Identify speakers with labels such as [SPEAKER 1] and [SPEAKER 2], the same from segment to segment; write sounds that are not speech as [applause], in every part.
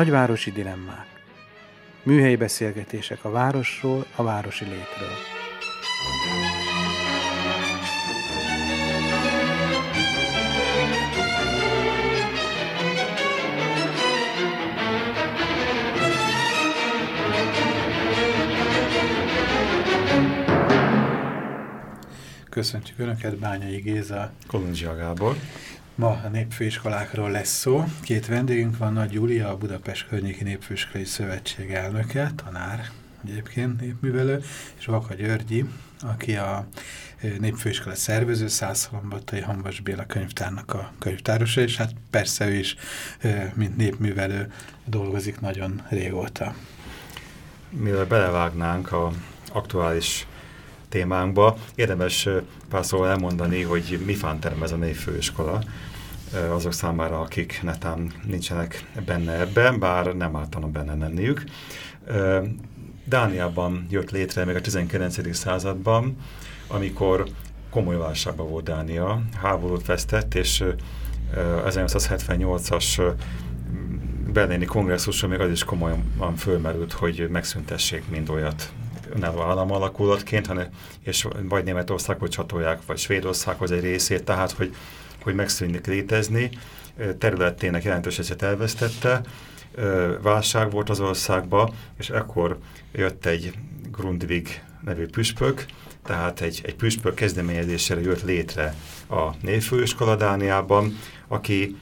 [SPEAKER 1] Nagyvárosi dilemmák. Műhelyi beszélgetések a városról, a városi létről. Köszöntjük Önöket, Bányai Géza.
[SPEAKER 2] Kolundzsia Gábor.
[SPEAKER 1] Ma a népfőiskolákról lesz szó. Két vendégünk van, Nagy Júlia, a Budapest Környéki Népfőiskolai Szövetség elnöke, tanár egyébként népművelő, és Vaka Györgyi, aki a népfőiskola szervező, Százhalombattai Hambas Béla könyvtárnak a könyvtárosa, és hát persze ő is, mint népművelő dolgozik nagyon régóta.
[SPEAKER 2] Mivel belevágnánk a aktuális témánkba, érdemes pár szóval elmondani, hogy mi fánterem ez a népfőiskola azok számára, akik netán nincsenek benne ebben, bár nem ártana benne lenniük. Dániában jött létre még a 19. században, amikor komoly válságban volt Dánia, háborút vesztett, és 1978-as berlini kongresszuson még az is komolyan fölmerült, hogy megszüntessék mind olyat önálló állam alakulatként, hanem, és vagy Németországhoz csatolják, vagy Svédországhoz egy részét, tehát hogy hogy megszűnik létezni, területének jelentős eset elvesztette, válság volt az országba, és ekkor jött egy Grundvig nevű püspök, tehát egy, egy püspök kezdeményezésére jött létre a névfőiskola Dániában, aki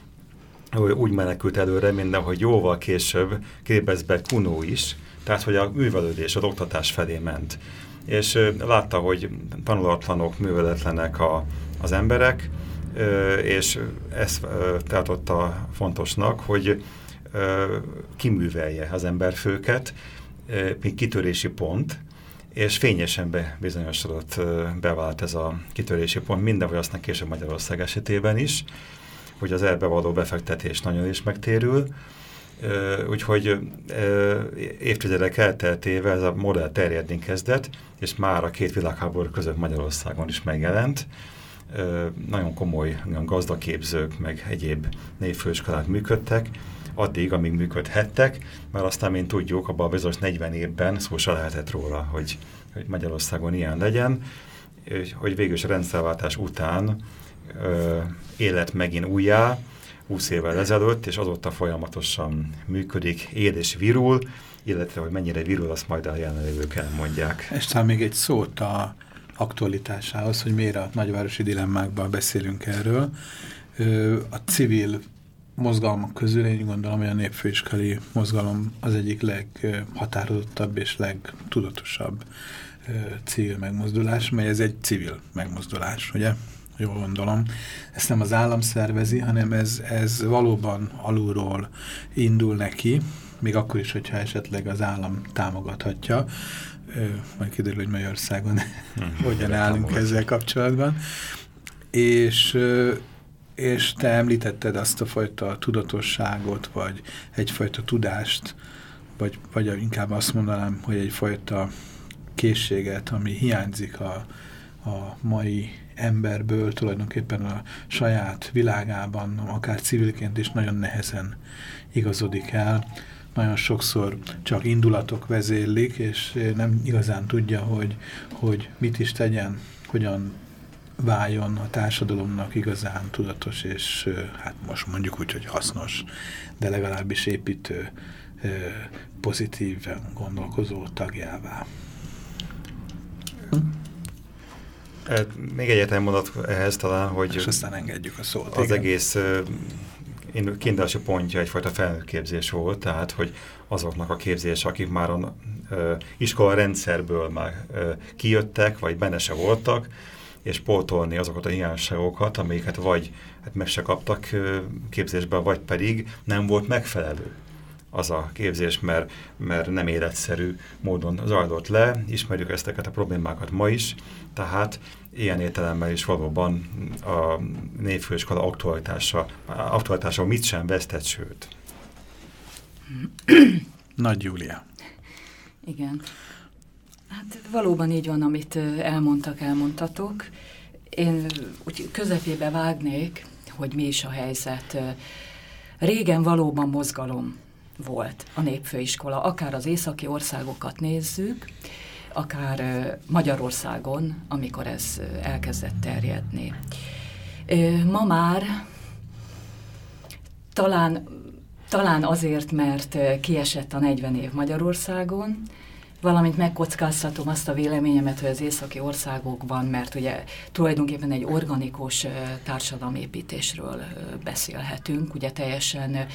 [SPEAKER 2] úgy menekült előre, minden, hogy jóval később képez be Kuno is, tehát hogy a művelődés, az oktatás felé ment. És látta, hogy tanulatlanok, műveletlenek a, az emberek, és ezt tartotta fontosnak, hogy kiművelje az emberfőket, mint kitörési pont, és fényesen be, bizonyosodott, bevált ez a kitörési pont, mindenhogy aztán később Magyarország esetében is, hogy az erbe való befektetés nagyon is megtérül, úgyhogy évtizedek elteltével ez a modell terjedni kezdett, és már a két világháború között Magyarországon is megjelent, nagyon komoly gazdaképzők, meg egyéb névfőiskolák működtek, addig, amíg működhettek, mert aztán, mint tudjuk, abban a bizonyos 40 évben szó se lehetett róla, hogy, hogy Magyarországon ilyen legyen, hogy végül is rendszerváltás után ö, élet megint újjá, 20 évvel ezelőtt, és azóta folyamatosan működik, él és virul, illetve, hogy mennyire virul, azt majd a jelenlévők elmondják.
[SPEAKER 1] És talán még egy szót a aktualitásához, hogy miért a nagyvárosi dilemmákban beszélünk erről. A civil mozgalmak közül én gondolom, hogy a népfőiskali mozgalom az egyik leghatározottabb és legtudatosabb civil megmozdulás, mely ez egy civil megmozdulás, ugye? Jól gondolom. Ezt nem az állam szervezi, hanem ez, ez valóban alulról indul neki, még akkor is, hogyha esetleg az állam támogathatja majd kiderül, hogy Magyarországon hmm, [laughs] hogyan állunk ezzel kapcsolatban. És, és te említetted azt a fajta tudatosságot, vagy egyfajta tudást, vagy, vagy inkább azt mondanám, hogy egyfajta készséget, ami hiányzik a, a mai emberből, tulajdonképpen a saját világában, akár civilként is nagyon nehezen igazodik el nagyon sokszor csak indulatok vezérlik, és nem igazán tudja, hogy, hogy mit is tegyen, hogyan váljon a társadalomnak igazán tudatos, és hát most mondjuk úgy, hogy hasznos, de legalábbis építő, pozitív gondolkozó tagjává.
[SPEAKER 2] Hm? Még egyetlen mondat ehhez talán, hogy...
[SPEAKER 1] És aztán engedjük a szót.
[SPEAKER 2] Az igen. egész kiindulási pontja egyfajta felnőttképzés volt, tehát hogy azoknak a képzés, akik már a ö, iskola rendszerből már ö, kijöttek, vagy benne se voltak, és pótolni azokat a hiányosságokat, amiket vagy hát meg se kaptak ö, képzésben, vagy pedig nem volt megfelelő az a képzés, mert, mert nem életszerű módon zajlott le, ismerjük ezteket a problémákat ma is, tehát ilyen értelemmel is valóban a névfőiskola aktualitása, aktualitása mit sem vesztett, sőt. [clears throat]
[SPEAKER 1] Nagy Júlia.
[SPEAKER 3] Igen. Hát valóban így van, amit elmondtak, elmondtatok. Én úgy közepébe vágnék, hogy mi is a helyzet. Régen valóban mozgalom volt a népfőiskola, akár az északi országokat nézzük, akár Magyarországon, amikor ez elkezdett terjedni. Ma már talán, talán azért, mert kiesett a 40 év Magyarországon, valamint megkockáztatom azt a véleményemet, hogy az északi országokban, mert ugye tulajdonképpen egy organikus társadalomépítésről beszélhetünk, ugye teljesen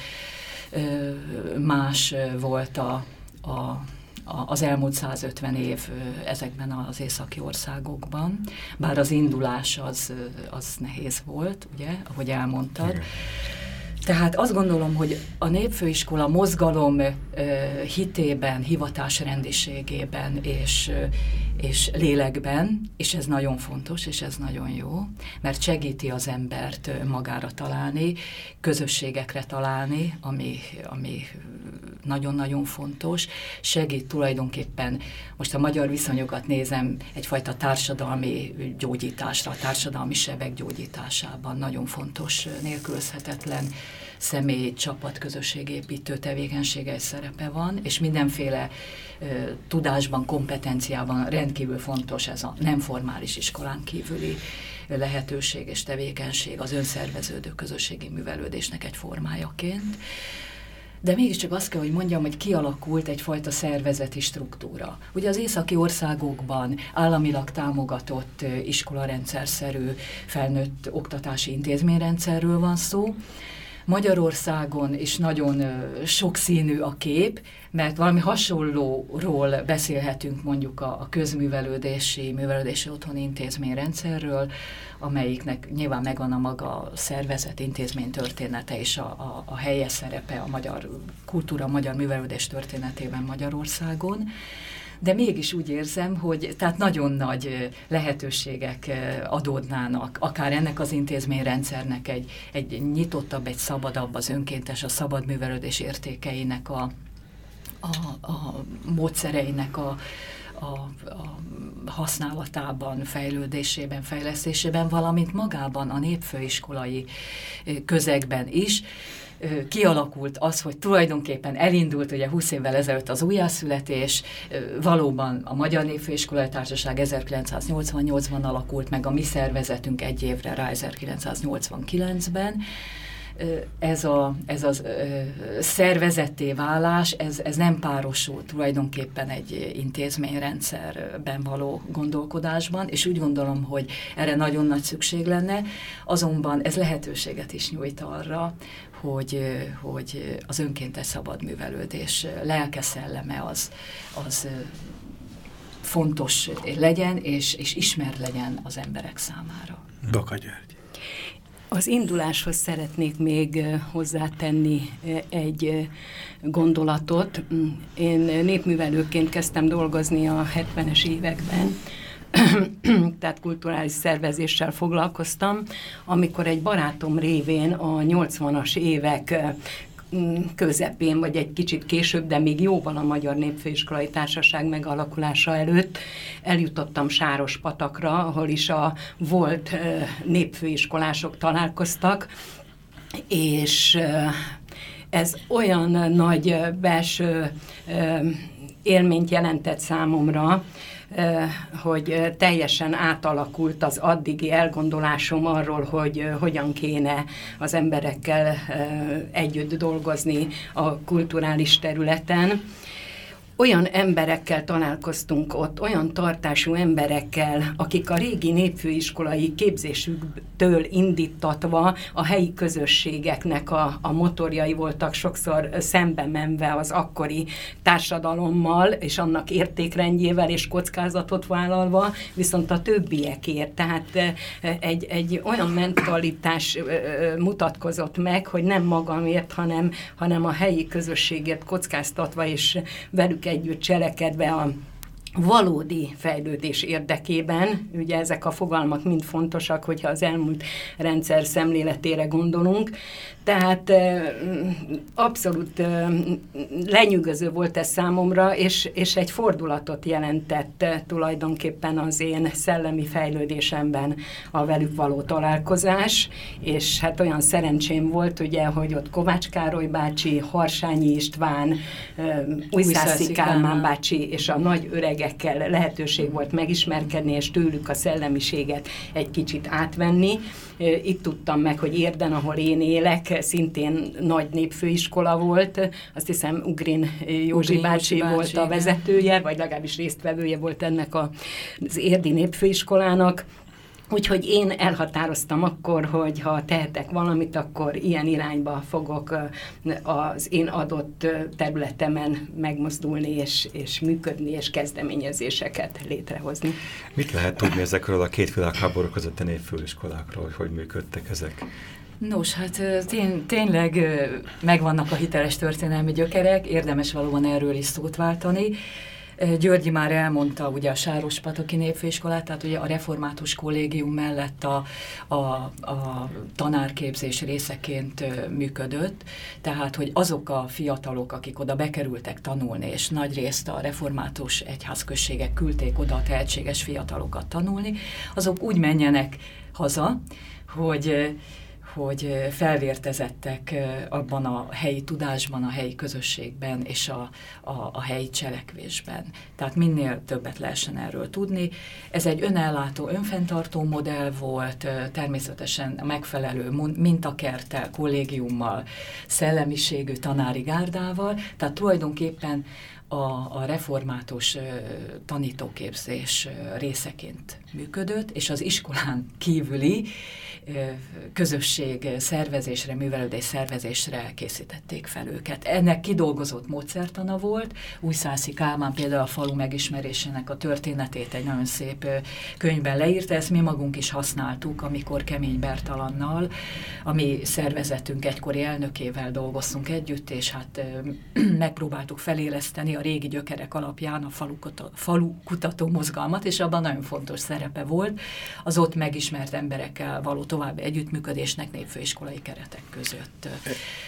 [SPEAKER 3] más volt a, a az elmúlt 150 év ezekben az északi országokban, bár az indulás az, az nehéz volt, ugye, ahogy elmondtad. Igen. Tehát azt gondolom, hogy a népfőiskola mozgalom hitében, hivatásrendiségében és, és lélekben, és ez nagyon fontos, és ez nagyon jó, mert segíti az embert magára találni, közösségekre találni, ami, ami nagyon-nagyon fontos, segít tulajdonképpen, most a magyar viszonyokat nézem, egyfajta társadalmi gyógyításra, társadalmi sebek gyógyításában. Nagyon fontos, nélkülözhetetlen személy, csapat, közösségépítő tevékenysége szerepe van, és mindenféle ö, tudásban, kompetenciában rendkívül fontos ez a nem formális iskolán kívüli lehetőség és tevékenység az önszerveződő közösségi művelődésnek egy formájaként de mégiscsak azt kell, hogy mondjam, hogy kialakult egyfajta szervezeti struktúra. Ugye az északi országokban államilag támogatott iskolarendszerszerű felnőtt oktatási intézményrendszerről van szó, Magyarországon is nagyon sokszínű a kép, mert valami hasonlóról beszélhetünk mondjuk a, a közművelődési, művelődési otthoni intézményrendszerről, amelyiknek nyilván megvan a maga szervezet, intézmény története és a, a, a helyes szerepe a magyar kultúra, a magyar művelődés történetében Magyarországon de mégis úgy érzem, hogy tehát nagyon nagy lehetőségek adódnának, akár ennek az intézményrendszernek egy, egy nyitottabb, egy szabadabb, az önkéntes, a szabad művelődés értékeinek a, a, a módszereinek a, a, a használatában, fejlődésében, fejlesztésében, valamint magában a népfőiskolai közegben is kialakult az, hogy tulajdonképpen elindult ugye 20 évvel ezelőtt az újjászületés, valóban a Magyar Népfőiskolai Társaság 1988-ban alakult meg, a mi szervezetünk egy évre rá 1989-ben, ez, a, ez az szervezetté válás, ez, ez nem párosul tulajdonképpen egy intézményrendszerben való gondolkodásban, és úgy gondolom, hogy erre nagyon nagy szükség lenne, azonban ez lehetőséget is nyújt arra, hogy, hogy az önkéntes szabad művelődés lelke szelleme az, az fontos legyen, és, és ismert legyen az emberek számára.
[SPEAKER 1] Baka György.
[SPEAKER 4] Az induláshoz szeretnék még hozzátenni egy gondolatot. Én népművelőként kezdtem dolgozni a 70-es években, [clears throat] tehát kulturális szervezéssel foglalkoztam, amikor egy barátom révén a 80-as évek közepén, vagy egy kicsit később, de még jóval a Magyar Népfőiskolai Társaság megalakulása előtt eljutottam Sáros patakra, ahol is a volt népfőiskolások találkoztak, és ez olyan nagy belső élményt jelentett számomra, hogy teljesen átalakult az addigi elgondolásom arról, hogy hogyan kéne az emberekkel együtt dolgozni a kulturális területen. Olyan emberekkel találkoztunk ott, olyan tartású emberekkel, akik a régi népfőiskolai képzésüktől indítatva a helyi közösségeknek a, a motorjai voltak, sokszor szembe menve az akkori társadalommal, és annak értékrendjével és kockázatot vállalva, viszont a többiekért. Tehát egy, egy olyan mentalitás mutatkozott meg, hogy nem magamért, hanem, hanem a helyi közösségért kockáztatva és velük együtt cselekedve a valódi fejlődés érdekében, ugye ezek a fogalmak mind fontosak, hogyha az elmúlt rendszer szemléletére gondolunk, tehát abszolút lenyűgöző volt ez számomra, és, és egy fordulatot jelentett tulajdonképpen az én szellemi fejlődésemben a velük való találkozás, és hát olyan szerencsém volt, ugye, hogy ott Kovács Károly bácsi, Harsányi István, Újszászi Kálmán bácsi és a nagy öregekkel lehetőség volt megismerkedni, és tőlük a szellemiséget egy kicsit átvenni. Itt tudtam meg, hogy Érden, ahol én élek, szintén nagy népfőiskola volt. Azt hiszem Ugrin Józsi Ugrin bácsi, bácsi volt a vezetője, vagy legalábbis résztvevője volt ennek az Érdi népfőiskolának. Úgyhogy én elhatároztam akkor, hogy ha tehetek valamit, akkor ilyen irányba fogok az én adott területemen megmozdulni, és, és működni, és kezdeményezéseket létrehozni.
[SPEAKER 2] Mit lehet tudni ezekről a két világháború közötti népfőiskolákról, hogy hogy működtek ezek?
[SPEAKER 3] Nos, hát tény, tényleg megvannak a hiteles történelmi gyökerek, érdemes valóban erről is szót váltani. Györgyi már elmondta ugye a Sáros-Pataki Népfőiskolát, tehát ugye a református kollégium mellett a, a, a tanárképzés részeként működött, tehát hogy azok a fiatalok, akik oda bekerültek tanulni, és nagy részt a református egyházközségek küldték oda a tehetséges fiatalokat tanulni, azok úgy menjenek haza, hogy hogy felvértezettek abban a helyi tudásban, a helyi közösségben és a, a, a helyi cselekvésben. Tehát minél többet lehessen erről tudni. Ez egy önellátó, önfenntartó modell volt, természetesen megfelelő mintakertel, kollégiummal, szellemiségű tanári gárdával, tehát tulajdonképpen a, a református tanítóképzés részeként működött, és az iskolán kívüli közösség szervezésre, művelődés szervezésre készítették fel őket. Ennek kidolgozott módszertana volt. Újszászi Kálmán például a falu megismerésének a történetét egy nagyon szép könyvben leírta, ezt mi magunk is használtuk, amikor Kemény Bertalannal, ami szervezetünk egykori elnökével dolgoztunk együtt, és hát [clears throat] megpróbáltuk feléleszteni a régi gyökerek alapján a falu, falu kutató mozgalmat, és abban nagyon fontos szerepe volt az ott megismert emberekkel való további együttműködésnek népfőiskolai keretek között.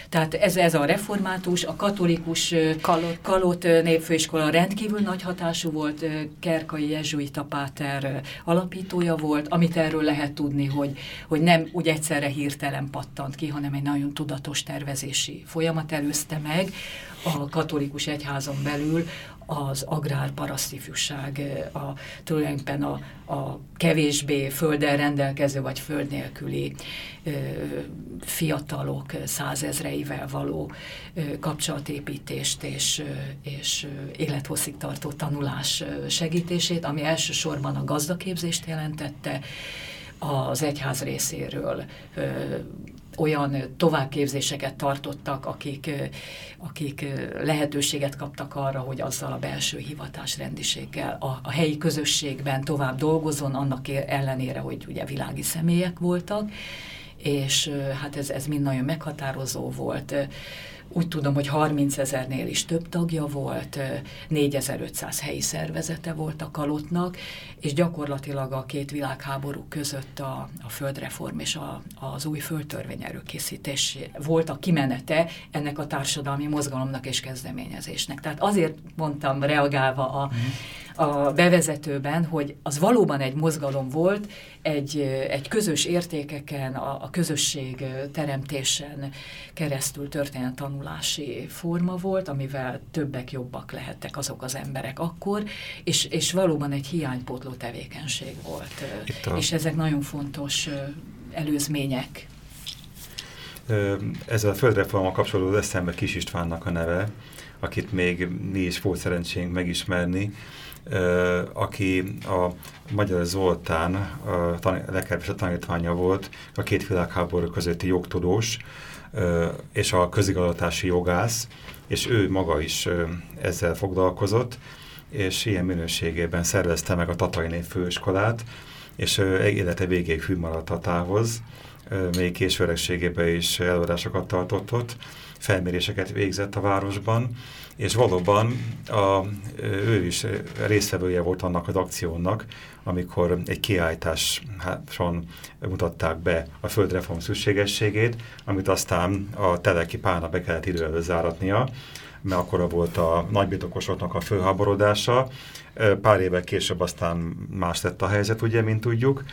[SPEAKER 3] Tehát ez, ez a református, a katolikus Kalot, Kalot népfőiskola rendkívül nagy hatású volt, Kerkai Jezsuita Páter alapítója volt, amit erről lehet tudni, hogy, hogy nem úgy egyszerre hirtelen pattant ki, hanem egy nagyon tudatos tervezési folyamat előzte meg a katolikus egyházon belül az agrárparasztifűság, a, tulajdonképpen a, a kevésbé földdel rendelkező vagy föld nélküli ö, fiatalok százezreivel való ö, kapcsolatépítést és, ö, és élethosszig tartó tanulás segítését, ami elsősorban a gazdaképzést jelentette, az egyház részéről olyan továbbképzéseket tartottak, akik, akik lehetőséget kaptak arra, hogy azzal a belső hivatásrendiséggel a, a helyi közösségben tovább dolgozzon, annak ellenére, hogy ugye világi személyek voltak, és hát ez, ez mind nagyon meghatározó volt úgy tudom, hogy 30 ezernél is több tagja volt, 4500 helyi szervezete volt a kalotnak, és gyakorlatilag a két világháború között a, a földreform és a, az új földtörvény előkészítés volt a kimenete ennek a társadalmi mozgalomnak és kezdeményezésnek. Tehát azért mondtam reagálva a, a bevezetőben, hogy az valóban egy mozgalom volt, egy, egy közös értékeken, a, a közösség teremtésen keresztül történet tanulási forma volt, amivel többek jobbak lehettek azok az emberek akkor, és, és valóban egy hiánypótló tevékenység volt. A... És ezek nagyon fontos előzmények.
[SPEAKER 2] Ezzel a földreforma kapcsolódó eszembe Kis Istvánnak a neve, akit még mi is volt szerencsénk megismerni, aki a Magyar Zoltán a legkedvesebb tanítványa volt, a két világháború közötti jogtudós, és a közigazgatási jogász, és ő maga is ezzel foglalkozott, és ilyen minőségében szervezte meg a Tatai Főiskolát, és élete végéig hű maradt a távhoz, még későregségében is előadásokat tartott ott, felméréseket végzett a városban, és valóban a, ő is résztvevője volt annak az akciónak, amikor egy kiállításon mutatták be a földreform szükségességét, amit aztán a teleki pálna be kellett idő előtt záratnia, mert akkor volt a nagybirtokosoknak a főháborodása. Pár évek később aztán más lett a helyzet, ugye, mint tudjuk,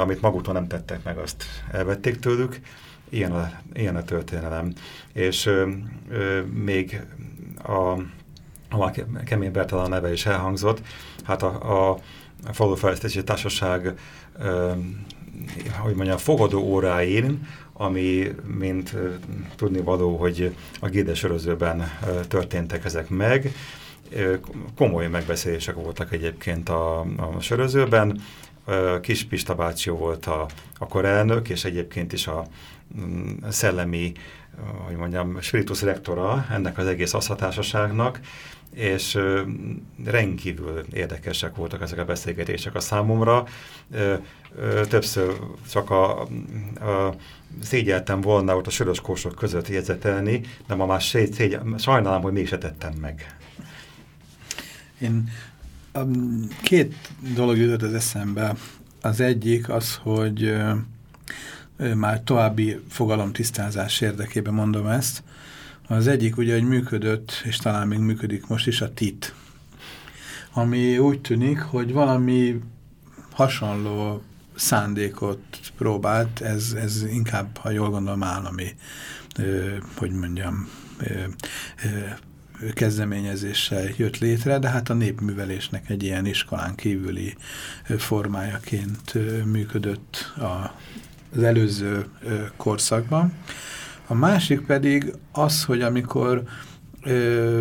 [SPEAKER 2] amit maguktól nem tettek meg, azt elvették tőlük. Ilyen a, ilyen a történelem. És ö, ö, még a, a Kemény Bertalan neve is elhangzott, hát a, a falufejlesztési társaság ö, hogy mondjam, fogadó óráin, ami, mint tudni való, hogy a Gédes örözőben történtek ezek meg, komoly megbeszélések voltak egyébként a, a sörözőben. Kis Pista bácsi volt a, a korelnök, és egyébként is a mm, szellemi, hogy mondjam, spiritus rektora ennek az egész aszhatársaságnak, és ö, rendkívül érdekesek voltak ezek a beszélgetések a számomra. Többször csak a, a szégyeltem volna ott a sörös kósok között jegyzetelni, de ma már szégyel, sajnálom, hogy mégse tettem meg.
[SPEAKER 1] Én um, két dolog jutott az eszembe. Az egyik az, hogy már további fogalomtisztázás érdekében mondom ezt, az egyik ugye, hogy működött, és talán még működik most is a TIT, ami úgy tűnik, hogy valami hasonló szándékot próbált, ez, ez inkább, ha jól gondolom, állami, ö, hogy mondjam, ö, ö, kezdeményezéssel jött létre, de hát a népművelésnek egy ilyen iskolán kívüli formájaként működött a, az előző korszakban. A másik pedig az, hogy amikor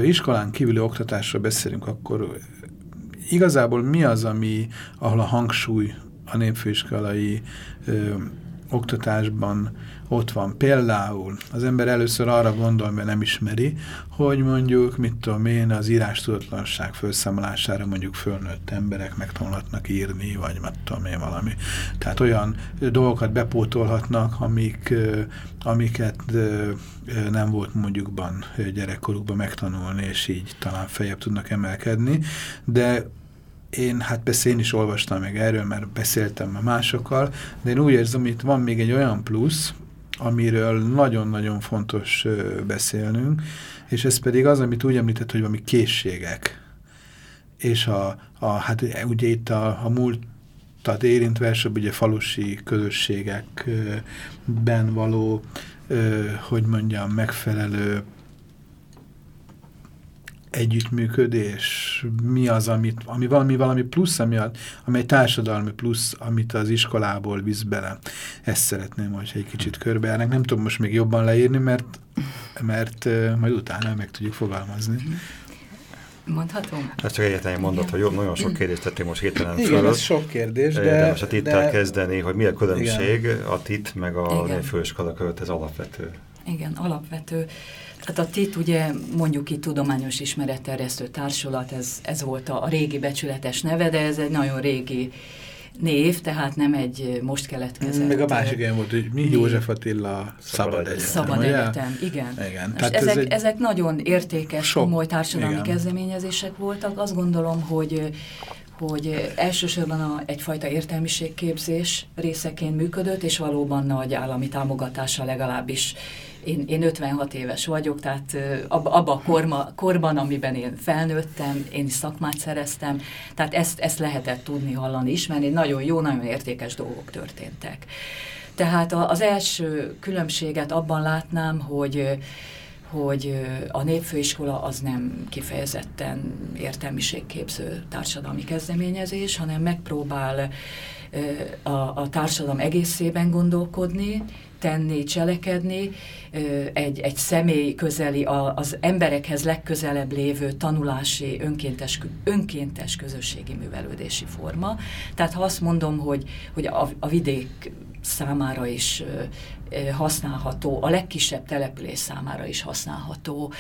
[SPEAKER 1] iskolán kívüli oktatásról beszélünk, akkor igazából mi az, ami, ahol a hangsúly a népfőiskolai ö, oktatásban ott van. Például az ember először arra gondol, mert nem ismeri, hogy mondjuk, mit tudom én, az írás tudatlanság felszámolására mondjuk fölnőtt emberek megtanulhatnak írni, vagy mit tudom én valami. Tehát olyan dolgokat bepótolhatnak, amik, amiket nem volt mondjukban gyerekkorukban megtanulni, és így talán feljebb tudnak emelkedni, de én, hát persze én is olvastam meg erről, mert beszéltem a másokkal, de én úgy érzem, hogy itt van még egy olyan plusz, amiről nagyon-nagyon fontos beszélnünk, és ez pedig az, amit úgy említett, hogy valami készségek. És a, a hát ugye itt a, a múlt tehát érintve elsőbb ugye falusi közösségekben való, hogy mondjam, megfelelő együttműködés, mi az, amit, ami valami, valami plusz, ami, a, ami egy társadalmi plusz, amit az iskolából visz bele. Ezt szeretném, hogy egy kicsit körbejárnak. Nem tudom most még jobban leírni, mert, mert majd utána meg tudjuk fogalmazni.
[SPEAKER 3] Mondhatom?
[SPEAKER 2] Ez csak egyetlen egy mondat, hogy jó, nagyon sok kérdést tették most hirtelen föl.
[SPEAKER 1] Igen, ez sok kérdés, de...
[SPEAKER 2] De most a tittel de... kezdeni, hogy mi a különbség igen. a tit meg a főiskola között, ez alapvető.
[SPEAKER 3] Igen, alapvető. Hát a TIT ugye mondjuk ki Tudományos Ismeretterjesztő Társulat, ez, ez volt a, a régi becsületes neve, de ez egy nagyon régi név, tehát nem egy most keletkezett.
[SPEAKER 1] Meg a másik ilyen volt, hogy mi József Attila Szabad Egyetem.
[SPEAKER 3] Szabad Egyetem, igen. igen. Tehát ezek, ez egy... ezek nagyon értékes, Sok, komoly társadalmi igen. kezdeményezések voltak. Azt gondolom, hogy hogy elsősorban a, egyfajta értelmiségképzés részeként működött, és valóban nagy állami támogatással legalábbis én, én 56 éves vagyok, tehát abban abba a korma, korban, amiben én felnőttem, én is szakmát szereztem, tehát ezt, ezt lehetett tudni, hallani, ismerni, nagyon jó, nagyon értékes dolgok történtek. Tehát az első különbséget abban látnám, hogy hogy a népfőiskola az nem kifejezetten értelmiségképző társadalmi kezdeményezés, hanem megpróbál a, a társadalom egészében gondolkodni, tenni, cselekedni, egy, egy személy közeli, az emberekhez legközelebb lévő tanulási, önkéntes, önkéntes közösségi művelődési forma. Tehát ha azt mondom, hogy, hogy a, a vidék számára is használható, a legkisebb település számára is használható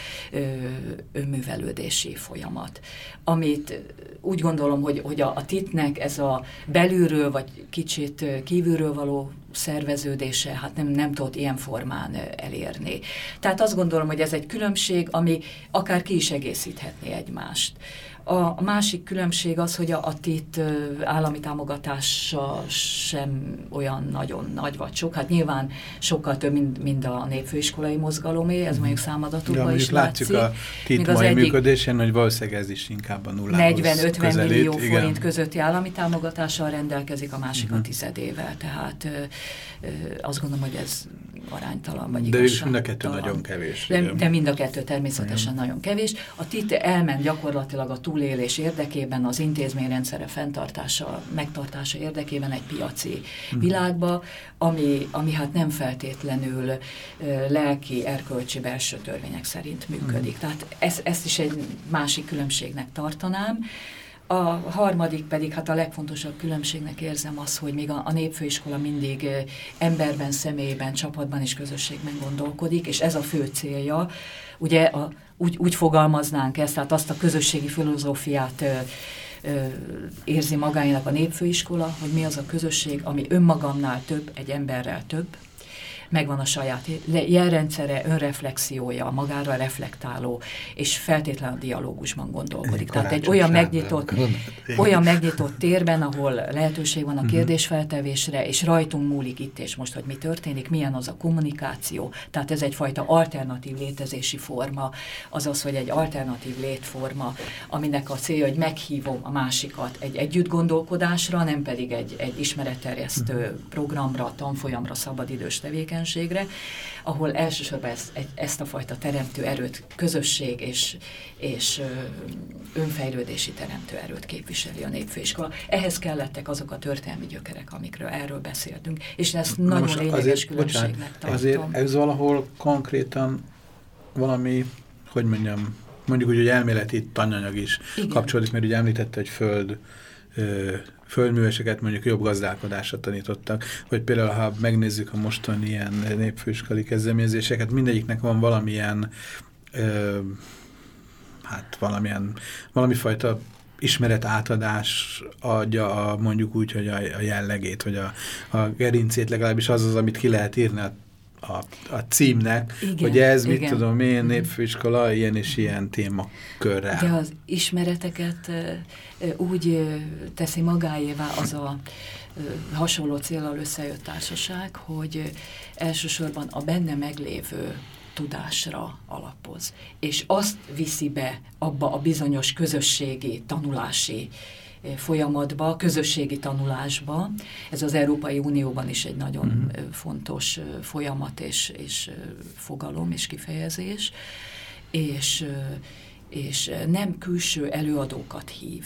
[SPEAKER 3] önművelődési folyamat. Amit úgy gondolom, hogy, hogy a, a titnek ez a belülről, vagy kicsit kívülről való szerveződése, hát nem, nem tudott ilyen formán elérni. Tehát azt gondolom, hogy ez egy különbség, ami akár ki is egészíthetné egymást. A másik különbség az, hogy a, a TIT állami támogatása sem olyan nagyon nagy vagy sok. Hát nyilván sokkal több, mint, mint a népfőiskolai mozgalomé, ez mondjuk számadatokban is
[SPEAKER 1] látszik. a TIT mai egyik működésén, hogy valószínűleg ez is inkább a nullához
[SPEAKER 3] 40-50 millió igen. forint közötti állami támogatással rendelkezik, a másik uh -huh. a mhm. tizedével. Tehát ö, ö, azt gondolom, hogy ez aránytalan vagy
[SPEAKER 1] De is mind a kettő nagyon kevés.
[SPEAKER 3] De, de mind a kettő természetesen igen. nagyon kevés. A TIT elment gyakorlatilag a túl túlélés érdekében, az intézményrendszere fenntartása, megtartása érdekében egy piaci uh világba, ami, ami hát nem feltétlenül lelki, erkölcsi belső törvények szerint működik. uh Tehát ez, ezt is egy másik különbségnek tartanám. A harmadik pedig, hát a legfontosabb különbségnek érzem az, hogy még a, a népfőiskola mindig emberben, személyben, csapatban és közösségben gondolkodik, és ez a fő célja. Ugye a, úgy, úgy fogalmaznánk ezt, tehát azt a közösségi filozófiát ö, ö, érzi magáinak a népfőiskola, hogy mi az a közösség, ami önmagamnál több, egy emberrel több, megvan a saját jelrendszere, önreflexiója, magára reflektáló, és feltétlenül a dialógusban gondolkodik. Tehát egy olyan megnyitott, olyan megnyitott térben, ahol lehetőség van a mhm. kérdésfeltevésre, és rajtunk múlik itt és most, hogy mi történik, milyen az a kommunikáció. Tehát ez egyfajta alternatív létezési forma, azaz, hogy egy alternatív létforma, aminek a célja, hogy meghívom a másikat egy együtt gondolkodásra, nem pedig egy, egy ismeretterjesztő mhm. programra, tanfolyamra, szabadidős tevékenység, tevékenységre, ahol elsősorban ezt, ezt a fajta teremtő erőt, közösség és, és önfejlődési teremtő erőt képviseli a népfőiskola. Ehhez kellettek azok a történelmi gyökerek, amikről erről beszéltünk, és ezt Na nagyon lényeges azért, különbségnek bocsánat, tartom.
[SPEAKER 1] Azért ez valahol konkrétan valami, hogy mondjam, mondjuk úgy, hogy elméleti tananyag is Igen. kapcsolódik, mert ugye említette, hogy föld földműveseket mondjuk jobb gazdálkodásra tanítottak, vagy például ha megnézzük a mostani ilyen népfőskali kezdeményezéseket, mindegyiknek van valamilyen ö, hát valamilyen, valami fajta ismeret átadás adja a, mondjuk úgy, hogy a, a jellegét, vagy a, a gerincét legalábbis az az, amit ki lehet írni a a, a címnek, igen, hogy ez, igen. mit tudom én, mhm. népfőiskola, ilyen és ilyen témakörrel.
[SPEAKER 3] De az ismereteket úgy teszi magáévá az a hasonló célral összejött társaság, hogy elsősorban a benne meglévő tudásra alapoz, és azt viszi be abba a bizonyos közösségi, tanulási folyamatba, közösségi tanulásba. Ez az Európai Unióban is egy nagyon uh mhm. -huh. fontos folyamat és, és fogalom és kifejezés, és, és nem külső előadókat hív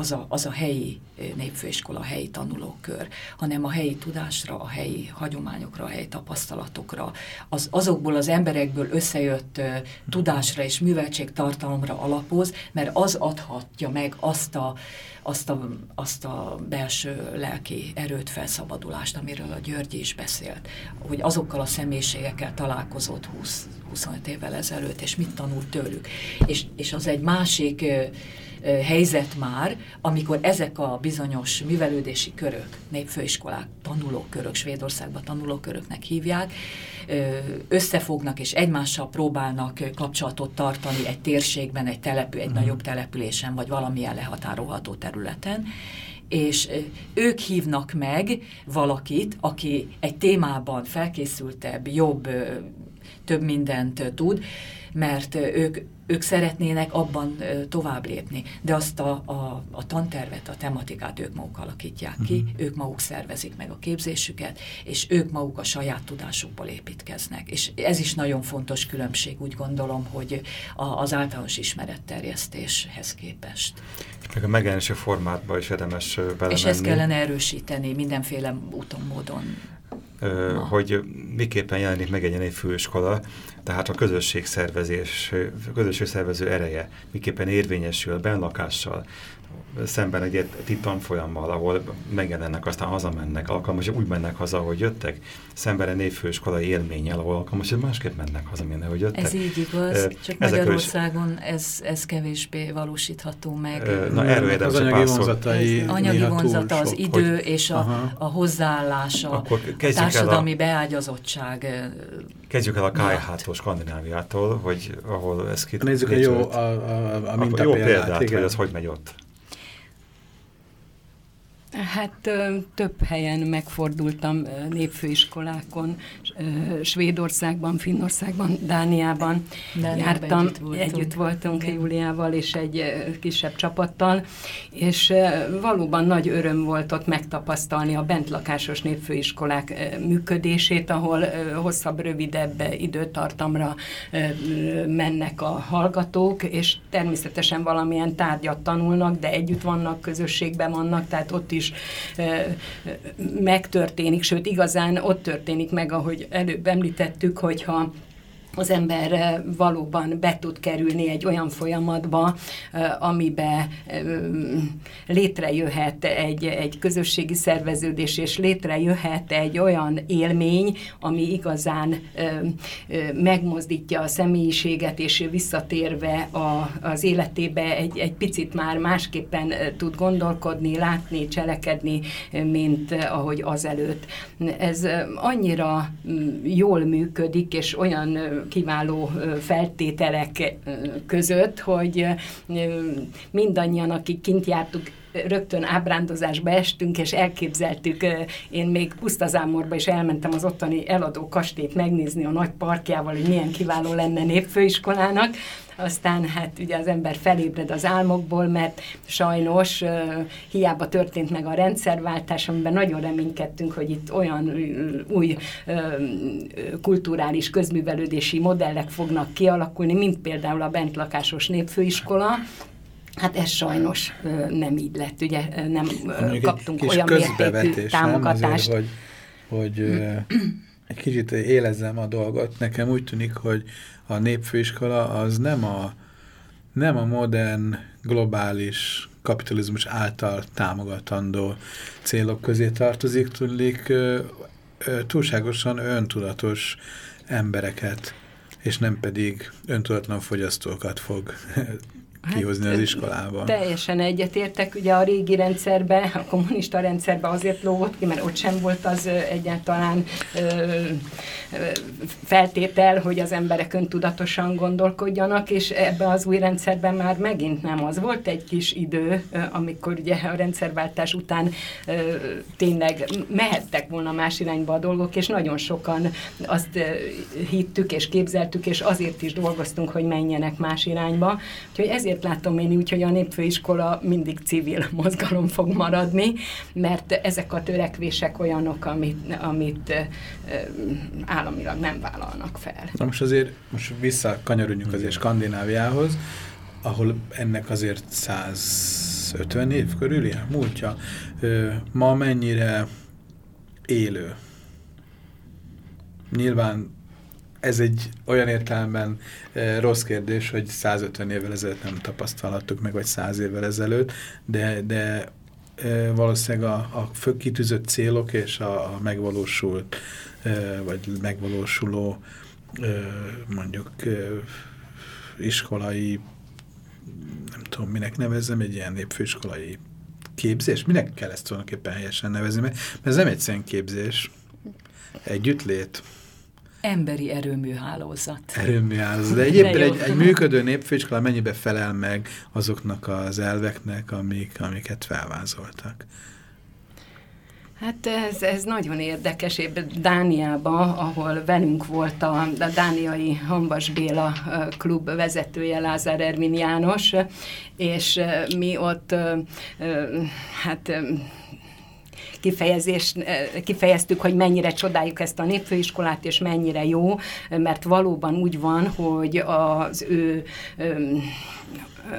[SPEAKER 3] az a, az a helyi népfőiskola, a helyi tanulókör, hanem a helyi tudásra, a helyi hagyományokra, a helyi tapasztalatokra, az, azokból az emberekből összejött uh, tudásra és műveltségtartalomra alapoz, mert az adhatja meg azt a, azt a, azt a belső lelki erőt, felszabadulást, amiről a György is beszélt, hogy azokkal a személyiségekkel találkozott 20, 25 évvel ezelőtt, és mit tanult tőlük. És, és az egy másik helyzet már, amikor ezek a bizonyos művelődési körök, népfőiskolák, tanulókörök, Svédországban tanulóköröknek hívják, összefognak és egymással próbálnak kapcsolatot tartani egy térségben, egy telepü, egy uh nagyobb településen, vagy valamilyen lehatárolható területen, és ők hívnak meg valakit, aki egy témában felkészültebb, jobb több mindent tud, mert ők, ők szeretnének abban tovább lépni, de azt a, a, a tantervet, a tematikát ők maguk alakítják ki, uh mhm. -huh. ők maguk szervezik meg a képzésüket, és ők maguk a saját tudásukból építkeznek. És ez is nagyon fontos különbség, úgy gondolom, hogy a, az általános ismeretterjesztéshez képest.
[SPEAKER 2] Meg a megjelenési formátba is érdemes belemenni.
[SPEAKER 3] És ezt kellene erősíteni mindenféle úton, módon
[SPEAKER 2] hogy miképpen jelenik meg egy ilyen főiskola, tehát a közösségszervezés, közösségszervező ereje miképpen érvényesül benlakással, szemben egy titan folyammal, ahol megjelennek, aztán hazamennek, alkalmas, úgy mennek haza, hogy jöttek, szemben egy névfőiskolai élménnyel, ahol alkalmas, hogy másképp mennek haza, mint hogy jöttek.
[SPEAKER 3] Ez így igaz, csak Ezek Magyarországon is... ez, ez kevésbé valósítható meg.
[SPEAKER 2] Na, erről érdemes
[SPEAKER 1] az anyagi vonzatai
[SPEAKER 3] Anyagi vonzata, az idő hogy, és a, a hozzáállása, a társadalmi a, beágyazottság.
[SPEAKER 2] Kezdjük el a KH-tól, Skandináviától, hogy ahol ez
[SPEAKER 1] kit... Nézzük a jó, a, a, a, a
[SPEAKER 2] Jó példát, igen. hogy az hogy megy ott.
[SPEAKER 4] Hát több helyen megfordultam népfőiskolákon, Svédországban, Finnországban, Dániában Dániában jártam, együtt voltunk, együtt voltunk Júliával és egy kisebb csapattal, és valóban nagy öröm volt ott megtapasztalni a bentlakásos népfőiskolák működését, ahol hosszabb, rövidebb időtartamra mennek a hallgatók, és természetesen valamilyen tárgyat tanulnak, de együtt vannak, közösségben vannak, tehát ott is megtörténik, sőt igazán ott történik meg, ahogy előbb említettük, hogyha az ember eh, valóban be tud kerülni egy olyan folyamatba, eh, amibe eh, létrejöhet egy, egy közösségi szerveződés, és létrejöhet egy olyan élmény, ami igazán megmozdítja a személyiséget, és visszatérve a, az életébe egy, egy picit már másképpen tud gondolkodni, látni, cselekedni, mint ahogy azelőtt. Ez annyira mm, jól működik, és olyan kiváló feltételek között, hogy mindannyian, akik kint jártuk, rögtön ábrándozásba estünk, és elképzeltük, én még Pusztazámorba is elmentem az ottani eladó kastélyt megnézni a nagy parkjával, hogy milyen kiváló lenne népfőiskolának, aztán hát ugye az ember felébred az álmokból, mert sajnos hiába történt meg a rendszerváltás, amiben nagyon reménykedtünk, hogy itt olyan új kulturális közművelődési modellek fognak kialakulni, mint például a bentlakásos népfőiskola, Hát ez sajnos nem így lett, ugye nem Mondjuk kaptunk olyan mértékű támogatást.
[SPEAKER 1] Nem? Azért, hogy, hogy egy kicsit élezzem a dolgot. Nekem úgy tűnik, hogy a népfőiskola az nem a, nem a modern, globális kapitalizmus által támogatandó célok közé tartozik, tudnék túlságosan öntudatos embereket, és nem pedig öntudatlan fogyasztókat fog Hát, kihozni az iskolában.
[SPEAKER 4] Teljesen egyetértek, ugye a régi rendszerben, a kommunista rendszerben azért lógott ki, mert ott sem volt az egyáltalán ö, ö, feltétel, hogy az emberek öntudatosan gondolkodjanak, és ebben az új rendszerben már megint nem az. Volt egy kis idő, amikor ugye a rendszerváltás után ö, tényleg mehettek volna más irányba a dolgok, és nagyon sokan azt ö, hittük és képzeltük, és azért is dolgoztunk, hogy menjenek más irányba. Úgyhogy ezért ezért látom én úgy, hogy a népfőiskola mindig civil mozgalom fog maradni, mert ezek a törekvések olyanok, amit, amit államilag nem vállalnak fel.
[SPEAKER 1] Na most azért, most visszakanyarodjunk azért Skandináviához, ahol ennek azért 150 év körül ilyen múltja. Ma mennyire élő? Nyilván ez egy olyan értelemben e, rossz kérdés, hogy 150 évvel ezelőtt nem tapasztalhattuk meg, vagy 100 évvel ezelőtt, de, de e, valószínűleg a, a kitűzött célok és a, a megvalósult, e, vagy megvalósuló mondjuk iskolai, nem tudom, minek nevezzem, egy ilyen népfőiskolai képzés. Minek kell ezt tulajdonképpen helyesen nevezni? Mert ez nem egy képzés, együttlét,
[SPEAKER 3] Emberi erőműhálózat.
[SPEAKER 1] Erőműhálózat. De egyébként De egy, egy működő népfőiskola mennyibe felel meg azoknak az elveknek, amik, amiket felvázoltak?
[SPEAKER 4] Hát ez, ez nagyon érdekes. Én Dániában, ahol velünk volt a, a Dániai Hambas Béla klub vezetője, Lázár Ervin János, és mi ott hát kifejezés, kifejeztük, hogy mennyire csodáljuk ezt a népfőiskolát, és mennyire jó, mert valóban úgy van, hogy az ő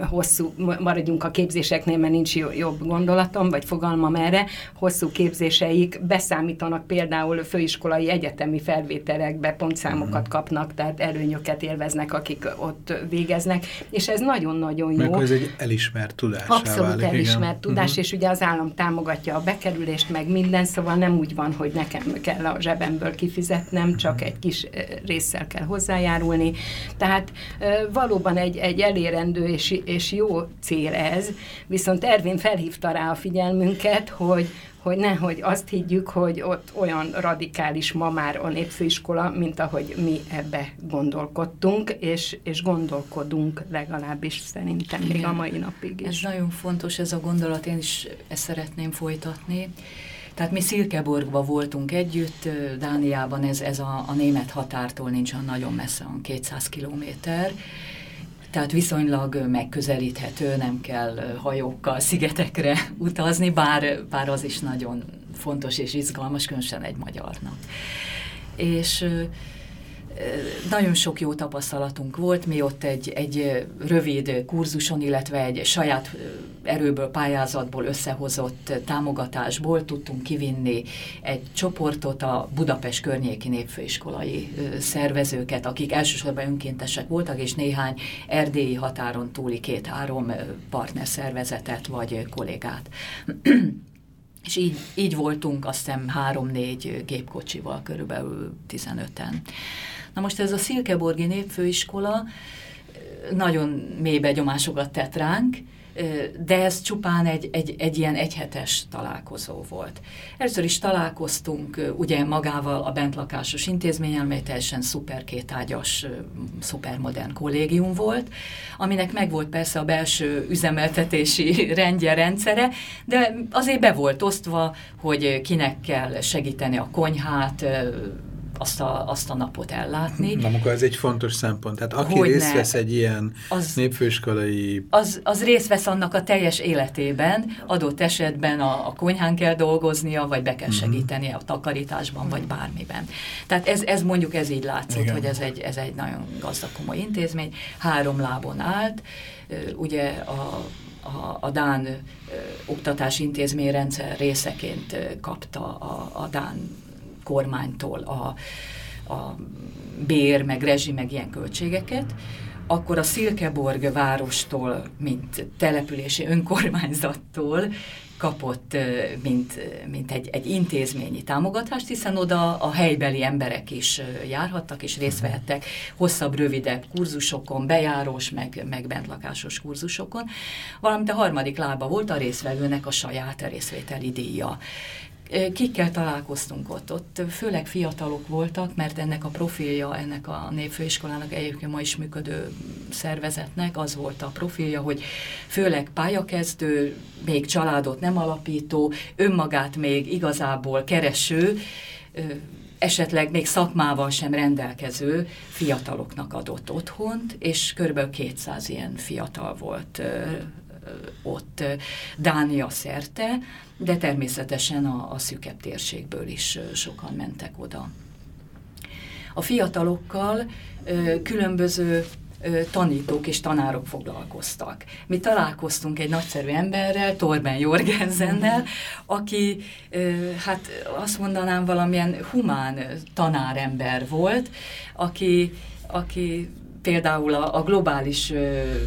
[SPEAKER 4] hosszú, maradjunk a képzéseknél, mert nincs jobb gondolatom, vagy fogalmam erre, hosszú képzéseik beszámítanak például főiskolai egyetemi felvételekbe, pontszámokat mhm. kapnak, tehát előnyöket élveznek, akik ott végeznek, és ez nagyon-nagyon jó.
[SPEAKER 1] Mert ez egy elismert tudás.
[SPEAKER 4] Abszolút válik, elismert igen. tudás, uh-huh. és ugye az állam támogatja a bekerülést, meg minden, szóval nem úgy van, hogy nekem kell a zsebemből kifizetnem, csak egy kis résszel kell hozzájárulni. Tehát valóban egy, egy elérendő és és jó cél ez, viszont Ervin felhívta rá a figyelmünket, hogy, hogy nehogy azt higgyük, hogy ott olyan radikális ma már a népfőiskola, mint ahogy mi ebbe gondolkodtunk, és, és gondolkodunk legalábbis szerintem Igen. még a mai napig is.
[SPEAKER 3] Ez nagyon fontos ez a gondolat, én is ezt szeretném folytatni. Tehát mi Szilkeborgba voltunk együtt, Dániában ez, ez a, a német határtól nincs nagyon messze, 200 kilométer, tehát viszonylag megközelíthető, nem kell hajókkal szigetekre [laughs] utazni, bár, bár az is nagyon fontos és izgalmas, különösen egy magyarnak. És nagyon sok jó tapasztalatunk volt, mi ott egy, egy rövid kurzuson, illetve egy saját erőből, pályázatból összehozott támogatásból tudtunk kivinni egy csoportot, a Budapest környéki népfőiskolai szervezőket, akik elsősorban önkéntesek voltak, és néhány erdélyi határon túli két-három partnerszervezetet vagy kollégát. [clears throat] És így, így voltunk azt hiszem három-négy gépkocsival, körülbelül 15-en. Na most ez a Szilkeborgi Népfőiskola nagyon mély begyomásokat tett ránk, de ez csupán egy, egy, egy ilyen egyhetes találkozó volt. Először is találkoztunk ugye magával a bentlakásos intézményen, mely teljesen szuper kétágyas, szupermodern kollégium volt, aminek megvolt persze a belső üzemeltetési [laughs] rendje, rendszere, de azért be volt osztva, hogy kinek kell segíteni a konyhát, azt a, azt a napot ellátni.
[SPEAKER 1] Na, akkor ez egy fontos szempont. Tehát aki hogy részt vesz egy ilyen az, népfőiskolai...
[SPEAKER 3] Az, az részt vesz annak a teljes életében, adott esetben a, a konyhán kell dolgoznia, vagy be kell segítenie a takarításban, vagy bármiben. Tehát ez, ez mondjuk ez így látszott, Igen. hogy ez egy, ez egy nagyon gazdag komoly intézmény, három lábon állt, ugye a a, a Dán ö, oktatási intézményrendszer részeként ö, kapta a, a Dán kormánytól a, a bér, meg rezsi, meg ilyen költségeket, akkor a Szilkeborg várostól, mint települési önkormányzattól kapott, mint, mint egy, egy intézményi támogatást, hiszen oda a helybeli emberek is járhattak és részt vehettek hosszabb, rövidebb kurzusokon, bejárós, meg, meg bentlakásos kurzusokon, valamint a harmadik lába volt a részvevőnek a saját részvételi díja. Kikkel találkoztunk ott? Ott főleg fiatalok voltak, mert ennek a profilja, ennek a népfőiskolának egyébként ma is működő szervezetnek az volt a profilja, hogy főleg pályakezdő, még családot nem alapító, önmagát még igazából kereső, esetleg még szakmával sem rendelkező fiataloknak adott otthont, és kb. 200 ilyen fiatal volt ott Dánia szerte, de természetesen a, a szűkebb térségből is sokan mentek oda. A fiatalokkal különböző tanítók és tanárok foglalkoztak. Mi találkoztunk egy nagyszerű emberrel, Torben Jorgensennel, aki hát azt mondanám valamilyen humán tanárember volt, aki, aki például a, a globális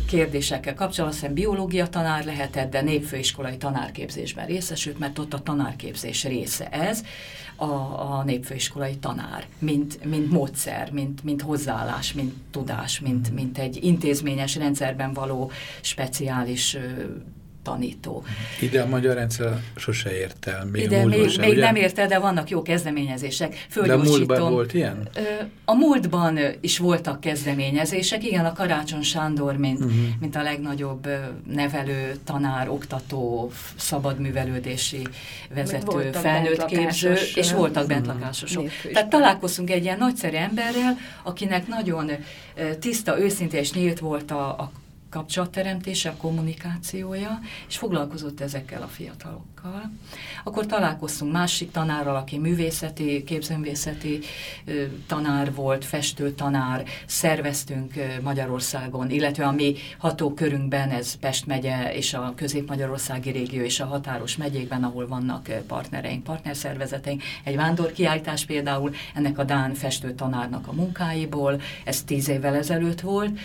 [SPEAKER 3] kérdésekkel kapcsolatban hiszem biológia tanár lehetett, de népfőiskolai tanárképzésben részesült, mert ott a tanárképzés része ez, a, a népfőiskolai tanár, mint, mint módszer, mint, mint hozzáállás, mint tudás, mint, mint egy intézményes rendszerben való speciális tanító.
[SPEAKER 1] Ide a magyar rendszer sose ért el.
[SPEAKER 3] Még Ide még, sem, még nem ért el, de vannak jó kezdeményezések.
[SPEAKER 1] De a múltban volt ilyen?
[SPEAKER 3] A múltban is voltak kezdeményezések. Igen, a Karácsony Sándor, mint, uh mhm. -huh. mint a legnagyobb nevelő, tanár, oktató, szabadművelődési vezető, felnőtt képző, és voltak bentlakásosok. Uh -huh. Tehát találkoztunk egy ilyen nagyszerű emberrel, akinek nagyon tiszta, őszinte és nyílt volt a, a kapcsolatteremtése, a kommunikációja, és foglalkozott ezekkel a fiatalokkal. Akkor találkoztunk másik tanárral, aki művészeti, képzőművészeti tanár volt, festő tanár, szerveztünk Magyarországon, illetve a mi hatókörünkben, ez Pest megye és a Közép-Magyarországi régió és a határos megyékben, ahol vannak partnereink, partnerszervezeteink. Egy vándorkiállítás például ennek a Dán festő tanárnak a munkáiból, ez tíz évvel ezelőtt volt,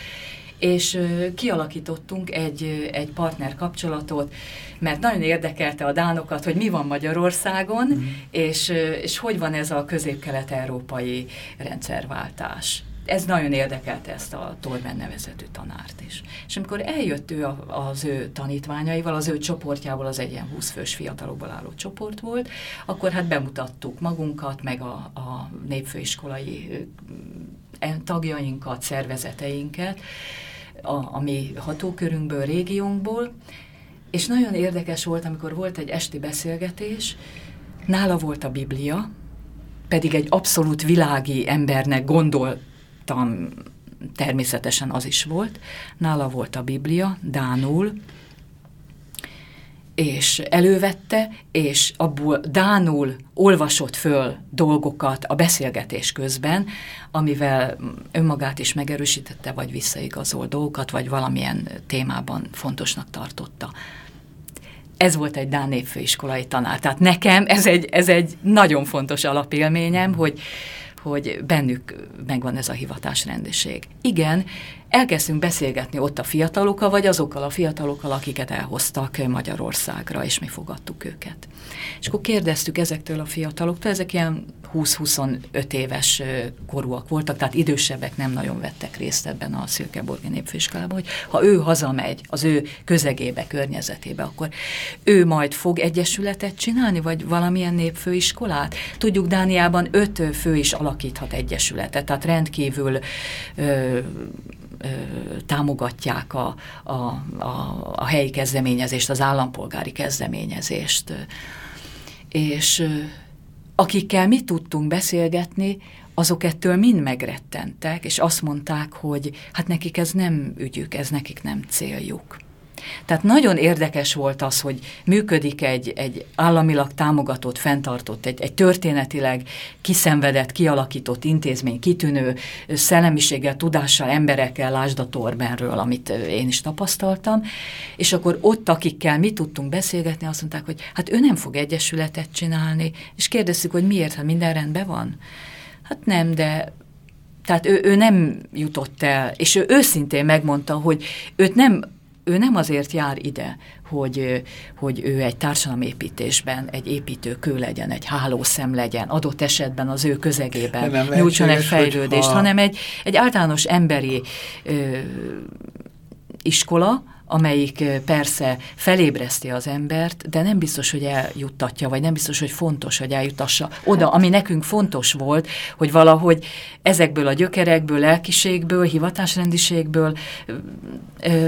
[SPEAKER 3] és kialakítottunk egy, egy partner kapcsolatot, mert nagyon érdekelte a dánokat, hogy mi van Magyarországon, mm. és, és hogy van ez a közép-kelet-európai rendszerváltás ez nagyon érdekelte ezt a Torben nevezetű tanárt is. És amikor eljött ő az ő tanítványaival, az ő csoportjából, az egy ilyen 20 fős fiatalokból álló csoport volt, akkor hát bemutattuk magunkat, meg a, a népfőiskolai tagjainkat, szervezeteinket, a, a mi hatókörünkből, régiónkból, és nagyon érdekes volt, amikor volt egy esti beszélgetés, nála volt a Biblia, pedig egy abszolút világi embernek gondoltam, természetesen az is volt, nála volt a Biblia, Dánul, és elővette, és abból Dánul olvasott föl dolgokat a beszélgetés közben, amivel önmagát is megerősítette, vagy visszaigazol dolgokat, vagy valamilyen témában fontosnak tartotta. Ez volt egy Dán népfőiskolai tanár. Tehát nekem ez egy, ez egy nagyon fontos alapélményem, hogy, hogy bennük megvan ez a hivatásrendiség. Igen, elkezdtünk beszélgetni ott a fiatalokkal, vagy azokkal a fiatalokkal, akiket elhoztak Magyarországra, és mi fogadtuk őket. És akkor kérdeztük ezektől a fiataloktól, ezek ilyen 20-25 éves korúak voltak, tehát idősebbek nem nagyon vettek részt ebben a Szilkeborgi népfőiskolában, hogy ha ő hazamegy az ő közegébe, környezetébe, akkor ő majd fog egyesületet csinálni, vagy valamilyen népfőiskolát? Tudjuk, Dániában öt fő is alakíthat egyesületet, tehát rendkívül ö, támogatják a, a, a, a helyi kezdeményezést, az állampolgári kezdeményezést. És akikkel mi tudtunk beszélgetni, azok ettől mind megrettentek, és azt mondták, hogy hát nekik ez nem ügyük, ez nekik nem céljuk. Tehát nagyon érdekes volt az, hogy működik egy, egy államilag támogatott, fenntartott, egy, egy történetileg kiszenvedett, kialakított intézmény, kitűnő szellemiséggel, tudással, emberekkel, lásd a Torbenről, amit én is tapasztaltam, és akkor ott, akikkel mi tudtunk beszélgetni, azt mondták, hogy hát ő nem fog egyesületet csinálni, és kérdeztük, hogy miért, ha minden rendben van? Hát nem, de tehát ő, ő nem jutott el, és ő őszintén megmondta, hogy őt nem ő nem azért jár ide, hogy, hogy ő egy társadalomépítésben egy építőkő legyen, egy hálószem legyen, adott esetben az ő közegében nyújtson egy fejlődést, ha... hanem egy, egy általános emberi ö, iskola, amelyik persze felébreszti az embert, de nem biztos, hogy eljuttatja, vagy nem biztos, hogy fontos, hogy eljutassa oda, ami nekünk fontos volt, hogy valahogy ezekből a gyökerekből, lelkiségből, hivatásrendiségből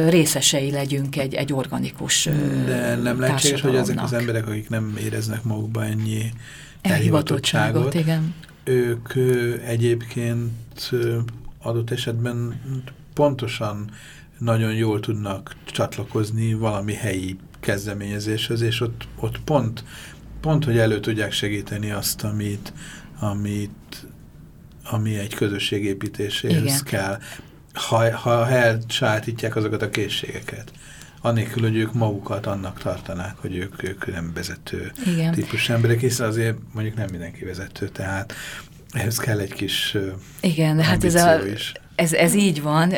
[SPEAKER 3] részesei legyünk egy, egy organikus
[SPEAKER 1] De nem lehetséges, hogy ezek az emberek, akik nem éreznek magukba ennyi elhivatottságot,
[SPEAKER 3] igen.
[SPEAKER 1] ők egyébként adott esetben pontosan nagyon jól tudnak csatlakozni valami helyi kezdeményezéshez, és ott, ott pont, pont, hogy elő tudják segíteni azt, amit, amit ami egy közösség építéséhez Igen. kell, ha, ha elsajátítják azokat a készségeket. Annélkül, hogy ők magukat annak tartanák, hogy ők, ők nem vezető Igen. típus emberek, hiszen azért mondjuk nem mindenki vezető, tehát ehhez kell egy kis
[SPEAKER 3] Igen, hát ez a, is. Ez, ez így van,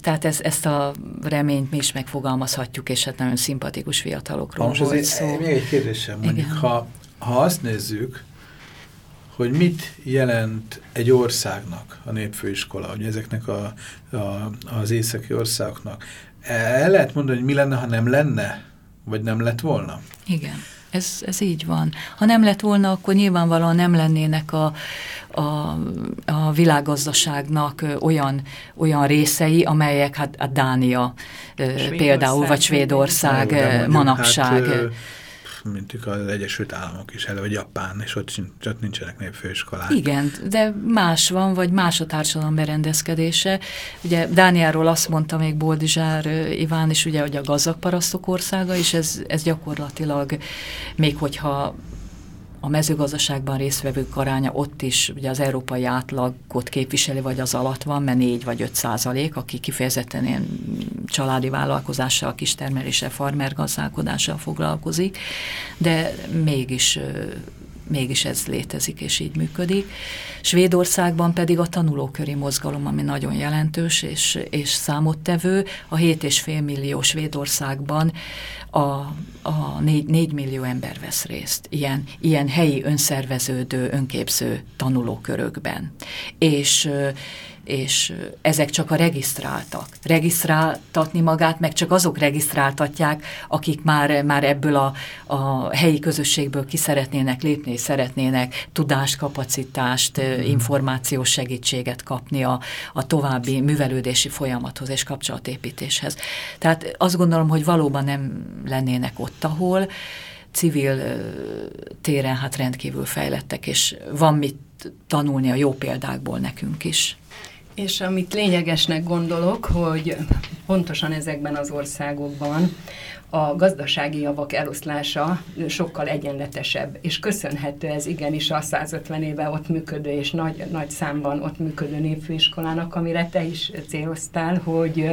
[SPEAKER 3] tehát ez, ezt a reményt mi is megfogalmazhatjuk, és hát nagyon szimpatikus fiatalokról
[SPEAKER 1] Most volt szó. Még egy kérdésem, mondjuk, ha, ha azt nézzük, hogy mit jelent egy országnak a népfőiskola, hogy ezeknek a, a, az északi országoknak. El lehet mondani, hogy mi lenne, ha nem lenne Vagy nem lett volna?
[SPEAKER 3] Igen. Ez, ez így van. Ha nem lett volna, akkor nyilvánvalóan nem lennének a, a, a világgazdaságnak olyan, olyan részei, amelyek hát a Dánia Svédország, például, vagy Svédország manapság. Hát,
[SPEAKER 1] mint az Egyesült Államok is, elő, vagy Japán, és ott, ott nincsenek népfőiskolák.
[SPEAKER 3] Igen, de más van, vagy más a társadalom berendezkedése. Ugye Dániáról azt mondta még Boldizsár Iván is, ugye, hogy a gazdag parasztok országa, és ez, ez gyakorlatilag, még hogyha a mezőgazdaságban résztvevők aránya ott is ugye az európai átlagot képviseli, vagy az alatt van, mert 4 vagy 5 százalék, aki kifejezetten ilyen családi vállalkozással, kistermeléssel, farmergazdálkodással foglalkozik, de mégis mégis ez létezik és így működik. Svédországban pedig a tanulóköri mozgalom, ami nagyon jelentős és, és számottevő, a 7,5 millió Svédországban a, a 4, 4 millió ember vesz részt ilyen, ilyen helyi önszerveződő, önképző tanulókörökben. És és ezek csak a regisztráltak. Regisztráltatni magát, meg csak azok regisztráltatják, akik már, már ebből a, a helyi közösségből ki szeretnének lépni, és szeretnének tudáskapacitást, mm. információs segítséget kapni a, a további művelődési folyamathoz és kapcsolatépítéshez. Tehát azt gondolom, hogy valóban nem lennének ott, ahol civil téren hát rendkívül fejlettek, és van mit tanulni a jó példákból nekünk is.
[SPEAKER 4] És amit lényegesnek gondolok, hogy pontosan ezekben az országokban a gazdasági javak eloszlása sokkal egyenletesebb, és köszönhető ez igenis a 150 éve ott működő és nagy, nagy számban ott működő népfőiskolának, amire te is céloztál, hogy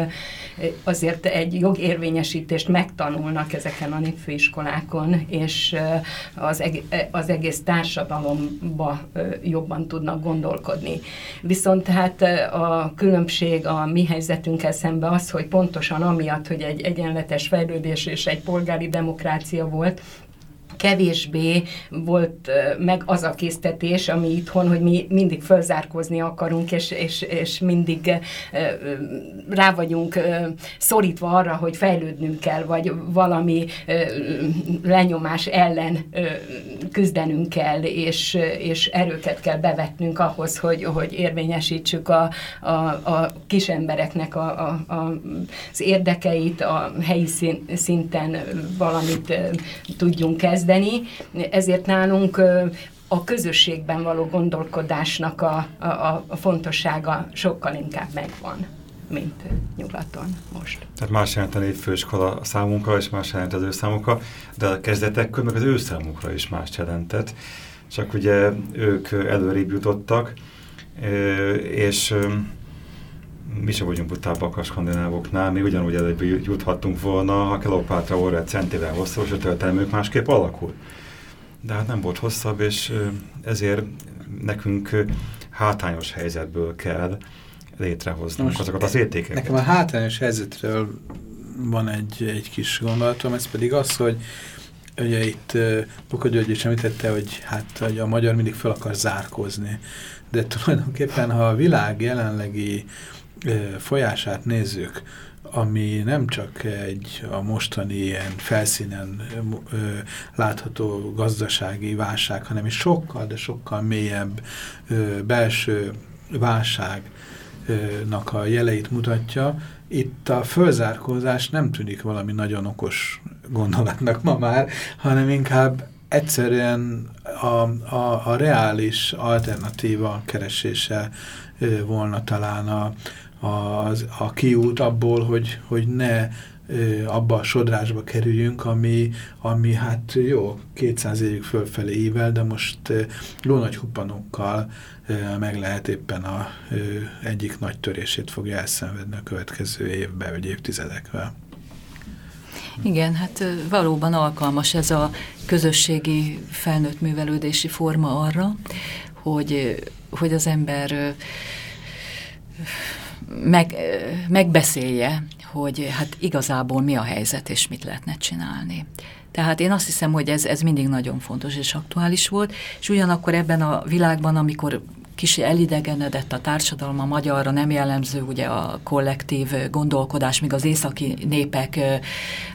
[SPEAKER 4] azért egy jogérvényesítést megtanulnak ezeken a népfőiskolákon, és az, eg az egész társadalomba jobban tudnak gondolkodni. Viszont hát a különbség a mi helyzetünkkel szemben az, hogy pontosan amiatt, hogy egy egyenletes fejlődés és egy polgári demokrácia volt, kevésbé volt meg az a késztetés, ami itthon, hogy mi mindig fölzárkózni akarunk, és, és, és mindig rá vagyunk szorítva arra, hogy fejlődnünk kell, vagy valami lenyomás ellen küzdenünk kell, és, és erőket kell bevetnünk ahhoz, hogy, hogy érvényesítsük a, a, a kis embereknek a, a, az érdekeit, a helyi szinten valamit tudjunk kezdeni, kezdeni, ezért nálunk a közösségben való gondolkodásnak a, a, a fontossága sokkal inkább megvan mint nyugaton most.
[SPEAKER 2] Tehát más jelent a főiskola a számunkra, és más jelent az ő számukra, de a kezdetekkor meg az ő számukra is más jelentett. Csak ugye ők előrébb jutottak, és mi sem vagyunk butábbak a skandinávoknál, mi ugyanúgy előbb juthattunk volna, ha Kleopátra óra egy centivel hosszabb, és a történelmük másképp alakul. De hát nem volt hosszabb, és ezért nekünk hátányos helyzetből kell létrehoznunk Most azokat az értékeket.
[SPEAKER 1] Nekem a hátányos helyzetről van egy, egy kis gondolatom, ez pedig az, hogy ugye itt Buka György is említette, hogy hát hogy a magyar mindig fel akar zárkózni. De tulajdonképpen, ha a világ jelenlegi folyását nézzük, ami nem csak egy a mostani ilyen felszínen ö, látható gazdasági válság, hanem is sokkal, de sokkal mélyebb ö, belső válságnak a jeleit mutatja. Itt a fölzárkózás nem tűnik valami nagyon okos gondolatnak ma már, hanem inkább egyszerűen a, a, a reális alternatíva keresése volna talán a, a, a kiút abból, hogy, hogy ne abba a sodrásba kerüljünk, ami, ami hát jó, 200 évig fölfelé ível, de most lónagy huppanokkal meg lehet éppen a egyik nagy törését fogja elszenvedni a következő évben, vagy évtizedekvel.
[SPEAKER 3] Igen, hát valóban alkalmas ez a közösségi felnőtt művelődési forma arra, hogy, hogy az ember meg, megbeszélje, hogy hát igazából mi a helyzet, és mit lehetne csinálni. Tehát én azt hiszem, hogy ez, ez mindig nagyon fontos és aktuális volt, és ugyanakkor ebben a világban, amikor kis elidegenedett a társadalom, a magyarra nem jellemző ugye a kollektív gondolkodás, míg az északi népek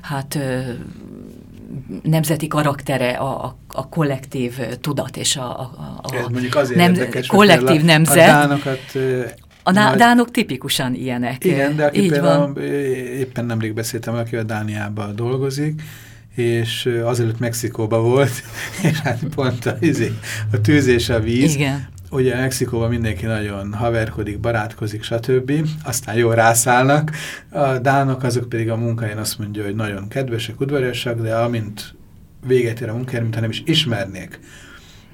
[SPEAKER 3] hát nemzeti karaktere a, a, a kollektív tudat és a, a, a
[SPEAKER 1] Ez mondjuk azért
[SPEAKER 3] nem,
[SPEAKER 1] érdekes,
[SPEAKER 3] kollektív
[SPEAKER 1] a,
[SPEAKER 3] nemzet.
[SPEAKER 1] A dánokat,
[SPEAKER 3] a nagy... dánok tipikusan ilyenek.
[SPEAKER 1] Igen, de aki
[SPEAKER 3] Így
[SPEAKER 1] például
[SPEAKER 3] van.
[SPEAKER 1] éppen nemrég beszéltem, aki a Dániában dolgozik, és azelőtt Mexikóban volt, [laughs] és hát pont a, izé, a tűz és a víz.
[SPEAKER 3] Igen.
[SPEAKER 1] Ugye Mexikóban mindenki nagyon haverkodik, barátkozik, stb. Aztán jól rászállnak. A dánok azok pedig a munkáján azt mondja, hogy nagyon kedvesek, udvariasak, de amint véget ér a munkája, mintha nem is ismernék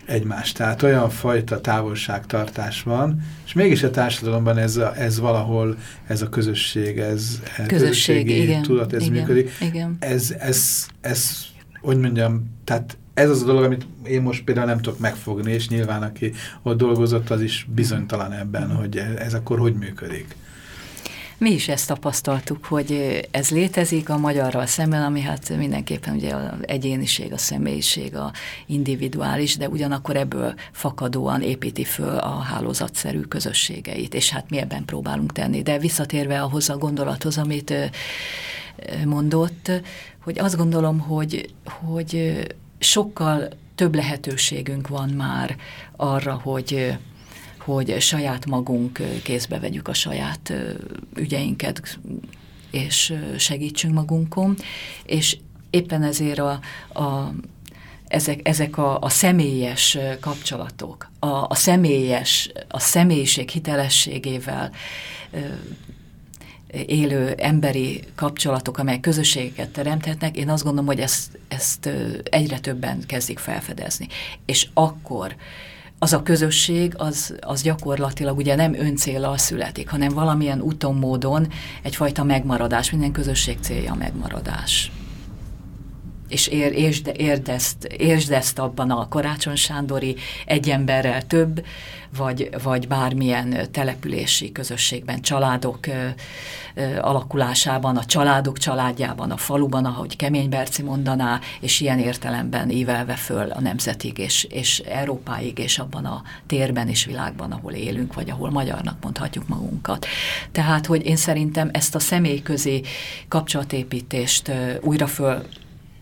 [SPEAKER 1] egymást. Tehát olyan fajta távolságtartás van, és mégis a társadalomban ez, a, ez valahol, ez a közösség, ez
[SPEAKER 3] Közösség, igen,
[SPEAKER 1] tudat, ez
[SPEAKER 3] igen,
[SPEAKER 1] működik.
[SPEAKER 3] Igen.
[SPEAKER 1] Ez, ez, ez, hogy mondjam, tehát ez az a dolog, amit én most például nem tudok megfogni, és nyilván aki ott dolgozott, az is bizonytalan ebben, mm. hogy ez akkor hogy működik.
[SPEAKER 3] Mi is ezt tapasztaltuk, hogy ez létezik a magyarral szemben, ami hát mindenképpen ugye az egyéniség, a személyiség, a individuális, de ugyanakkor ebből fakadóan építi föl a hálózatszerű közösségeit, és hát mi ebben próbálunk tenni. De visszatérve ahhoz a gondolathoz, amit mondott, hogy azt gondolom, hogy, hogy sokkal több lehetőségünk van már arra, hogy hogy saját magunk kézbe vegyük a saját ügyeinket, és segítsünk magunkon, és éppen ezért a, a ezek, ezek a, a személyes kapcsolatok, a, a személyes, a személyiség hitelességével élő emberi kapcsolatok, amelyek közösségeket teremthetnek, én azt gondolom, hogy ezt, ezt egyre többen kezdik felfedezni. És akkor az a közösség, az, az gyakorlatilag ugye nem öncélal születik, hanem valamilyen úton, módon egyfajta megmaradás, minden közösség célja a megmaradás és ér, érd, ezt, értsd ezt abban a Karácsony Sándori egy emberrel több, vagy, vagy bármilyen települési közösségben, családok ö, ö, alakulásában, a családok családjában, a faluban, ahogy Kemény Berci mondaná, és ilyen értelemben ívelve föl a nemzetig, és, és Európáig, és abban a térben és világban, ahol élünk, vagy ahol magyarnak mondhatjuk magunkat. Tehát, hogy én szerintem ezt a személyközi kapcsolatépítést ö, újra föl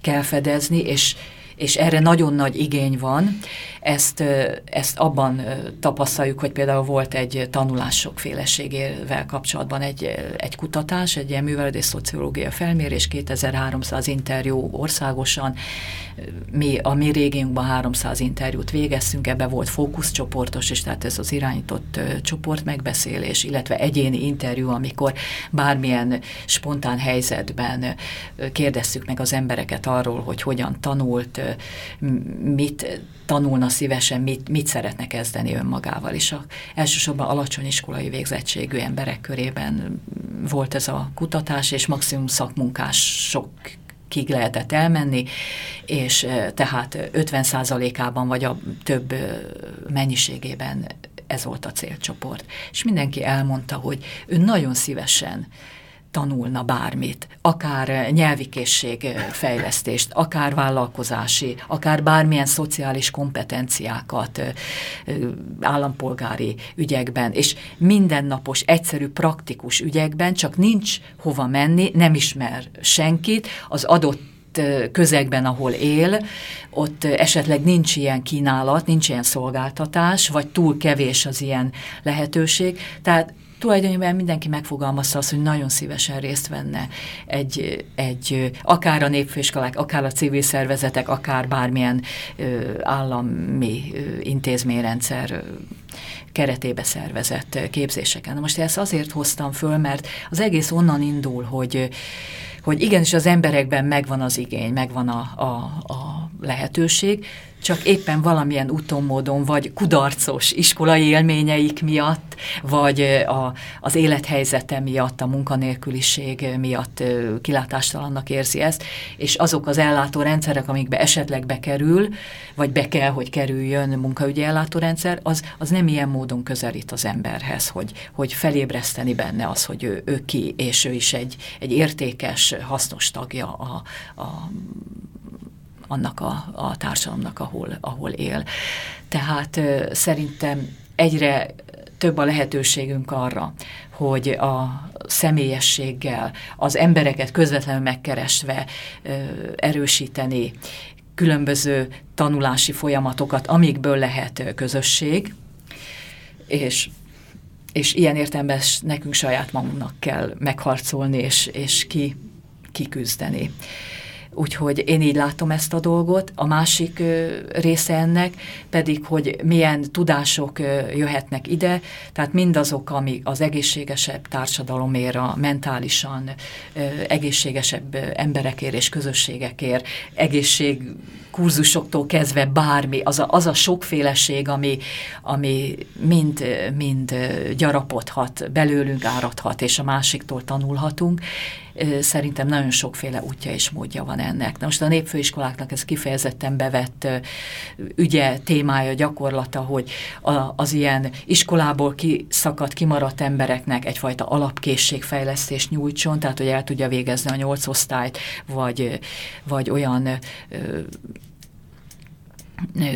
[SPEAKER 3] kell fedezni, és, és erre nagyon nagy igény van. Ezt, ezt abban tapasztaljuk, hogy például volt egy tanulás sokféleségével kapcsolatban egy, egy kutatás, egy ilyen művelődés szociológia felmérés, 2300 interjú országosan, mi a mi régiunkban 300 interjút végeztünk, ebbe volt fókuszcsoportos is, tehát ez az irányított csoport megbeszélés, illetve egyéni interjú, amikor bármilyen spontán helyzetben kérdeztük meg az embereket arról, hogy hogyan tanult, mit tanulna szívesen, mit, mit szeretne kezdeni önmagával. És a, elsősorban alacsony iskolai végzettségű emberek körében volt ez a kutatás, és maximum szakmunkások kig lehetett elmenni, és tehát 50%-ában vagy a több mennyiségében ez volt a célcsoport. És mindenki elmondta, hogy ő nagyon szívesen tanulna bármit, akár nyelvi készség fejlesztést, akár vállalkozási, akár bármilyen szociális kompetenciákat állampolgári ügyekben, és mindennapos, egyszerű, praktikus ügyekben, csak nincs hova menni, nem ismer senkit, az adott közegben, ahol él, ott esetleg nincs ilyen kínálat, nincs ilyen szolgáltatás, vagy túl kevés az ilyen lehetőség. Tehát tulajdonképpen mindenki megfogalmazta azt, hogy nagyon szívesen részt venne egy, egy akár a népfőiskolák, akár a civil szervezetek, akár bármilyen ö, állami ö, intézményrendszer keretébe szervezett képzéseken. Na most ezt azért hoztam föl, mert az egész onnan indul, hogy hogy igenis az emberekben megvan az igény, megvan a, a, a lehetőség, csak éppen valamilyen úton, módon, vagy kudarcos iskolai élményeik miatt, vagy a, az élethelyzete miatt, a munkanélküliség miatt kilátástalannak érzi ezt, és azok az ellátórendszerek, amikbe esetleg bekerül, vagy be kell, hogy kerüljön munkaügyi ellátórendszer, az, az nem ilyen módon közelít az emberhez, hogy, hogy felébreszteni benne az, hogy ő, ő ki, és ő is egy, egy értékes, hasznos tagja a, a annak a, a társadalomnak, ahol, ahol él. Tehát szerintem egyre több a lehetőségünk arra, hogy a személyességgel, az embereket közvetlenül megkeresve erősíteni, különböző tanulási folyamatokat, amikből lehet közösség, és, és ilyen értelemben nekünk saját magunknak kell megharcolni és, és ki, kiküzdeni. Úgyhogy én így látom ezt a dolgot. A másik része ennek pedig, hogy milyen tudások jöhetnek ide, tehát mindazok, ami az egészségesebb társadalomért, a mentálisan egészségesebb emberekért és közösségekért, egészség kurzusoktól kezdve bármi, az a, az a sokféleség, ami, ami mind, mind gyarapodhat, belőlünk áradhat, és a másiktól tanulhatunk, szerintem nagyon sokféle útja és módja van ennek. Na most a népfőiskoláknak ez kifejezetten bevett ügye, témája, gyakorlata, hogy az ilyen iskolából kiszakadt, kimaradt embereknek egyfajta alapkészségfejlesztést nyújtson, tehát hogy el tudja végezni a nyolc osztályt, vagy, vagy olyan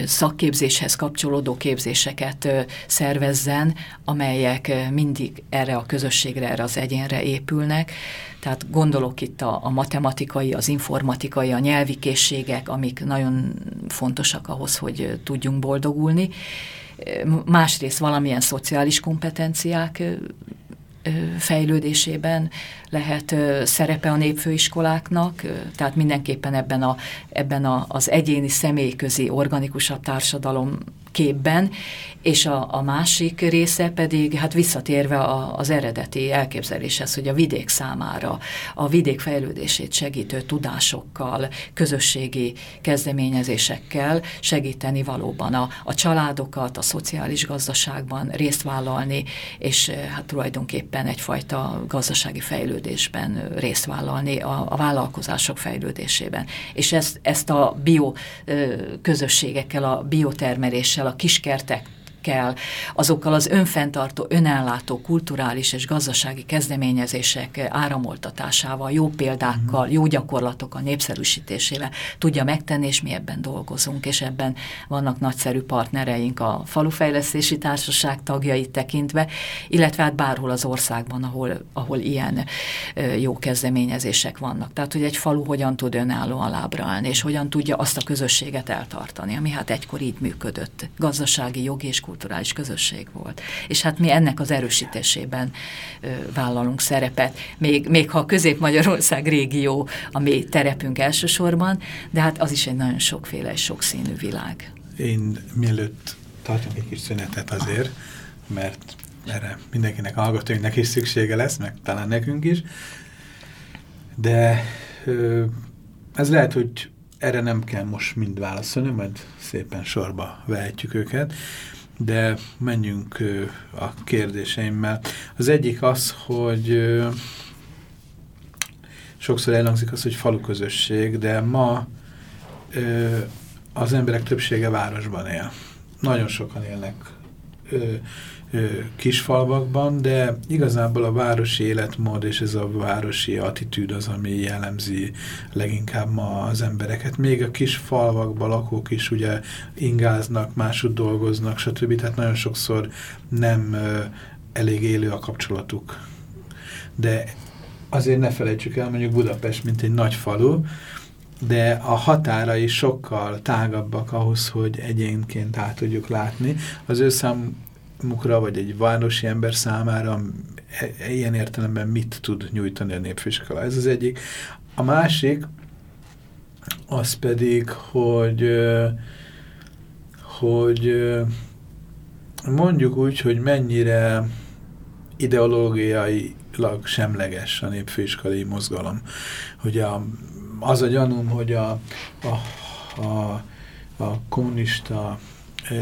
[SPEAKER 3] szakképzéshez kapcsolódó képzéseket szervezzen, amelyek mindig erre a közösségre, erre az egyénre épülnek. Tehát gondolok itt a, a matematikai, az informatikai, a nyelvi készségek, amik nagyon fontosak ahhoz, hogy tudjunk boldogulni. Másrészt valamilyen szociális kompetenciák fejlődésében lehet szerepe a népfőiskoláknak, tehát mindenképpen ebben, a, ebben a, az egyéni személyközi organikusabb társadalom képben, és a, a másik része pedig, hát visszatérve a, az eredeti elképzeléshez, hogy a vidék számára a vidék fejlődését segítő tudásokkal, közösségi kezdeményezésekkel segíteni valóban a, a családokat, a szociális gazdaságban részt vállalni, és hát tulajdonképpen egyfajta gazdasági fejlődésben részt vállalni a, a vállalkozások fejlődésében. És ezt, ezt a bio közösségekkel, a biotermeléssel, a kiskertek kell, azokkal az önfenntartó, önellátó kulturális és gazdasági kezdeményezések áramoltatásával, jó példákkal, jó gyakorlatok a népszerűsítésével tudja megtenni, és mi ebben dolgozunk, és ebben vannak nagyszerű partnereink a Falufejlesztési Társaság tagjait tekintve, illetve hát bárhol az országban, ahol, ahol ilyen jó kezdeményezések vannak. Tehát, hogy egy falu hogyan tud önállóan lábra állni, és hogyan tudja azt a közösséget eltartani, ami hát egykor így működött. Gazdasági, jogi és kulturális közösség volt. És hát mi ennek az erősítésében ö, vállalunk szerepet, még, még ha a Közép-Magyarország régió a mi terepünk elsősorban, de hát az is egy nagyon sokféle és sokszínű világ.
[SPEAKER 1] Én mielőtt tartunk egy kis szünetet azért, mert erre mindenkinek hallgatóinknak is szüksége lesz, meg talán nekünk is, de ez lehet, hogy erre nem kell most mind válaszolni, majd szépen sorba vehetjük őket de menjünk a kérdéseimmel. Az egyik az, hogy sokszor elhangzik az, hogy falu közösség, de ma az emberek többsége városban él. Nagyon sokan élnek kisfalvakban, de igazából a városi életmód és ez a városi attitűd az, ami jellemzi leginkább ma az embereket. Még a kis falvakban lakók is ugye ingáznak, máshogy dolgoznak, stb. Tehát nagyon sokszor nem elég élő a kapcsolatuk. De azért ne felejtsük el, mondjuk Budapest, mint egy nagy falu, de a határai sokkal tágabbak ahhoz, hogy egyénként át tudjuk látni. Az ő mukra, vagy egy városi ember számára e, ilyen értelemben mit tud nyújtani a népfőiskola. Ez az egyik. A másik, az pedig, hogy, hogy mondjuk úgy, hogy mennyire ideológiailag semleges a népfőiskolai mozgalom. Hogy a, az a gyanúm, hogy a, a, a, a kommunista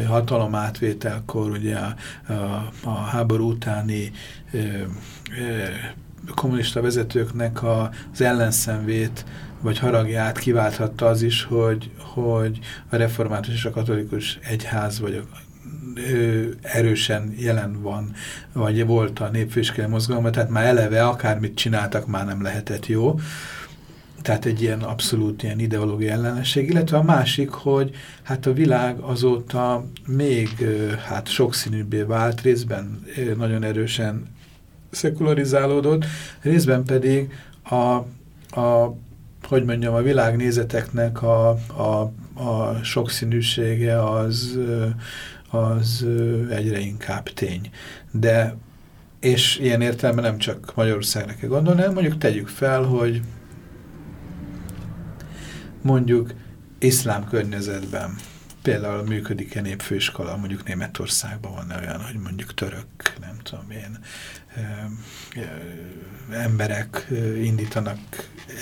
[SPEAKER 1] hatalomátvételkor, ugye a, a, a háború utáni ö, ö, kommunista vezetőknek a, az ellenszenvét vagy haragját kiválthatta az is, hogy, hogy a református és a katolikus egyház vagy a, erősen jelen van, vagy volt a népfőskelő mozgalma, tehát már eleve akármit csináltak, már nem lehetett jó. Tehát egy ilyen abszolút ilyen ideológia ellenesség, illetve a másik, hogy hát a világ azóta még hát sokszínűbbé vált, részben nagyon erősen szekularizálódott, részben pedig a, a hogy mondjam, a világnézeteknek a, a, a sokszínűsége az, az egyre inkább tény. De, és ilyen értelemben nem csak Magyarországra kell gondolni, hanem mondjuk tegyük fel, hogy mondjuk iszlám környezetben például működik-e népfőiskola, mondjuk Németországban van -e olyan, hogy mondjuk török, nem tudom én, emberek indítanak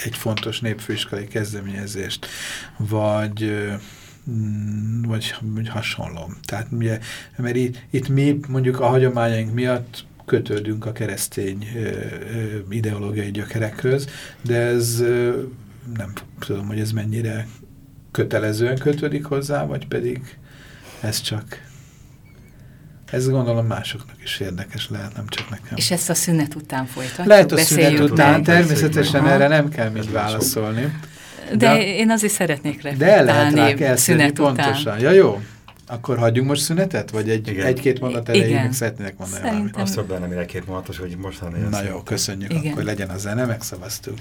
[SPEAKER 1] egy fontos népfőiskolai kezdeményezést, vagy mm, vagy, hasonló. Tehát ugye, mert itt, itt mi mondjuk a hagyományaink miatt kötődünk a keresztény ideológiai gyökerekhöz, de ez nem tudom, hogy ez mennyire kötelezően kötődik hozzá, vagy pedig ez csak ez gondolom másoknak is érdekes lehet, nem csak nekem.
[SPEAKER 3] És ezt a szünet után folytatjuk?
[SPEAKER 1] Lehet a szünet után, természetesen erre nem kell mind válaszolni.
[SPEAKER 3] De, de én azért szeretnék
[SPEAKER 1] reflektálni De lehet rá szünet pontosan. Után. Ja jó, akkor hagyjunk most szünetet? Vagy egy-két egy mondat erejéig meg szeretnének mondani Szerintem... valamit?
[SPEAKER 2] Azt benne mire két mondatos, hogy most.
[SPEAKER 1] Na jó, köszönjük, Igen. akkor legyen a zene, megszavaztuk.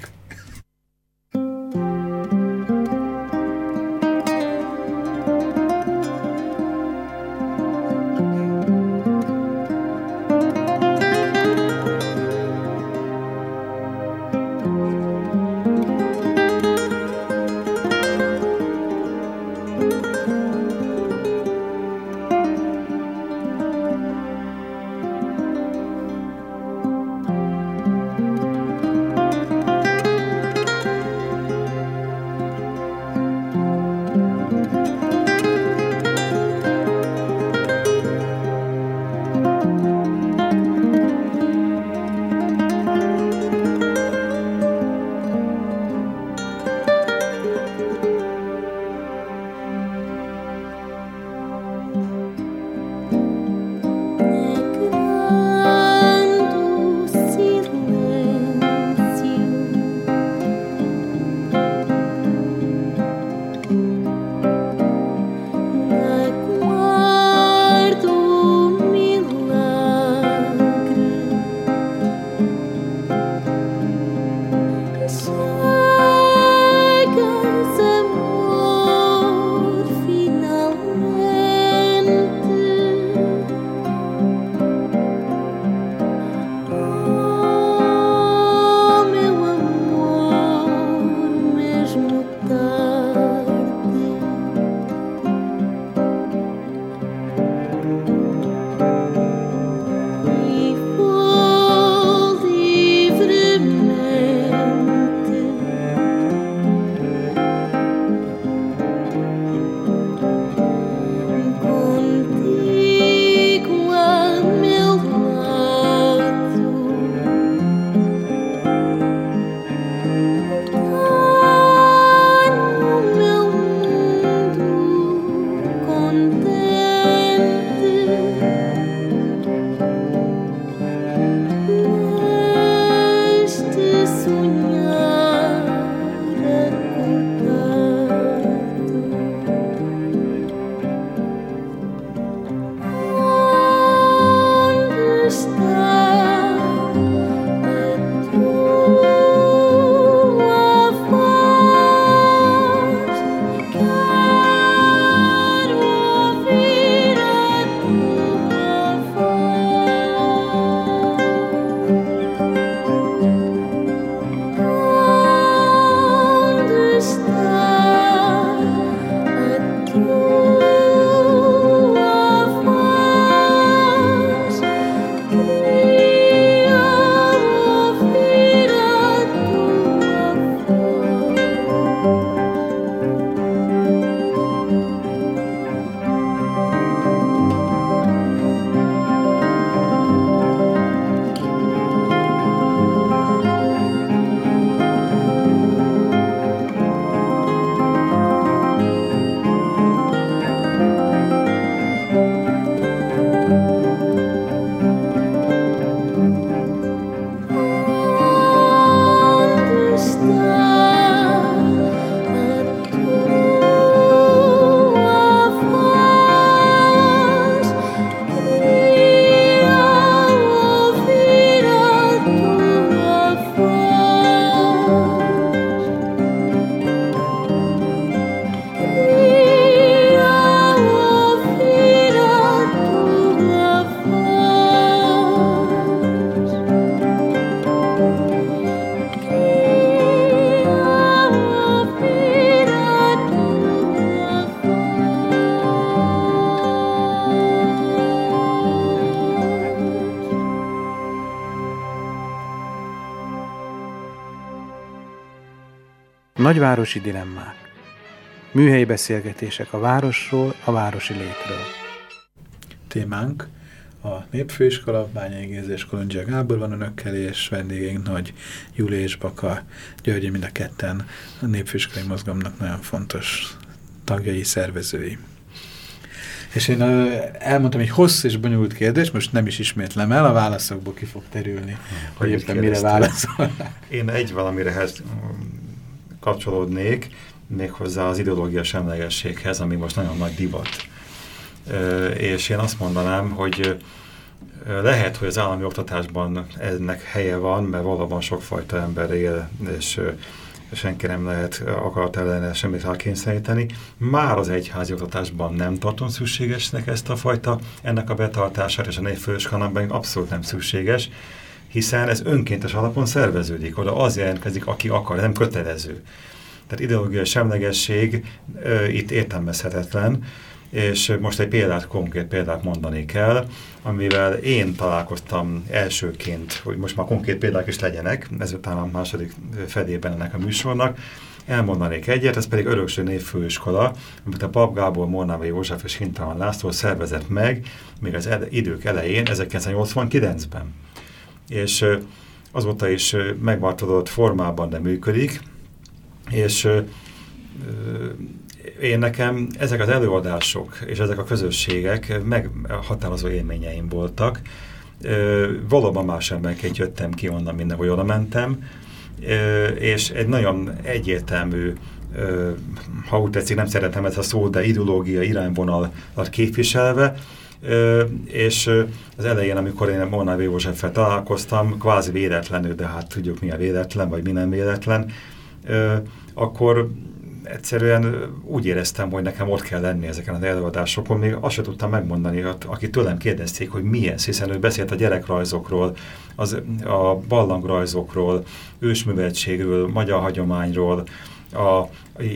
[SPEAKER 1] Nagyvárosi dilemmák. Műhelyi beszélgetések a városról, a városi létről. Témánk a Népfőiskola, Bányai Géza és Kolondzsia Gábor van önökkel, és vendégeink Nagy Júli és Baka György, mind a ketten a Népfőiskolai Mozgalomnak nagyon fontos tagjai, szervezői. És én elmondtam egy hosszú és bonyolult kérdés, most nem is ismétlem el, a válaszokból ki fog terülni, hogy éppen mire válaszol.
[SPEAKER 2] Én egy valamire kapcsolódnék, méghozzá az ideológia semlegességhez, ami most nagyon nagy divat. És én azt mondanám, hogy lehet, hogy az állami oktatásban ennek helye van, mert valóban sokfajta ember él, és senki nem lehet akarat ellene semmit rákényszeríteni. Már az egyházi oktatásban nem tartom szükségesnek ezt a fajta, ennek a betartását, és a négyfős kanalban abszolút nem szükséges, hiszen ez önkéntes alapon szerveződik, oda az jelentkezik, aki akar, nem kötelező. Tehát ideológiai semlegesség e, itt értelmezhetetlen, és most egy példát, konkrét példát mondani kell, amivel én találkoztam elsőként, hogy most már konkrét példák is legyenek, ezután a második fedében ennek a műsornak, elmondanék egyet, ez pedig Örökső Névfőiskola, amit a Pap Gábor, Mornáva József és Hintalan László szervezett meg még az idők elején, 1989-ben. És azóta is megváltozott formában, de működik, és én nekem ezek az előadások és ezek a közösségek meghatározó élményeim voltak. Valóban más emberként jöttem ki onnan, mindenhol oda mentem, és egy nagyon egyértelmű, ha úgy tetszik, nem szeretem ezt a szót, de ideológia irányvonalat képviselve, és az elején, amikor én Molnár Józseffel találkoztam, kvázi véletlenül, de hát tudjuk mi a véletlen, vagy mi nem véletlen, akkor egyszerűen úgy éreztem, hogy nekem ott kell lenni ezeken az előadásokon, még azt sem tudtam megmondani, aki tőlem kérdezték, hogy milyen, hiszen ő beszélt a gyerekrajzokról, az, a ballangrajzokról, ősműveltségről, magyar hagyományról, a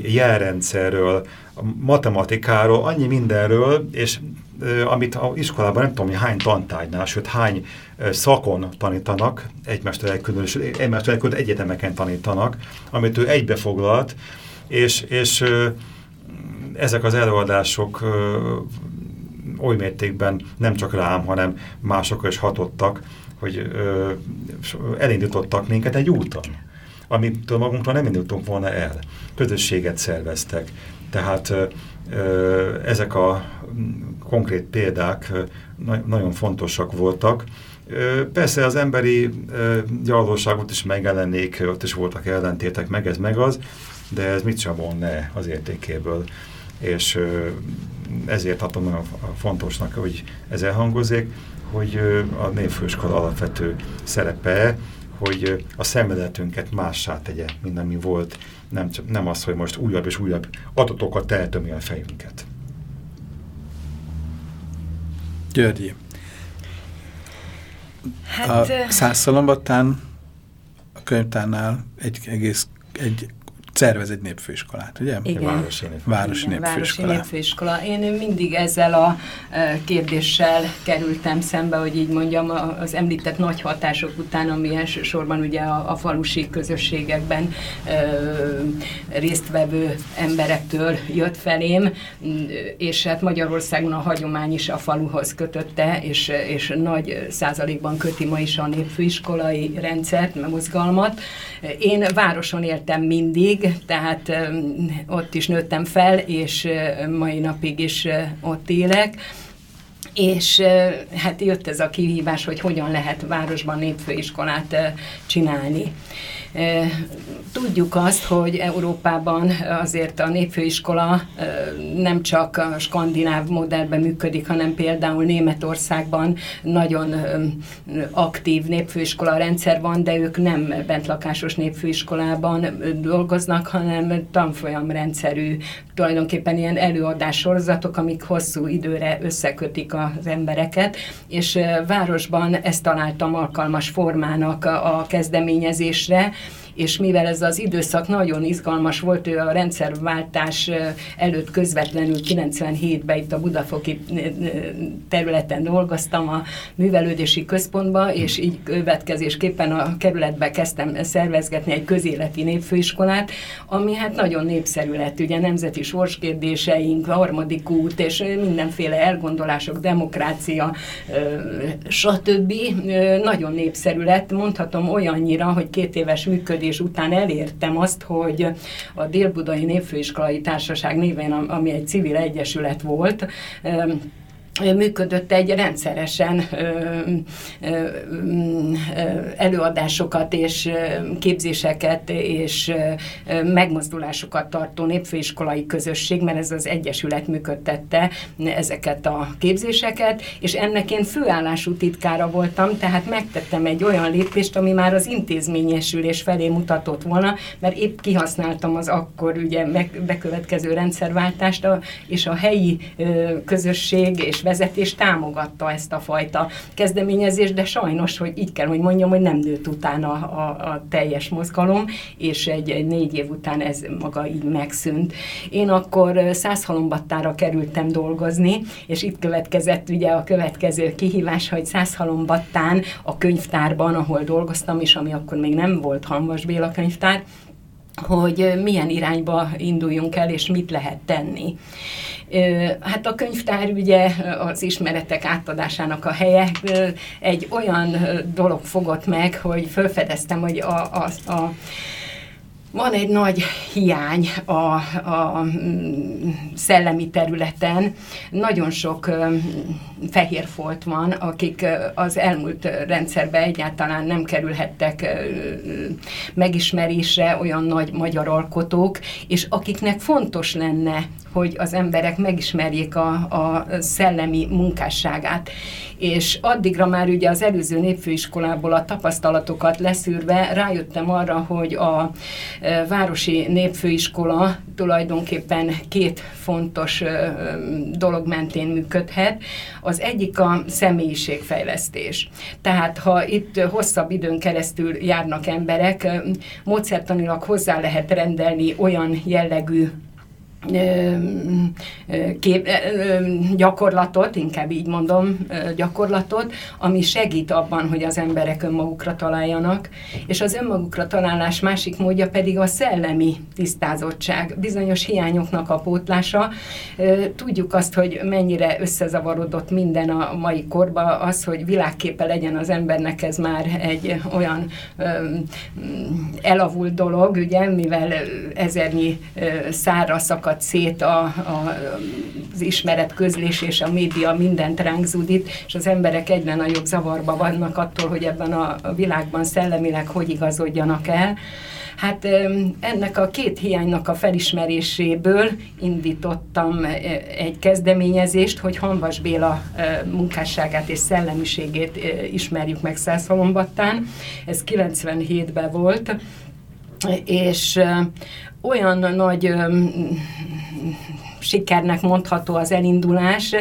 [SPEAKER 2] jelrendszerről, a matematikáról, annyi mindenről, és amit a iskolában nem tudom, hogy hány tantárgynál, sőt hány szakon tanítanak, egymást elkülönül, egyetemeken tanítanak, amit ő egybefoglalt, és, és ezek az előadások oly mértékben nem csak rám, hanem másokra is hatottak, hogy elindítottak minket egy úton, amitől magunkra nem indultunk volna el. Közösséget szerveztek. Tehát ezek a konkrét példák nagyon fontosak voltak. Persze az emberi gyalóságot is megjelenik, ott is voltak ellentétek, meg ez meg az, de ez mit sem le az értékéből. És ezért hatom nagyon fontosnak, hogy ez elhangozik, hogy a névfőskola alapvető szerepe, hogy a szemléletünket mássá tegye, mint ami volt, nem, csak, nem az, hogy most újabb és újabb adatokat eltömi a fejünket.
[SPEAKER 1] Györgyi. Hát, a Százszalombattán a könyvtárnál egy egész egy szervez egy népfőiskolát, ugye?
[SPEAKER 4] Igen.
[SPEAKER 1] Városi, népfőiskola.
[SPEAKER 4] Városi népfőiskola. Én mindig ezzel a kérdéssel kerültem szembe, hogy így mondjam, az említett nagy hatások után, ami elsősorban ugye a, a falusi közösségekben ö, résztvevő emberektől jött felém, és hát Magyarországon a hagyomány is a faluhoz kötötte, és, és nagy százalékban köti ma is a népfőiskolai rendszert, mozgalmat. Én városon éltem mindig, tehát ott is nőttem fel, és mai napig is ott élek. És hát jött ez a kihívás, hogy hogyan lehet városban népfőiskolát csinálni. Tudjuk azt, hogy Európában azért a népfőiskola nem csak a skandináv modellben működik, hanem például Németországban nagyon aktív népfőiskola rendszer van, de ők nem bentlakásos népfőiskolában dolgoznak, hanem tanfolyam rendszerű, tulajdonképpen ilyen előadás sorozatok, amik hosszú időre összekötik az embereket, és városban ezt találtam alkalmas formának a kezdeményezésre, és mivel ez az időszak nagyon izgalmas volt, ő a rendszerváltás előtt közvetlenül 97-ben itt a Budafoki területen dolgoztam a művelődési központba, és így következésképpen a kerületbe kezdtem szervezgetni egy közéleti népfőiskolát, ami hát nagyon népszerű lett, ugye nemzeti sorskérdéseink, harmadik út, és mindenféle elgondolások, demokrácia, stb. Nagyon népszerű lett, mondhatom olyannyira, hogy két éves működés után elértem azt, hogy a Dél-Budai Népfőiskolai Társaság néven, ami egy civil egyesület volt, működött egy rendszeresen előadásokat és képzéseket és megmozdulásokat tartó népfőiskolai közösség, mert ez az Egyesület működtette ezeket a képzéseket, és ennek én főállású titkára voltam, tehát megtettem egy olyan lépést, ami már az intézményesülés felé mutatott volna, mert épp kihasználtam az akkor ugye bekövetkező rendszerváltást, és a helyi közösség és vezetés támogatta ezt a fajta kezdeményezést, de sajnos, hogy így kell, hogy mondjam, hogy nem nőtt utána a, a teljes mozgalom, és egy, egy négy év után ez maga így megszűnt. Én akkor Százhalombattára kerültem dolgozni, és itt következett ugye a következő kihívás, hogy Százhalombattán a könyvtárban, ahol dolgoztam, és ami akkor még nem volt Hanvas Béla könyvtár, hogy milyen irányba induljunk el, és mit lehet tenni. Hát a könyvtár ugye az ismeretek átadásának a helye egy olyan dolog fogott meg, hogy felfedeztem, hogy a, a, a van egy nagy hiány a, a mm, szellemi területen. Nagyon sok fehér folt van, akik az elmúlt rendszerben egyáltalán nem kerülhettek megismerésre olyan nagy magyar alkotók, és akiknek fontos lenne, hogy az emberek megismerjék a, a szellemi munkásságát. És addigra már ugye az előző népfőiskolából a tapasztalatokat leszűrve rájöttem arra, hogy a városi népfőiskola tulajdonképpen két fontos dolog mentén működhet. Az egyik a személyiségfejlesztés. Tehát ha itt hosszabb időn keresztül járnak emberek, módszertanilag hozzá lehet rendelni olyan jellegű kép, gyakorlatot, inkább így mondom, gyakorlatot, ami segít abban, hogy az emberek önmagukra találjanak, és az önmagukra találás másik módja pedig a szellemi tisztázottság, bizonyos hiányoknak a pótlása. Tudjuk azt, hogy mennyire összezavarodott minden a mai korban, az, hogy világképe legyen az embernek, ez már egy olyan elavult dolog, ugye, mivel ezernyi szára szakad szakadt szét a, a, az ismeret közlés és a média mindent ránk zudít, és az emberek egyre nagyobb zavarba vannak attól, hogy ebben a, világban szellemileg hogy igazodjanak el. Hát ennek a két hiánynak a felismeréséből indítottam egy kezdeményezést, hogy Hanvas Béla munkásságát és szellemiségét ismerjük meg Szászhalombattán. Ez 97-ben volt, és olyan nagy sikernek mondható az elindulás,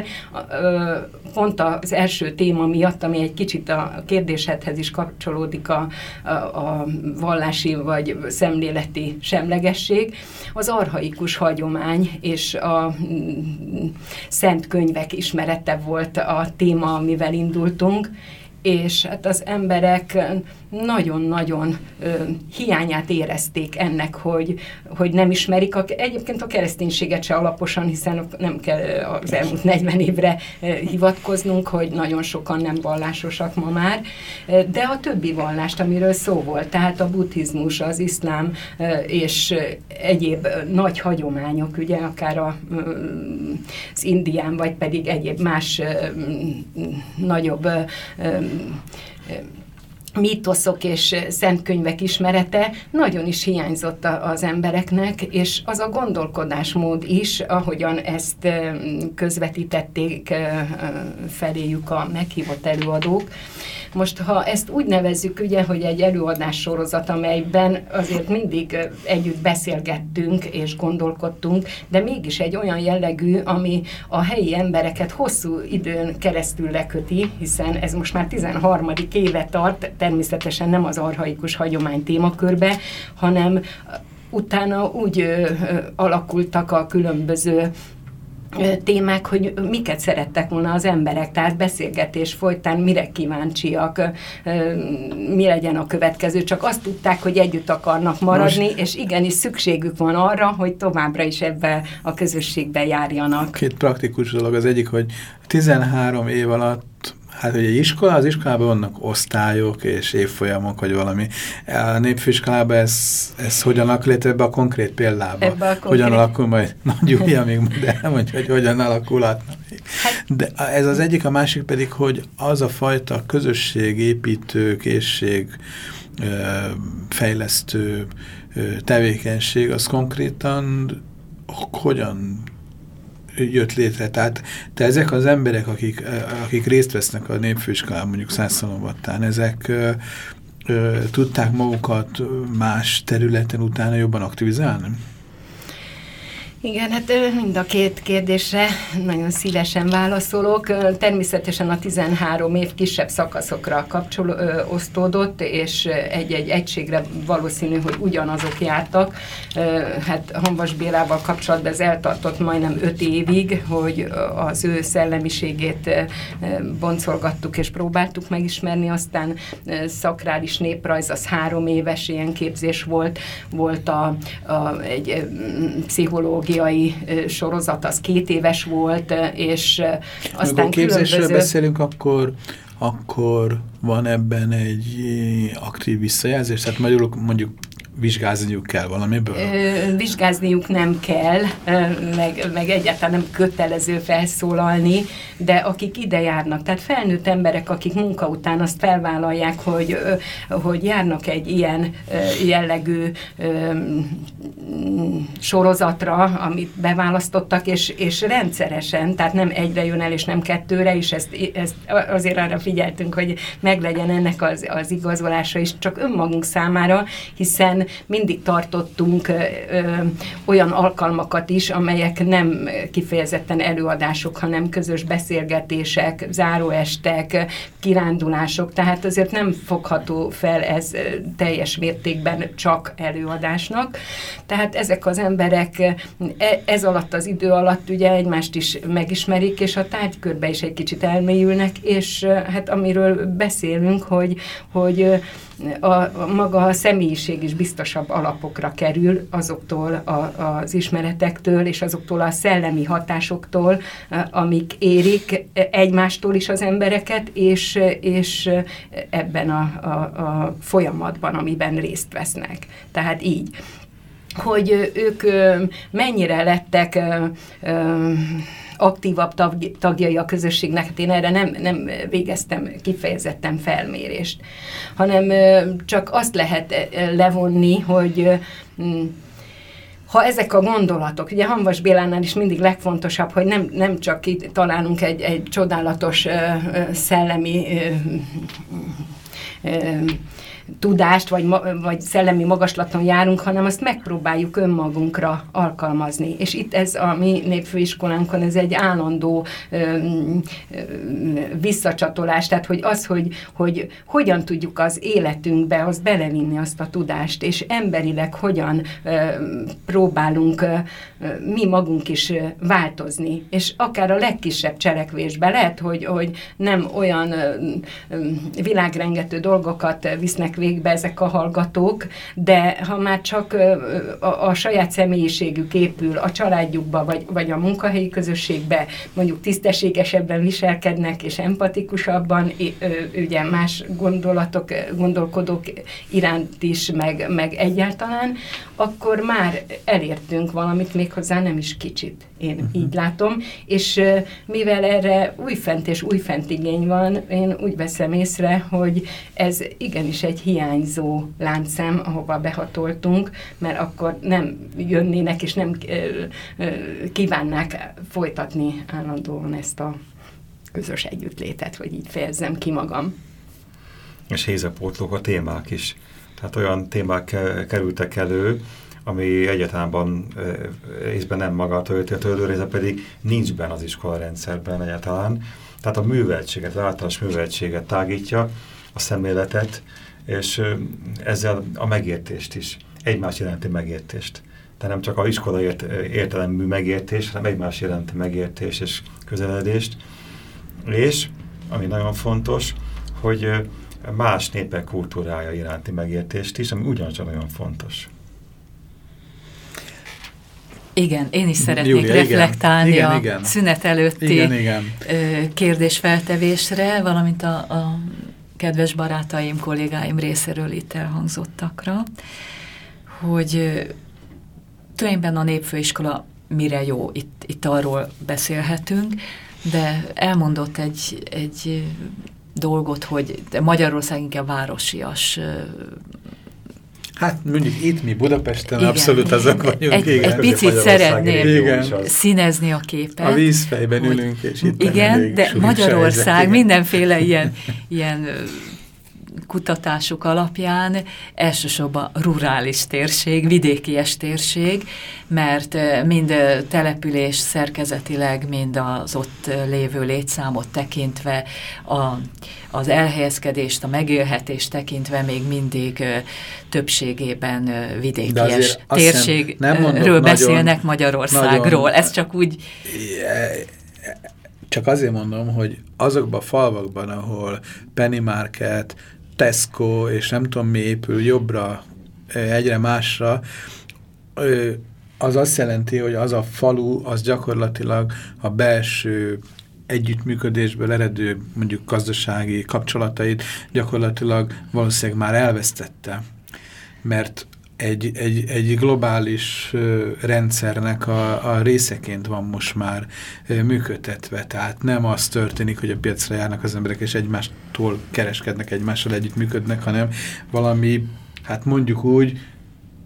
[SPEAKER 4] pont az első téma miatt, ami egy kicsit a kérdésedhez is kapcsolódik a, a, a vallási vagy szemléleti semlegesség, az arhaikus hagyomány és a mm, szent könyvek ismerete volt a téma, amivel indultunk, és hát az emberek nagyon-nagyon hiányát érezték ennek, hogy, hogy nem ismerik. A, egyébként a kereszténységet se alaposan, hiszen nem kell az elmúlt 40 évre hivatkoznunk, hogy nagyon sokan nem vallásosak ma már, de a többi vallást, amiről szó volt, tehát a buddhizmus, az iszlám és egyéb nagy hagyományok, ugye akár a, az indián, vagy pedig egyéb más nagyobb mítoszok és szentkönyvek ismerete nagyon is hiányzott az embereknek, és az a gondolkodásmód is, ahogyan ezt közvetítették feléjük a meghívott előadók, most, ha ezt úgy nevezzük, ugye, hogy egy előadás sorozat, amelyben azért mindig együtt beszélgettünk és gondolkodtunk, de mégis egy olyan jellegű, ami a helyi embereket hosszú időn keresztül leköti, hiszen ez most már 13. éve tart, természetesen nem az arhaikus hagyomány témakörbe, hanem utána úgy ö, ö, alakultak a különböző témák, hogy miket szerettek volna az emberek, tehát beszélgetés folytán mire kíváncsiak, mi legyen a következő, csak azt tudták, hogy együtt akarnak maradni, Most... és igenis szükségük van arra, hogy továbbra is ebbe a közösségbe járjanak.
[SPEAKER 1] Két praktikus dolog, az egyik, hogy 13 év alatt Hát, hogy egy iskola, az iskolában vannak osztályok és évfolyamok, vagy valami. A népfőiskolában ez, ez hogyan alakul ebbe a konkrét példába? Ebbe a konkrét... Hogyan alakul majd? [laughs] Nagy Júlia még elmondja, hogy hogyan alakulhatna. Hát... De ez az egyik, a másik pedig, hogy az a fajta közösségépítő, készség, fejlesztő tevékenység, az konkrétan hogyan jött létre. Tehát te ezek az emberek, akik, akik részt vesznek a népfőiskolán, mondjuk Szászalomattán, ezek tudták magukat más területen utána jobban aktivizálni?
[SPEAKER 4] Igen, hát mind a két kérdésre nagyon szívesen válaszolok. Természetesen a 13 év kisebb szakaszokra kapcsol, ö, osztódott, és egy-egy egységre valószínű, hogy ugyanazok jártak. Hát Hanvas Bélával kapcsolatban ez eltartott majdnem 5 évig, hogy az ő szellemiségét boncolgattuk és próbáltuk megismerni, aztán szakrális néprajz, az három éves ilyen képzés volt, volt a, a, egy pszichológia biológiai sorozat, az két éves volt, és aztán Amikor
[SPEAKER 1] képzésről különböző... beszélünk, akkor akkor van ebben egy aktív visszajelzés, tehát magyarul mondjuk vizsgázniuk kell valamiből?
[SPEAKER 4] Ö, vizsgázniuk nem kell, meg, meg egyáltalán nem kötelező felszólalni, de akik ide járnak, tehát felnőtt emberek, akik munka után azt felvállalják, hogy, hogy járnak egy ilyen jellegű sorozatra, amit beválasztottak, és, és rendszeresen, tehát nem egyre jön el, és nem kettőre, és ezt, ezt azért arra figyeltünk, hogy meglegyen ennek az, az igazolása is csak önmagunk számára, hiszen mindig tartottunk ö, olyan alkalmakat is, amelyek nem kifejezetten előadások, hanem közös beszélgetések, záróestek, kirándulások, tehát azért nem fogható fel ez teljes mértékben csak előadásnak. Tehát ezek az emberek e, ez alatt az idő alatt ugye egymást is megismerik, és a tárgykörbe is egy kicsit elmélyülnek, és hát amiről beszélünk, hogy, hogy a, a maga a személyiség is biztosabb alapokra kerül azoktól a, az ismeretektől, és azoktól a szellemi hatásoktól, amik érik egymástól is az embereket, és, és ebben a, a, a folyamatban, amiben részt vesznek. Tehát így hogy ők mennyire lettek aktívabb tagjai a közösségnek, hát én erre nem, nem végeztem kifejezetten felmérést, hanem csak azt lehet levonni, hogy ha ezek a gondolatok, ugye Hanvas Bélánál is mindig legfontosabb, hogy nem, nem csak itt találunk egy, egy csodálatos szellemi tudást, vagy, vagy szellemi magaslaton járunk, hanem azt megpróbáljuk önmagunkra alkalmazni. És itt ez a mi népfőiskolánkon, ez egy állandó ö, ö, visszacsatolás, tehát hogy az, hogy, hogy hogyan tudjuk az életünkbe azt belevinni azt a tudást, és emberileg hogyan ö, próbálunk ö, mi magunk is változni, és akár a legkisebb cselekvésbe lehet, hogy, hogy nem olyan ö, ö, világrengető dolgokat visznek visznek végbe ezek a hallgatók, de ha már csak a, a saját személyiségük épül a családjukba, vagy, vagy a munkahelyi közösségbe, mondjuk tisztességesebben viselkednek, és empatikusabban, ugye más gondolatok, gondolkodók iránt is, meg, meg egyáltalán, akkor már elértünk valamit, méghozzá nem is kicsit. Én uh-huh. így látom, és mivel erre újfent és újfent igény van, én úgy veszem észre, hogy ez igenis egy hiányzó láncszem, ahova behatoltunk, mert akkor nem jönnének és nem kívánnák folytatni állandóan ezt a közös együttlétet, hogy így fejezzem ki magam.
[SPEAKER 2] És hézepótlók a témák is. Tehát olyan témák kerültek elő, ami egyáltalán részben nem maga a töltő része pedig nincs benne az iskola rendszerben egyáltalán. Tehát a műveltséget, az általános műveltséget tágítja, a szemléletet, és ezzel a megértést is, egymás jelenti megértést. Tehát nem csak a iskola ért, értelemű megértés, hanem egymás jelenti megértés és közeledést. És, ami nagyon fontos, hogy más népek kultúrája iránti megértést is, ami ugyancsak nagyon fontos.
[SPEAKER 3] Igen, én is szeretnék Júlia, reflektálni igen. a igen. szünet előtti igen, igen. kérdésfeltevésre, valamint a, a kedves barátaim, kollégáim részéről itt elhangzottakra, hogy tulajdonképpen a népfőiskola mire jó, itt, itt arról beszélhetünk, de elmondott egy, egy dolgot, hogy Magyarország inkább városias
[SPEAKER 1] Hát mondjuk itt mi Budapesten igen, abszolút azok vagyunk.
[SPEAKER 3] Egy, igen. egy picit szeretném igen. színezni a képet.
[SPEAKER 1] A vízfejben hogy, ülünk, és itt
[SPEAKER 3] Igen, de Magyarország mindenféle ilyen, ilyen kutatásuk alapján elsősorban rurális térség, vidékies térség, mert mind település szerkezetileg, mind az ott lévő létszámot tekintve, a, az elhelyezkedést, a megélhetést tekintve még mindig többségében vidékies térségről beszélnek nagyon, Magyarországról. Nagyon, Ez csak úgy...
[SPEAKER 1] Csak azért mondom, hogy azokban a falvakban, ahol Penny Market, Tesco és nem tudom mi épül jobbra, egyre másra, az azt jelenti, hogy az a falu, az gyakorlatilag a belső együttműködésből eredő mondjuk gazdasági kapcsolatait gyakorlatilag valószínűleg már elvesztette. Mert egy, egy, egy globális rendszernek a, a részeként van most már működtetve. Tehát nem az történik, hogy a piacra járnak az emberek, és egymástól kereskednek, egymással együtt működnek, hanem valami, hát mondjuk úgy,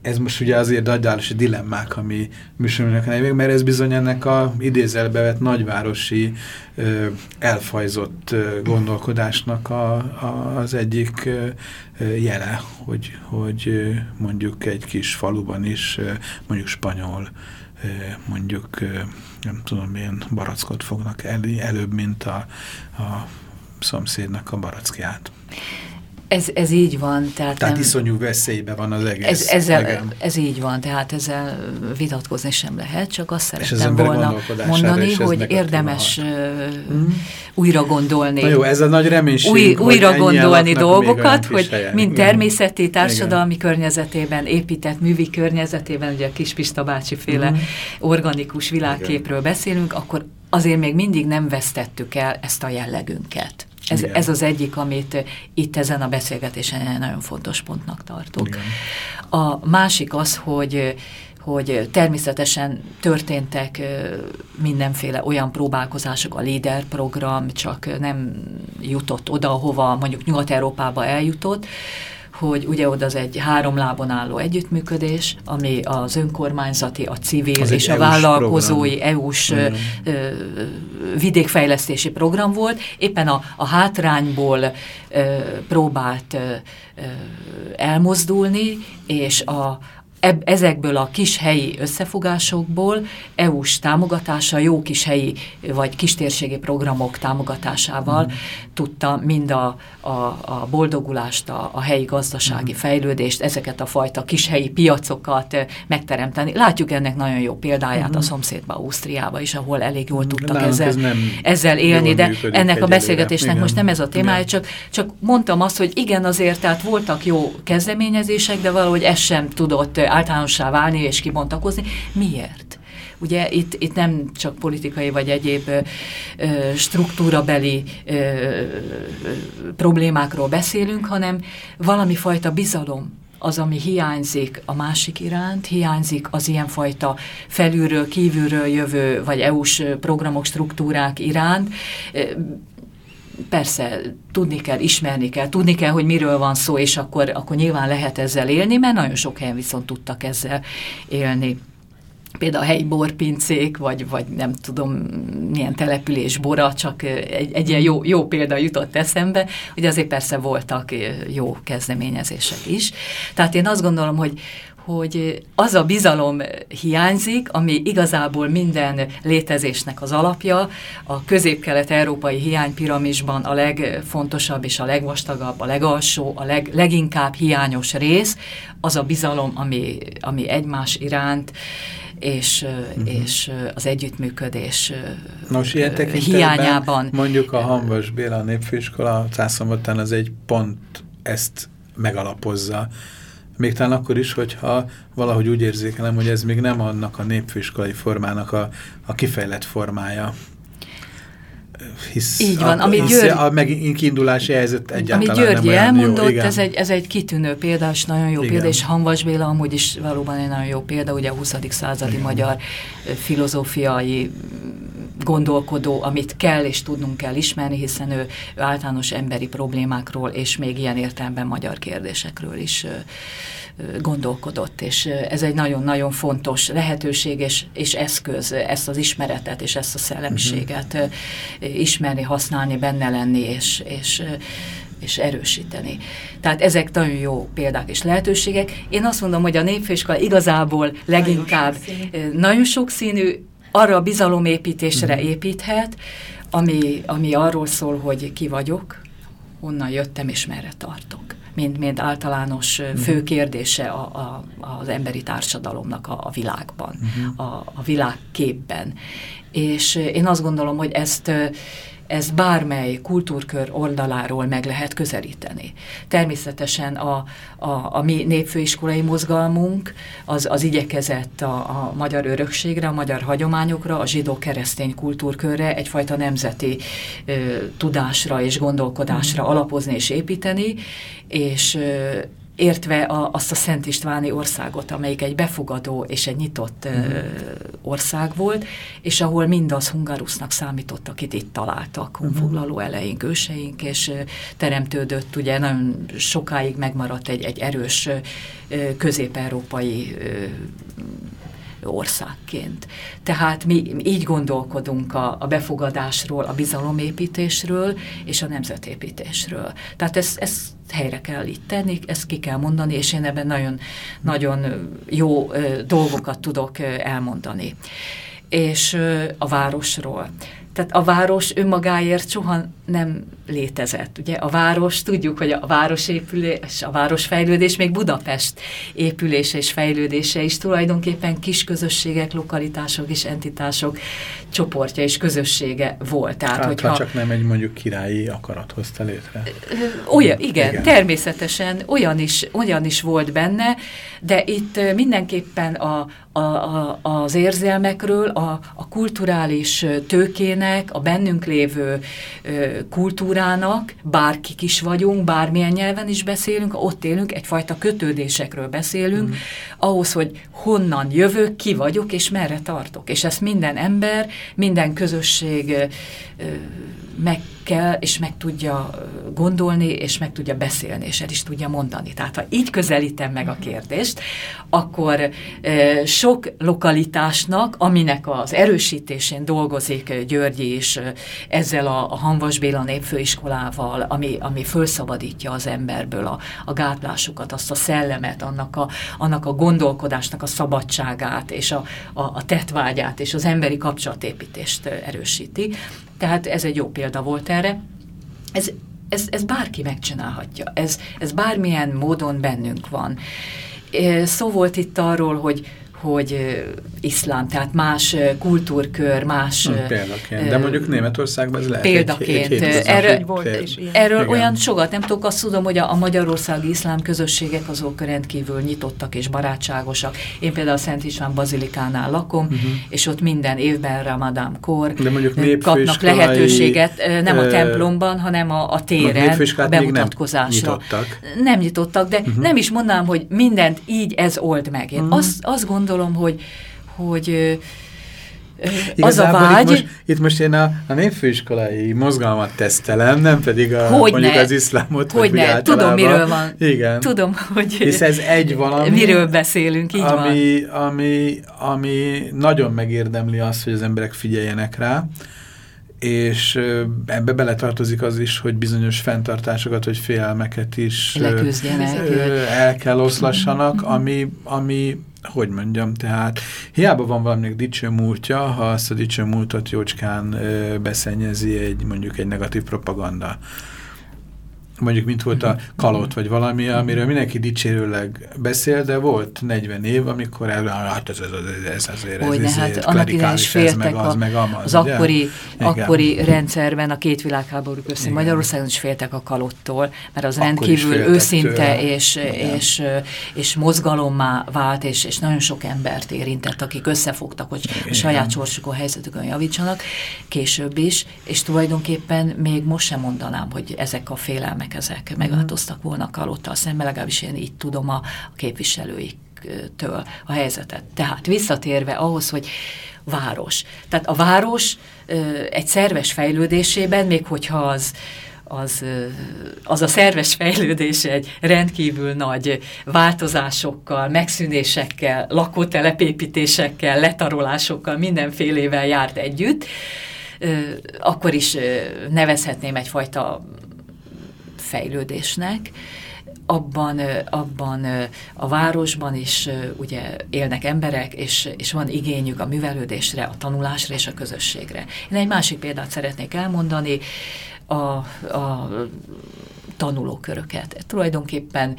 [SPEAKER 1] ez most ugye azért nagyvárosi dilemmák, ami műsorünknek a nevég, mert ez bizony ennek a idézelbe vett nagyvárosi ö, elfajzott ö, gondolkodásnak a, a, az egyik ö, jele, hogy, hogy mondjuk egy kis faluban is mondjuk spanyol mondjuk nem tudom milyen barackot fognak el, előbb, mint a, a szomszédnak a barackját.
[SPEAKER 3] Ez, ez így van. Tehát,
[SPEAKER 1] tehát nem, iszonyú veszélybe van az egész.
[SPEAKER 3] Ez, ezzel, ez így van, tehát ezzel vitatkozni sem lehet, csak azt szerettem volna mondani, hogy érdemes uh, újra gondolni.
[SPEAKER 1] Na jó, ez a nagy reménység,
[SPEAKER 3] új, Újra gondolni dolgokat, hogy mind természeti, társadalmi Igen. környezetében, épített művi környezetében, ugye a Kispista bácsi féle mm. organikus világképről Igen. beszélünk, akkor azért még mindig nem vesztettük el ezt a jellegünket. Ez, ez az egyik, amit itt ezen a beszélgetésen nagyon fontos pontnak tartok. Igen. A másik az, hogy hogy természetesen történtek mindenféle olyan próbálkozások, a LEADER program csak nem jutott oda, hova mondjuk Nyugat-Európába eljutott, hogy ugye oda az egy három lábon álló együttműködés, ami az önkormányzati, a civil az és a vállalkozói EU-s vidékfejlesztési program volt. Éppen a, a hátrányból ö, próbált ö, elmozdulni, és a, eb, ezekből a kis helyi összefogásokból EU-s támogatása, jó kis helyi vagy kistérségi programok támogatásával mm. tudta mind a, a, a boldogulást, a, a helyi gazdasági mm. fejlődést, ezeket a fajta kis helyi piacokat megteremteni. Látjuk ennek nagyon jó példáját mm. a szomszédba, Ausztriába is, ahol elég jól tudtak Nálunk ezzel, ez ezzel élni, de ennek a beszélgetésnek igen. most nem ez a témája, csak, csak mondtam azt, hogy igen, azért tehát voltak jó kezdeményezések, de valahogy ez sem tudott általánossá válni és kibontakozni. Miért? Ugye itt, itt nem csak politikai vagy egyéb ö, struktúrabeli ö, problémákról beszélünk, hanem valami fajta bizalom az, ami hiányzik a másik iránt, hiányzik az ilyenfajta felülről, kívülről jövő, vagy EU-s programok, struktúrák iránt persze tudni kell, ismerni kell, tudni kell, hogy miről van szó, és akkor, akkor nyilván lehet ezzel élni, mert nagyon sok helyen viszont tudtak ezzel élni például a helyi borpincék, vagy, vagy nem tudom milyen település bora, csak egy, egy ilyen jó, jó példa jutott eszembe, hogy azért persze voltak jó kezdeményezések is. Tehát én azt gondolom, hogy, hogy az a bizalom hiányzik, ami igazából minden létezésnek az alapja, a közép-kelet-európai hiánypiramisban a legfontosabb és a legvastagabb, a legalsó, a leg, leginkább hiányos rész, az a bizalom, ami, ami egymás iránt, és, uh-huh. és az együttműködés
[SPEAKER 1] Nos, ilyen hiányában. Mondjuk a Hanvas Béla Népfőiskola Cászombatán az egy pont ezt megalapozza. Még talán akkor is, hogyha valahogy úgy érzékelem, hogy ez még nem annak a népfőiskolai formának a, a kifejlett formája.
[SPEAKER 3] Hisz Így van, ami György,
[SPEAKER 1] a kiindulási helyzet egyáltalán
[SPEAKER 3] Ami Györgyi elmondott, jó, ez, egy, ez egy kitűnő példa, és nagyon jó igen. példa, és Hanvas Béla amúgy is valóban egy nagyon jó példa, ugye a 20. századi igen. magyar filozófiai gondolkodó, amit kell és tudnunk kell ismerni, hiszen ő, ő általános emberi problémákról és még ilyen értelemben magyar kérdésekről is gondolkodott, és ez egy nagyon-nagyon fontos lehetőség és, és eszköz ezt az ismeretet és ezt a szellemiséget uh -huh. ismerni, használni, benne lenni és, és és erősíteni. Tehát ezek nagyon jó példák és lehetőségek. Én azt mondom, hogy a népfőiskola igazából leginkább nagyon sokszínű, arra a bizalomépítésre -huh. építhet, ami, ami arról szól, hogy ki vagyok, honnan jöttem és merre tartok mint, mint általános fő kérdése a, a, az emberi társadalomnak a, a világban, uh-huh. a, a világképben. És én azt gondolom, hogy ezt ez bármely kultúrkör oldaláról meg lehet közelíteni. Természetesen a, a, a mi népfőiskolai mozgalmunk az, az igyekezett a, a magyar örökségre, a magyar hagyományokra, a zsidó-keresztény kultúrkörre egyfajta nemzeti ö, tudásra és gondolkodásra alapozni és építeni, és ö, értve a, azt a Szent Istváni országot, amelyik egy befogadó és egy nyitott mm. ö, ország volt, és ahol mindaz hungarusznak számított, akit itt találtak, mhm. honfoglaló eleink, őseink, és ö, teremtődött, ugye nagyon sokáig megmaradt egy, egy erős közép-európai országként. Tehát mi így gondolkodunk a, a befogadásról, a bizalomépítésről és a nemzetépítésről. Tehát ezt, ezt helyre kell itt tenni, ezt ki kell mondani, és én ebben nagyon, nagyon jó dolgokat tudok elmondani. És a városról. Tehát a város önmagáért soha nem létezett. Ugye a város, tudjuk, hogy a városépülés, a városfejlődés, még Budapest épülése és fejlődése is tulajdonképpen kis közösségek, lokalitások és entitások csoportja és közössége volt. Tehát,
[SPEAKER 1] hát, hogyha, ha csak nem egy mondjuk királyi akarat hozta létre.
[SPEAKER 3] Olyan, igen, igen, természetesen olyan is, olyan is volt benne, de itt mindenképpen a, a, a, az érzelmekről, a, a kulturális tőkének, a bennünk lévő kultúrának, bárkik is vagyunk, bármilyen nyelven is beszélünk, ott élünk, egyfajta kötődésekről beszélünk, mm. ahhoz, hogy honnan jövök, ki vagyok, és merre tartok. És ezt minden ember, minden közösség meg kell, és meg tudja gondolni, és meg tudja beszélni, és el is tudja mondani. Tehát ha így közelítem meg a kérdést, akkor sok lokalitásnak, aminek az erősítésén dolgozik Györgyi is ezzel a, a Hanvas Béla népfőiskolával, ami, ami felszabadítja az emberből a, a gátlásukat, azt a szellemet, annak a, annak a gondolkodásnak a szabadságát, és a, a, a tetvágyát, és az emberi kapcsolatépítést erősíti. Tehát ez egy jó példa volt erre. Ez, ez, ez bárki megcsinálhatja, ez, ez bármilyen módon bennünk van. Szó volt itt arról, hogy hogy iszlám, tehát más kultúrkör, más...
[SPEAKER 1] Hmm, példaként, de mondjuk Németországban ez lehet
[SPEAKER 3] Példaként. Egy, egy erről volt is erről Igen. olyan sokat nem tudok, azt tudom, hogy a, a magyarországi iszlám közösségek azok rendkívül nyitottak és barátságosak. Én például a Szent István Bazilikánál lakom, uh mhm. -huh. és ott minden évben Ramadánkor
[SPEAKER 1] de mondjuk
[SPEAKER 3] kapnak lehetőséget, nem a templomban, hanem a, a téren, a bemutatkozásra.
[SPEAKER 1] Nem nyitottak.
[SPEAKER 3] Nem nyitottak, de uh mhm. -huh. nem is mondanám, hogy mindent így ez old meg. Én uh mhm. -huh. azt, azt gondolom, gondolom, hogy, hogy Igazából az a vágy...
[SPEAKER 1] Itt most, itt most én a, a népfőiskolai mozgalmat tesztelem, nem pedig a, hogy mondjuk ne. az iszlámot.
[SPEAKER 3] Hogy ne, tudom miről van.
[SPEAKER 1] Igen.
[SPEAKER 3] Tudom, hogy
[SPEAKER 1] Hisz ez egy valami.
[SPEAKER 3] Miről beszélünk, így
[SPEAKER 1] ami,
[SPEAKER 3] van.
[SPEAKER 1] Ami, ami nagyon megérdemli azt, hogy az emberek figyeljenek rá, és ebbe beletartozik az is, hogy bizonyos fenntartásokat, vagy félelmeket is
[SPEAKER 3] Leküzdjenek.
[SPEAKER 1] el kell oszlassanak, ami, ami hogy mondjam, tehát hiába van valaminek dicső múltja, ha azt a dicső múltat jócskán beszennyezi egy mondjuk egy negatív propaganda mondjuk mint volt a kalott, vagy valami, amiről mindenki dicsérőleg beszél, de volt 40 év, amikor el, hát ez, ez, ez, ez azért, ez, ez,
[SPEAKER 3] hát annak idején is féltek az,
[SPEAKER 1] a, meg amaz,
[SPEAKER 3] az akkori, akkori rendszerben, a két világháború között Magyarországon is féltek a kalottól, mert az rendkívül őszinte és, és, és mozgalommá vált, és, és nagyon sok embert érintett, akik összefogtak, hogy a saját sorsukon, helyzetükön javítsanak, később is, és tulajdonképpen még most sem mondanám, hogy ezek a félelmek tényleg ezek megváltoztak volna kalottal szemben, legalábbis én így tudom a, a képviselőiktől a helyzetet. Tehát visszatérve ahhoz, hogy város. Tehát a város egy szerves fejlődésében, még hogyha az az, az a szerves fejlődés egy rendkívül nagy változásokkal, megszűnésekkel, lakótelepépítésekkel, letarolásokkal, mindenfélével járt együtt, akkor is nevezhetném egyfajta fejlődésnek, abban, abban a városban is ugye élnek emberek, és, és van igényük a művelődésre, a tanulásra és a közösségre. Én egy másik példát szeretnék elmondani, a, a tanulóköröket. Tulajdonképpen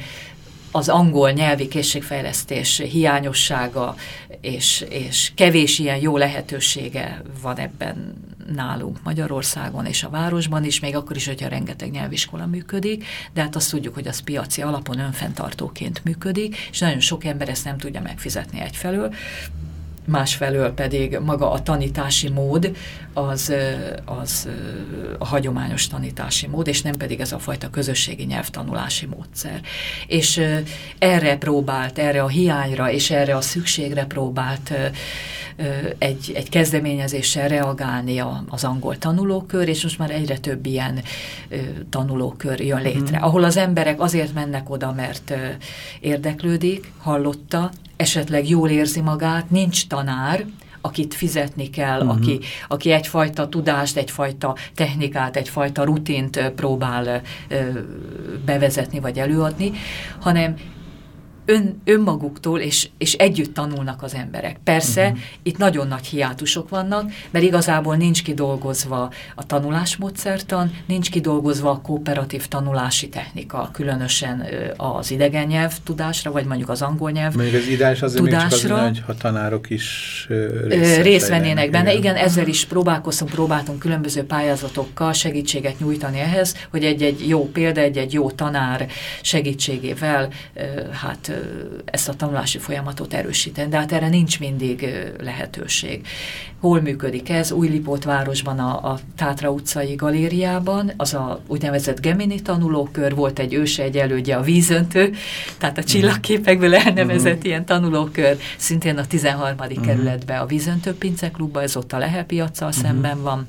[SPEAKER 3] az angol nyelvi készségfejlesztés hiányossága és, és kevés ilyen jó lehetősége van ebben nálunk Magyarországon és a városban is, még akkor is, hogyha rengeteg nyelviskola működik, de hát azt tudjuk, hogy az piaci alapon önfenntartóként működik, és nagyon sok ember ezt nem tudja megfizetni egyfelől, másfelől pedig maga a tanítási mód az, az a hagyományos tanítási mód, és nem pedig ez a fajta közösségi nyelvtanulási módszer. És erre próbált, erre a hiányra és erre a szükségre próbált egy, egy kezdeményezéssel reagálni az angol tanulókör, és most már egyre több ilyen tanulókör jön létre, mm. ahol az emberek azért mennek oda, mert érdeklődik, hallotta, esetleg jól érzi magát, nincs tanár, akit fizetni kell, uh-huh. aki, aki egyfajta tudást, egyfajta technikát, egyfajta rutint próbál bevezetni vagy előadni, hanem ön, önmaguktól, és, és együtt tanulnak az emberek. Persze, uh-huh. itt nagyon nagy hiátusok vannak, mert igazából nincs kidolgozva a tanulásmódszertan, nincs kidolgozva a kooperatív tanulási technika, különösen az idegen nyelv tudásra, vagy mondjuk az angol nyelv
[SPEAKER 1] Mondjuk az ideális azért tudásra. Az, hogy ha tanárok is
[SPEAKER 3] részt, vennének benne. Igen. igen, ezzel is próbálkoztunk, próbáltunk különböző pályázatokkal segítséget nyújtani ehhez, hogy egy-egy jó példa, egy-egy jó tanár segítségével hát ezt a tanulási folyamatot erősíteni, de hát erre nincs mindig lehetőség. Hol működik ez? Újlipót városban a, a Tátra utcai galériában, az a úgynevezett Gemini tanulókör, volt egy őse, egy elődje a vízöntő, tehát a csillagképekből elnevezett uh-huh. ilyen tanulókör, szintén a 13. Uh-huh. kerületben a vízöntő pinceklubba, ez ott a Lehe piacsal uh-huh. szemben van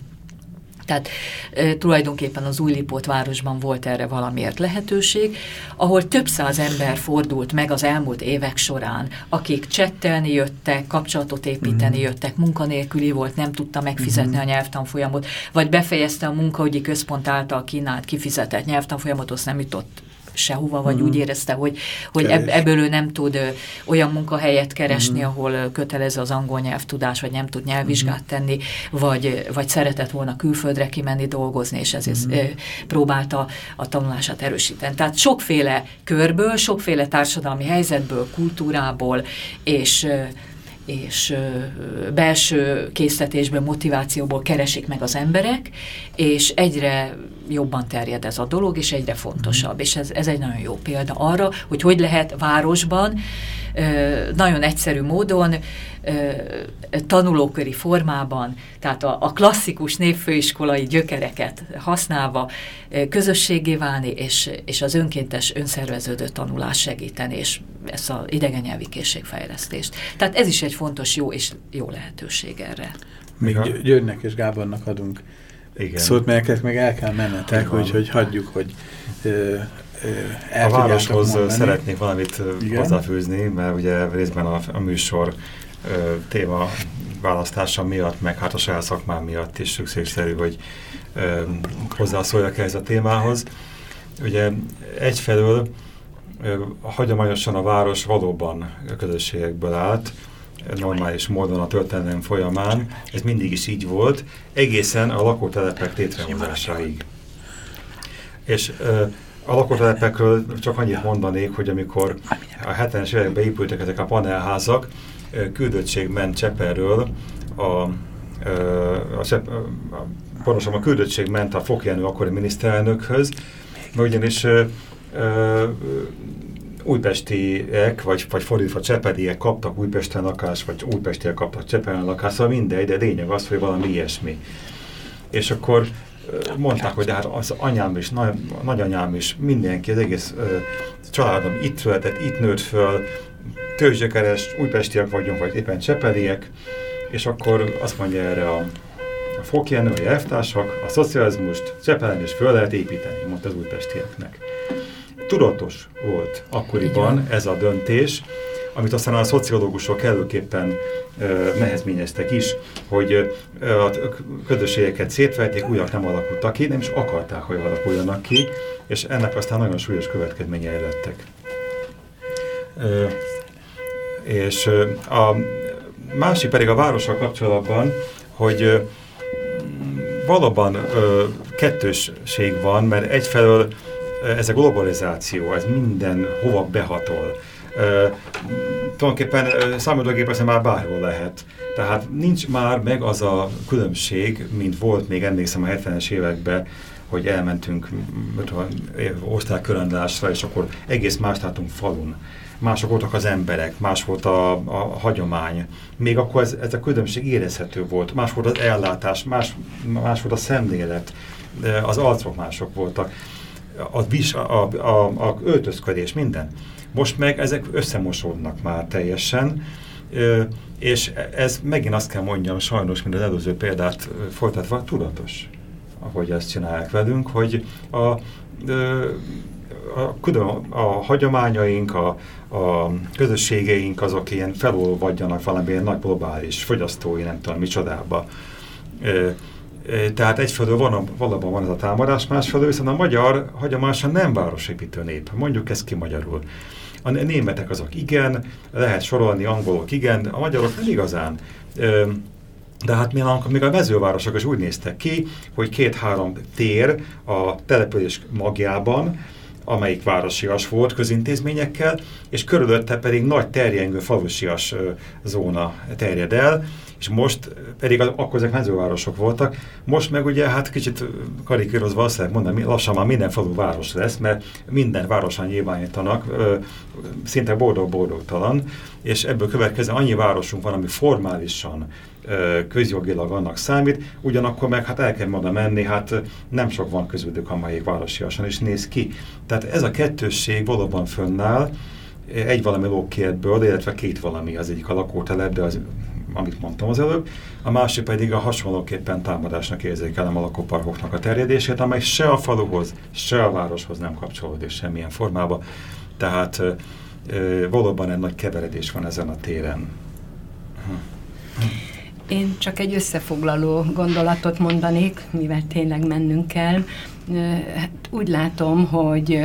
[SPEAKER 3] tehát e, tulajdonképpen az Újlipót városban volt erre valamiért lehetőség, ahol több száz ember fordult meg az elmúlt évek során, akik csettelni jöttek, kapcsolatot építeni mm. jöttek, munkanélküli volt, nem tudta megfizetni mm. a nyelvtanfolyamot, vagy befejezte a munkahogyi központ által kínált kifizetett nyelvtanfolyamot, azt nem jutott sehova, vagy mm. úgy érezte, hogy, hogy ebb, ebből ő nem tud olyan munkahelyet keresni, mm. ahol kötelező az angol nyelvtudás, vagy nem tud nyelvvizsgát mm. tenni, vagy, vagy szeretett volna külföldre kimenni dolgozni, és ezért mm. próbálta a tanulását erősíteni. Tehát sokféle körből, sokféle társadalmi helyzetből, kultúrából, és és belső készletésből, motivációból keresik meg az emberek, és egyre jobban terjed ez a dolog, és egyre fontosabb. És ez, ez egy nagyon jó példa arra, hogy hogy lehet városban nagyon egyszerű módon tanulóköri formában, tehát a, a klasszikus népfőiskolai gyökereket használva közösségé válni, és, és az önkéntes önszerveződő tanulás segíteni, és ezt az idegennyelvi készségfejlesztést. Tehát ez is egy fontos jó és jó lehetőség erre.
[SPEAKER 1] Még Györgynek és Gábornak adunk igen. szót, melyeket meg el kell mennetek, úgyhogy hagyjuk, hogy ö,
[SPEAKER 2] a városhoz szeretnék valamit Igen? hozzáfűzni, mert ugye részben a, a műsor ö, téma választása miatt, meg hát a saját szakmám miatt is szükségszerű, hogy ö, hozzászóljak ehhez a témához. Ugye egyfelől ö, hagyományosan a város valóban közösségekből állt, normális módon a történelem folyamán. Ez mindig is így volt, egészen a lakótelepek létrehozásáig. És ö, a lakótelepekről csak annyit mondanék, hogy amikor a 70-es években épültek ezek a panelházak, küldöttség ment Cseperről, a, a, a, a, pontosabban a küldöttség ment a Fokjenő akkori miniszterelnökhöz, ugyanis ö, ö, újpestiek, vagy, vagy fordítva csepediek kaptak Újpesten lakást, vagy újpestiek kaptak Csepelen lakást, szóval mindegy, de lényeg az, hogy valami ilyesmi. És akkor mondták, hogy de hát az anyám is, nagy, nagyanyám is, mindenki, az egész ö, családom itt született, itt nőtt föl, tőzsdekeres, újpestiek vagyunk, vagy éppen csepeliek, és akkor azt mondja erre a, a Fokjenő, vagy elvtársak, a szocializmust Csepelen is föl lehet építeni, mondta az újpestieknek. Tudatos volt akkoriban ez a döntés, amit aztán a szociológusok előképpen nehezményeztek is, hogy a közösségeket szétverték, újak nem alakultak ki, nem is akarták, hogy alakuljanak ki, és ennek aztán nagyon súlyos következményei lettek. És a másik pedig a várossal kapcsolatban, hogy valóban kettősség van, mert egyfelől ez a globalizáció, ez minden hova behatol. Tulajdonképpen számítógépesen már bárhol lehet. Tehát nincs már meg az a különbség, mint volt még emlékszem a 70-es években, hogy elmentünk osztályköröndásra, és akkor egész más látunk falun. Mások voltak az emberek, más volt a, a hagyomány. Még akkor ez, ez a különbség érezhető volt. Más volt az ellátás, más, más volt a szemlélet, az arcok mások voltak a, vis, a, a, a öltözködés, minden. Most meg ezek összemosódnak már teljesen, és ez megint azt kell mondjam, sajnos, mint az előző példát folytatva, tudatos, ahogy ezt csinálják velünk, hogy a, a, a, a hagyományaink, a, a közösségeink azok ilyen felolvadjanak valamilyen nagy globális fogyasztói, nem tudom micsodába. Tehát egyfelől van, valóban van ez a támadás, másfelől viszont a magyar hagyományosan nem városépítő nép. Mondjuk ezt ki magyarul. A németek azok igen, lehet sorolni, angolok igen, a magyarok nem igazán. De hát mi még a mezővárosok is úgy néztek ki, hogy két-három tér a település magjában, amelyik városias volt közintézményekkel, és körülötte pedig nagy terjengő falusias zóna terjed el, és most pedig akkor ezek mezővárosok voltak, most meg ugye hát kicsit karikírozva azt lehet mondani, lassan már minden falu város lesz, mert minden városan nyilvánítanak, szinte boldog-boldogtalan, és ebből következően annyi városunk van, ami formálisan közjogilag annak számít, ugyanakkor meg hát el kell oda menni, hát nem sok van közülük, amelyik városiasan is néz ki. Tehát ez a kettősség valóban fönnáll, egy valami lókérdből, illetve két valami, az egyik a lakótelep, de az amit mondtam az előbb, a másik pedig a hasonlóképpen támadásnak érzékelem a lakóparkoknak a terjedését, amely se a faluhoz, se a városhoz nem kapcsolódik semmilyen formában. Tehát ö, valóban egy nagy keveredés van ezen a téren.
[SPEAKER 4] Én csak egy összefoglaló gondolatot mondanék, mivel tényleg mennünk kell. Hát úgy látom, hogy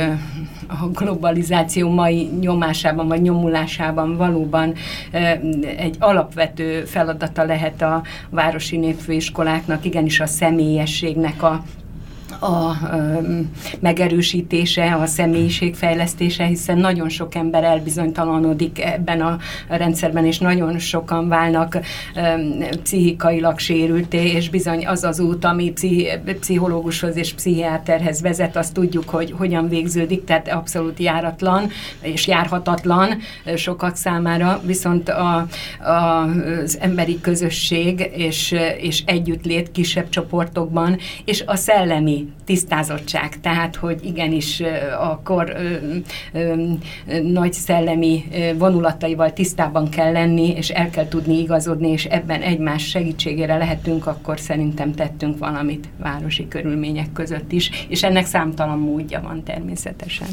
[SPEAKER 4] a globalizáció mai nyomásában vagy nyomulásában valóban egy alapvető feladata lehet a városi népfőiskoláknak, igenis a személyességnek a a megerősítése, a személyiségfejlesztése, hiszen nagyon sok ember elbizonytalanodik ebben a rendszerben, és nagyon sokan válnak pszichikailag sérülté, és bizony az az út, ami pszichológushoz és pszichiáterhez vezet, azt tudjuk, hogy hogyan végződik, tehát abszolút járatlan és járhatatlan sokak számára, viszont a, a, az emberi közösség és, és együttlét kisebb csoportokban, és a szellemi tisztázottság, tehát hogy igenis akkor nagy szellemi vonulataival tisztában kell lenni, és el kell tudni igazodni, és ebben egymás segítségére lehetünk, akkor szerintem tettünk valamit városi körülmények között is, és ennek számtalan módja van természetesen.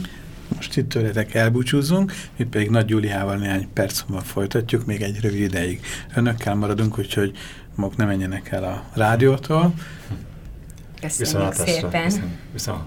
[SPEAKER 1] most itt tőletek elbúcsúzunk, mi pedig Nagy Júliával néhány perc múlva folytatjuk, még egy rövid ideig. Önökkel maradunk, úgyhogy maguk ne menjenek el a rádiótól.
[SPEAKER 4] Köszönjük szépen.
[SPEAKER 2] Viszont.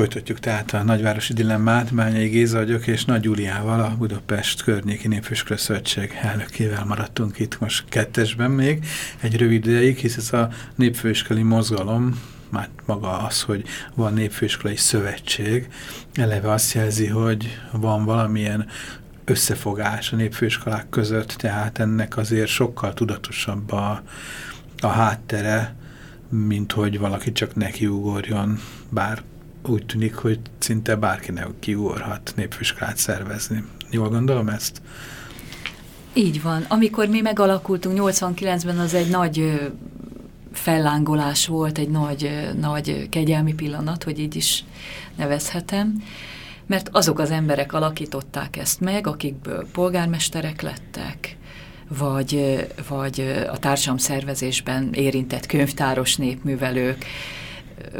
[SPEAKER 1] Folytatjuk tehát a nagyvárosi dilemmát, Bányai Géza vagyok, és Nagy Júliával, a Budapest Környéki Népfőskre Szövetség elnökével maradtunk itt most kettesben még. Egy rövid ideig, hisz ez a népfőiskali mozgalom, már maga az, hogy van népfőiskolai szövetség, eleve azt jelzi, hogy van valamilyen összefogás a népfőiskolák között, tehát ennek azért sokkal tudatosabb a, a háttere, mint hogy valaki csak nekiugorjon, bár úgy tűnik, hogy szinte bárkinek kiugorhat népfőskolát szervezni. Jól gondolom ezt?
[SPEAKER 3] Így van. Amikor mi megalakultunk 89-ben, az egy nagy fellángolás volt, egy nagy, nagy kegyelmi pillanat, hogy így is nevezhetem, mert azok az emberek alakították ezt meg, akikből polgármesterek lettek, vagy, vagy a társadalomszervezésben érintett könyvtáros népművelők,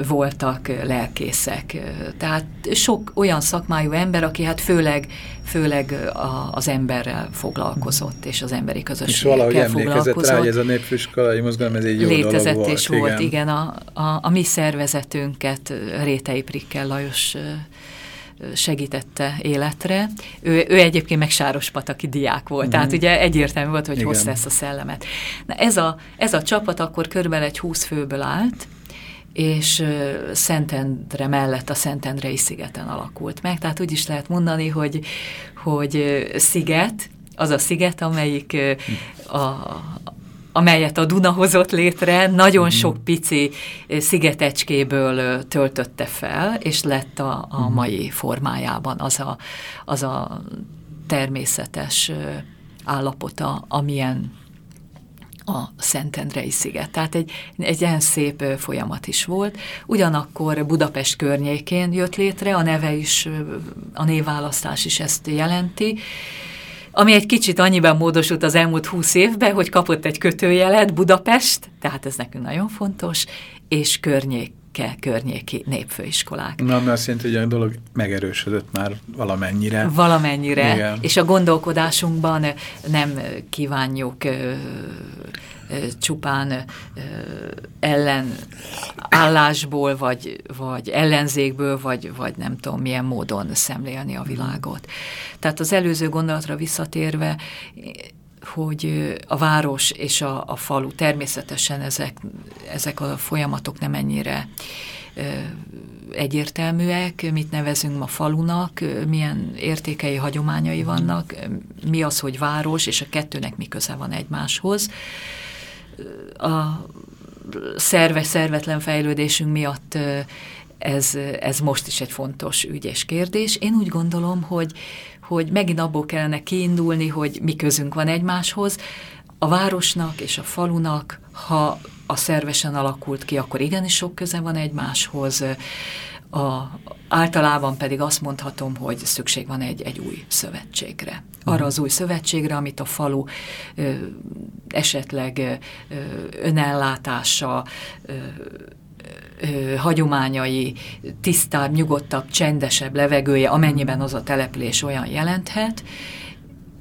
[SPEAKER 3] voltak lelkészek. Tehát sok olyan szakmájú ember, aki hát főleg, főleg a, az emberrel foglalkozott, és az emberi közösségekkel foglalkozott.
[SPEAKER 1] rá, hogy ez a népfőskolai mozgalom, ez egy jó
[SPEAKER 3] Létezett
[SPEAKER 1] dolog
[SPEAKER 3] és
[SPEAKER 1] volt,
[SPEAKER 3] volt, igen, igen a, a, a mi szervezetünket Rétei Prikkel Lajos segítette életre. Ő, ő egyébként meg Sárospataki diák volt, mm. tehát ugye egyértelmű volt, hogy hozta ezt a szellemet. Na ez a, ez a csapat akkor körülbelül egy 20 főből állt, és Szentendre mellett a Szentendrei szigeten alakult meg. Tehát úgy is lehet mondani, hogy, hogy sziget, az a sziget, amelyik a, amelyet a Duna hozott létre, nagyon mm. sok pici szigetecskéből töltötte fel, és lett a, a mhm. mai formájában az a, az a természetes állapota, amilyen a Szentendrei sziget. Tehát egy, egy ilyen szép folyamat is volt. Ugyanakkor Budapest környékén jött létre, a neve is, a névválasztás is ezt jelenti, ami egy kicsit annyiban módosult az elmúlt húsz évben, hogy kapott egy kötőjelet Budapest, tehát ez nekünk nagyon fontos, és környék környéki népfőiskolák.
[SPEAKER 1] Na, ami azt jelenti, hogy a dolog megerősödött már valamennyire.
[SPEAKER 3] Valamennyire, Igen. és a gondolkodásunkban nem kívánjuk csupán ellen állásból, vagy, vagy ellenzékből, vagy, vagy nem tudom milyen módon szemlélni a világot. Tehát az előző gondolatra visszatérve, hogy a város és a, a falu, természetesen ezek, ezek a folyamatok nem ennyire egyértelműek, mit nevezünk ma falunak, milyen értékei, hagyományai vannak, mi az, hogy város, és a kettőnek mi köze van egymáshoz? A szerves, szervetlen fejlődésünk miatt ez, ez most is egy fontos ügy és kérdés. Én úgy gondolom, hogy, hogy megint abból kellene kiindulni, hogy mi közünk van egymáshoz. A városnak és a falunak, ha a szervesen alakult ki, akkor igenis sok köze van egymáshoz. A, általában pedig azt mondhatom, hogy szükség van egy, egy új szövetségre. Arra az új szövetségre, amit a falu ö, esetleg ö, önellátása, ö, ö, hagyományai, tisztább, nyugodtabb, csendesebb levegője, amennyiben az a település olyan jelenthet,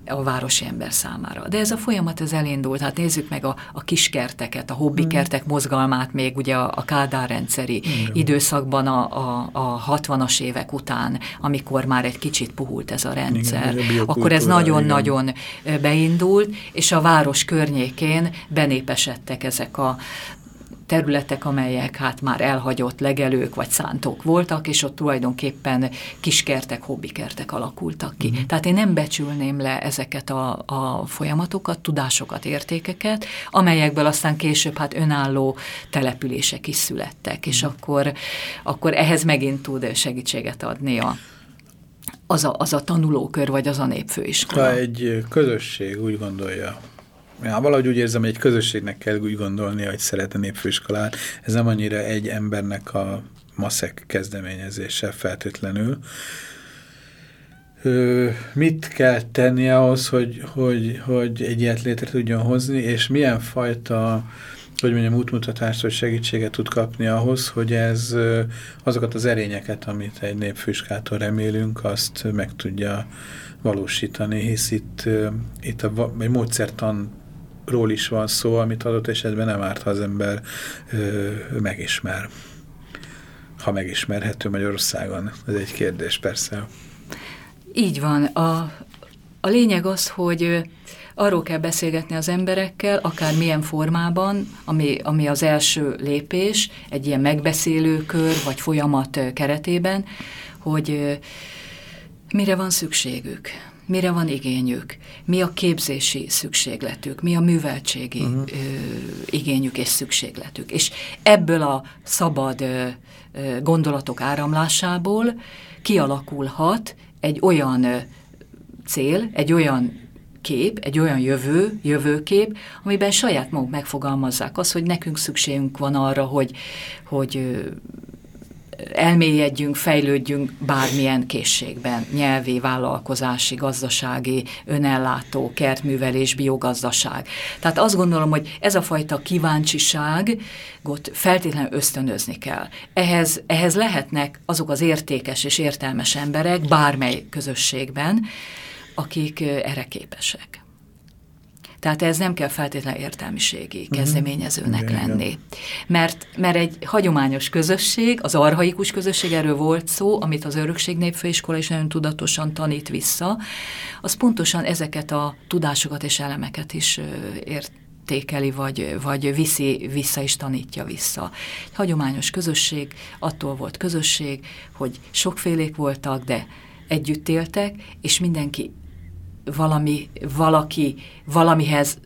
[SPEAKER 3] a városi ember számára. De ez a folyamat ez elindult, hát nézzük meg a, a kiskerteket, a hobbikertek mm. mozgalmát még ugye a, a Kádár rendszeri mm. időszakban a, a, a 60-as évek után, amikor már egy kicsit puhult ez a rendszer. Igen, akkor ez nagyon-nagyon beindult, és a város környékén benépesedtek ezek a területek, amelyek hát már elhagyott legelők vagy szántók voltak, és ott tulajdonképpen kiskertek, hobbikertek alakultak ki. Uh-huh. Tehát én nem becsülném le ezeket a, a folyamatokat, tudásokat, értékeket, amelyekből aztán később hát önálló települések is születtek, és mhm. akkor, akkor ehhez megint tud segítséget adni a az a, az a tanulókör, vagy az a népfőiskola.
[SPEAKER 1] Ha egy közösség úgy gondolja, Ja, valahogy úgy érzem, hogy egy közösségnek kell úgy gondolni, hogy szeret a népfőiskolát. Ez nem annyira egy embernek a maszek kezdeményezése feltétlenül. Ö, mit kell tenni ahhoz, hogy, hogy, hogy egy ilyet létre tudjon hozni, és milyen fajta hogy mondjam, útmutatást vagy segítséget tud kapni ahhoz, hogy ez azokat az erényeket, amit egy népfőiskától remélünk, azt meg tudja valósítani, hisz itt, itt a, egy módszertan ról is van szó, amit adott esetben nem árt, ha az ember ö, megismer. Ha megismerhető Magyarországon. Ez egy kérdés, persze.
[SPEAKER 3] Így van. A, a lényeg az, hogy arról kell beszélgetni az emberekkel, akár milyen formában, ami, ami az első lépés, egy ilyen megbeszélőkör vagy folyamat keretében, hogy mire van szükségük mire van igényük, mi a képzési szükségletük, mi a műveltségi uh -huh. ö, igényük és szükségletük. És ebből a szabad ö, ö, gondolatok áramlásából kialakulhat egy olyan ö, cél, egy olyan kép, egy olyan jövő, jövőkép, amiben saját maguk megfogalmazzák azt, hogy nekünk szükségünk van arra, hogy, hogy elmélyedjünk, fejlődjünk bármilyen készségben, nyelvi, vállalkozási, gazdasági, önellátó, kertművelés, biogazdaság. Tehát azt gondolom, hogy ez a fajta kíváncsiságot feltétlenül ösztönözni kell. Ehhez, ehhez lehetnek azok az értékes és értelmes emberek bármely közösségben, akik erre képesek. Tehát ez nem kell feltétlenül értelmiségi mhm. kezdeményezőnek mm-hmm. lenni. Mert, mert egy hagyományos közösség, az arhaikus közösség, erről volt szó, amit az Örökség Népfőiskola is nagyon tudatosan tanít vissza, az pontosan ezeket a tudásokat és elemeket is ért értékeli, vagy, vagy viszi vissza is tanítja vissza. Egy hagyományos közösség attól volt közösség, hogy sokfélék voltak, de együtt éltek, és mindenki valami, valaki, valamihez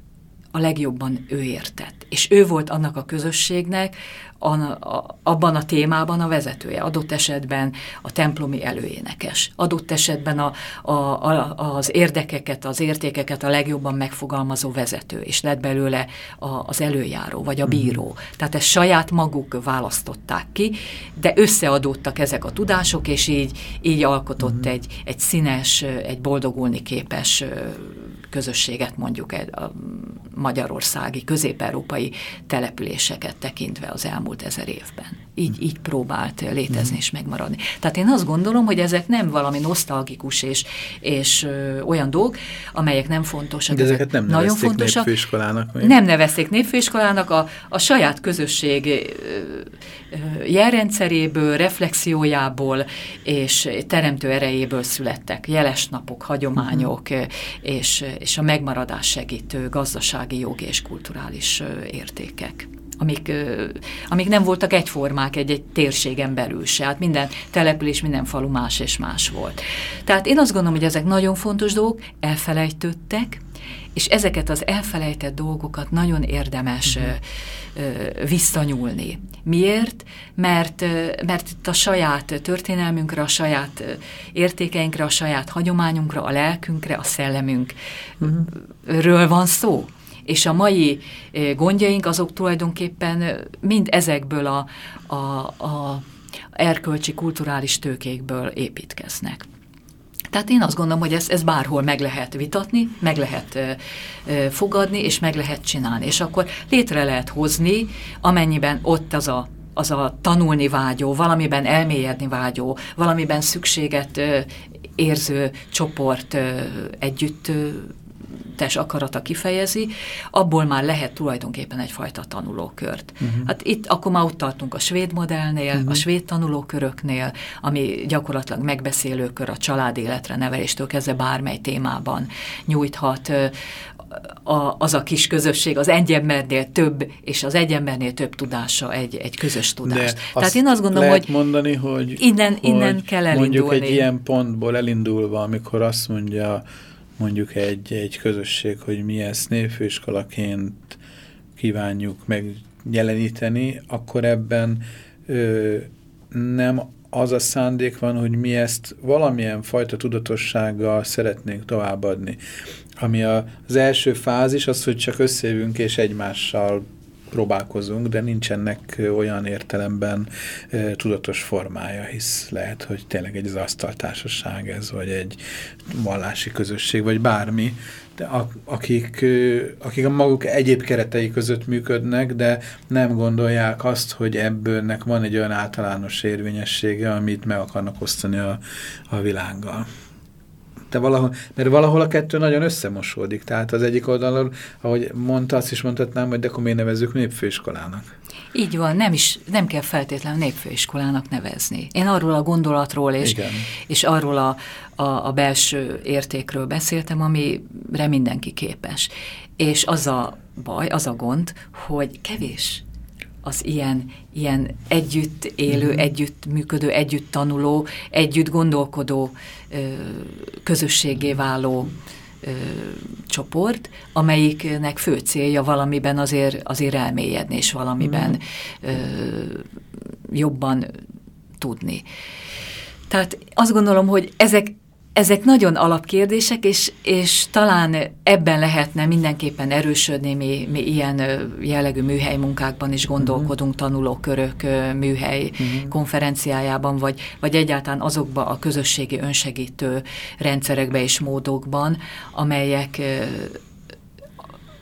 [SPEAKER 3] a legjobban ő értett. És ő volt annak a közösségnek a, a, abban a témában a vezetője. Adott esetben a templomi előénekes. Adott esetben a, a, a, az érdekeket, az értékeket a legjobban megfogalmazó vezető, és lett belőle a, az előjáró, vagy a bíró. Mm. Tehát ezt saját maguk választották ki, de összeadódtak ezek a tudások, és így, így alkotott mm. egy, egy színes, egy boldogulni képes közösséget mondjuk a magyarországi, közép-európai településeket tekintve az elmúlt ezer évben. Így, így próbált létezni és megmaradni. Tehát én azt gondolom, hogy ezek nem valami nosztalgikus és, és ö, olyan dolgok, amelyek nem fontosak.
[SPEAKER 1] De ezeket nem nagyon fontosak. népfőiskolának?
[SPEAKER 3] Még. Nem nevezték népfőiskolának, a, a saját közösség ö, ö, jelrendszeréből, reflexiójából és teremtő erejéből születtek jeles napok, hagyományok uh -huh. és, és a megmaradás segítő gazdasági, jogi és kulturális értékek amik, amik nem voltak egyformák egy-egy térségen belül se. Hát minden település, minden falu más és más volt. Tehát én azt gondolom, hogy ezek nagyon fontos dolgok, elfelejtődtek, és ezeket az elfelejtett dolgokat nagyon érdemes uh-huh. ö, visszanyúlni. Miért? Mert, mert itt a saját történelmünkre, a saját értékeinkre, a saját hagyományunkra, a lelkünkre, a szellemünkről uh-huh. van szó. És a mai gondjaink azok tulajdonképpen mind ezekből a, a, a erkölcsi, kulturális tőkékből építkeznek. Tehát én azt gondolom, hogy ezt, ezt bárhol meg lehet vitatni, meg lehet ö, ö, fogadni, és meg lehet csinálni. És akkor létre lehet hozni, amennyiben ott az a az a tanulni vágyó, valamiben elmélyedni vágyó, valamiben szükséget ö, érző csoport ö, együtt ö, tes akarata kifejezi, abból már lehet tulajdonképpen egyfajta tanulókört. Uh-huh. Hát itt akkor már ott tartunk a svéd modellnél, uh-huh. a svéd tanulóköröknél, ami gyakorlatilag megbeszélőkör a család életre neveléstől kezdve bármely témában nyújthat a, az a kis közösség, az egy embernél több, és az egy embernél több tudása egy, egy közös tudás. De Tehát én azt gondolom,
[SPEAKER 1] lehet
[SPEAKER 3] hogy
[SPEAKER 1] mondani, hogy
[SPEAKER 3] innen,
[SPEAKER 1] hogy
[SPEAKER 3] innen kell elindulni.
[SPEAKER 1] Mondjuk egy ilyen pontból elindulva, amikor azt mondja mondjuk egy, egy közösség, hogy mi ezt névfőiskolaként kívánjuk megjeleníteni, akkor ebben ö, nem az a szándék van, hogy mi ezt valamilyen fajta tudatossággal szeretnénk továbbadni. Ami a, az első fázis az, hogy csak összejövünk és egymással próbálkozunk, de nincsenek olyan értelemben tudatos formája, hisz lehet, hogy tényleg egy az asztaltársaság ez, vagy egy vallási közösség, vagy bármi, de akik, akik a maguk egyéb keretei között működnek, de nem gondolják azt, hogy ebbőlnek van egy olyan általános érvényessége, amit meg akarnak osztani a, a világgal de valahol, mert valahol a kettő nagyon összemosódik. Tehát az egyik oldalon, ahogy mondta, azt is mondhatnám, hogy de akkor miért nevezzük népfőiskolának?
[SPEAKER 3] Így van, nem is, nem kell feltétlenül népfőiskolának nevezni. Én arról a gondolatról és, és arról a, a, a belső értékről beszéltem, amire mindenki képes. És az a baj, az a gond, hogy kevés az ilyen, ilyen együtt élő, mm. együtt működő, együtt tanuló, együtt gondolkodó közösségé váló ö, csoport, amelyiknek fő célja valamiben azért, azért elmélyedni, és valamiben mm. ö, jobban tudni. Tehát azt gondolom, hogy ezek, ezek nagyon alapkérdések, és, és talán ebben lehetne mindenképpen erősödni, mi, mi ilyen jellegű műhely munkákban is gondolkodunk, mhm. tanulókörök műhely uh-huh. konferenciájában, vagy, vagy egyáltalán azokba a közösségi önsegítő rendszerekbe és módokban, amelyek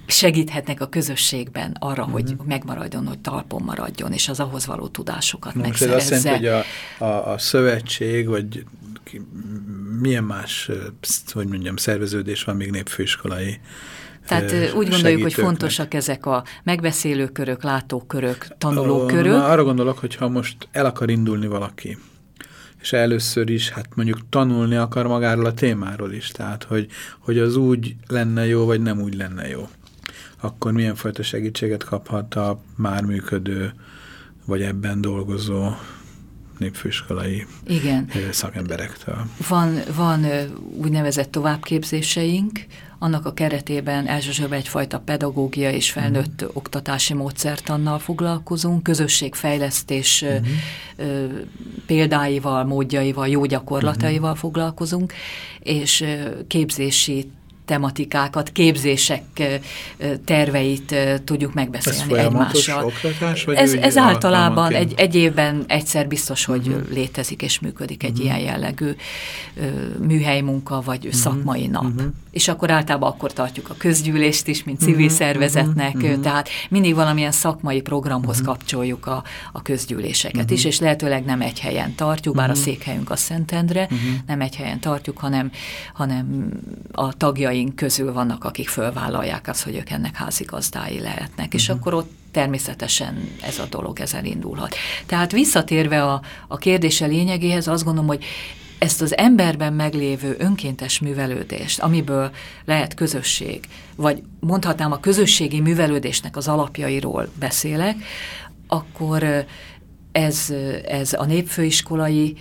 [SPEAKER 3] segíthetnek a közösségben arra, uh-huh. hogy megmaradjon, hogy talpon maradjon, és az ahhoz való tudásokat Na, megszerezze.
[SPEAKER 1] Most ez azt jelenti, hogy a, a, a szövetség, vagy milyen más, hogy mondjam, szerveződés van még népfőiskolai
[SPEAKER 3] tehát úgy gondoljuk, hogy fontosak ezek a megbeszélőkörök, látókörök, tanulókörök. Na,
[SPEAKER 1] arra gondolok, hogy ha most el akar indulni valaki, és először is, hát mondjuk tanulni akar magáról a témáról is, tehát hogy, hogy az úgy lenne jó, vagy nem úgy lenne jó akkor milyen fajta segítséget kaphat a már működő, vagy ebben dolgozó népfőiskolai
[SPEAKER 3] Igen.
[SPEAKER 1] szakemberektől.
[SPEAKER 3] Van, van úgynevezett továbbképzéseink, annak a keretében elsősorban egyfajta pedagógia és felnőtt mm. oktatási módszertannal foglalkozunk, közösségfejlesztés mm. példáival, módjaival, jó gyakorlataival mm. foglalkozunk, és képzési tematikákat, képzések terveit tudjuk megbeszélni ez egymással.
[SPEAKER 1] Oktatás, vagy
[SPEAKER 3] ez, ez általában egy, egy évben egyszer biztos, hogy uh mhm. -huh. létezik és működik egy uh mhm. -huh. ilyen jellegű műhelymunka vagy uh mhm. -huh. szakmai nap. Uh -huh. És akkor általában akkor tartjuk a közgyűlést is, mint civil uh -huh. szervezetnek, uh -huh. tehát mindig valamilyen szakmai programhoz uh -huh. kapcsoljuk a, a közgyűléseket uh -huh. is, és lehetőleg nem egy helyen tartjuk, bár uh -huh. a székhelyünk a Szentendre, uh -huh. nem egy helyen tartjuk, hanem, hanem a tagjai tagjaink közül vannak, akik fölvállalják azt, hogy ők ennek házigazdái lehetnek, uh-huh. és mhm. akkor ott természetesen ez a dolog ezen indulhat. Tehát visszatérve a, a kérdése lényegéhez, azt gondolom, hogy ezt az emberben meglévő önkéntes művelődést, amiből lehet közösség, vagy mondhatnám a közösségi művelődésnek az alapjairól beszélek, akkor ez, ez a népfőiskolai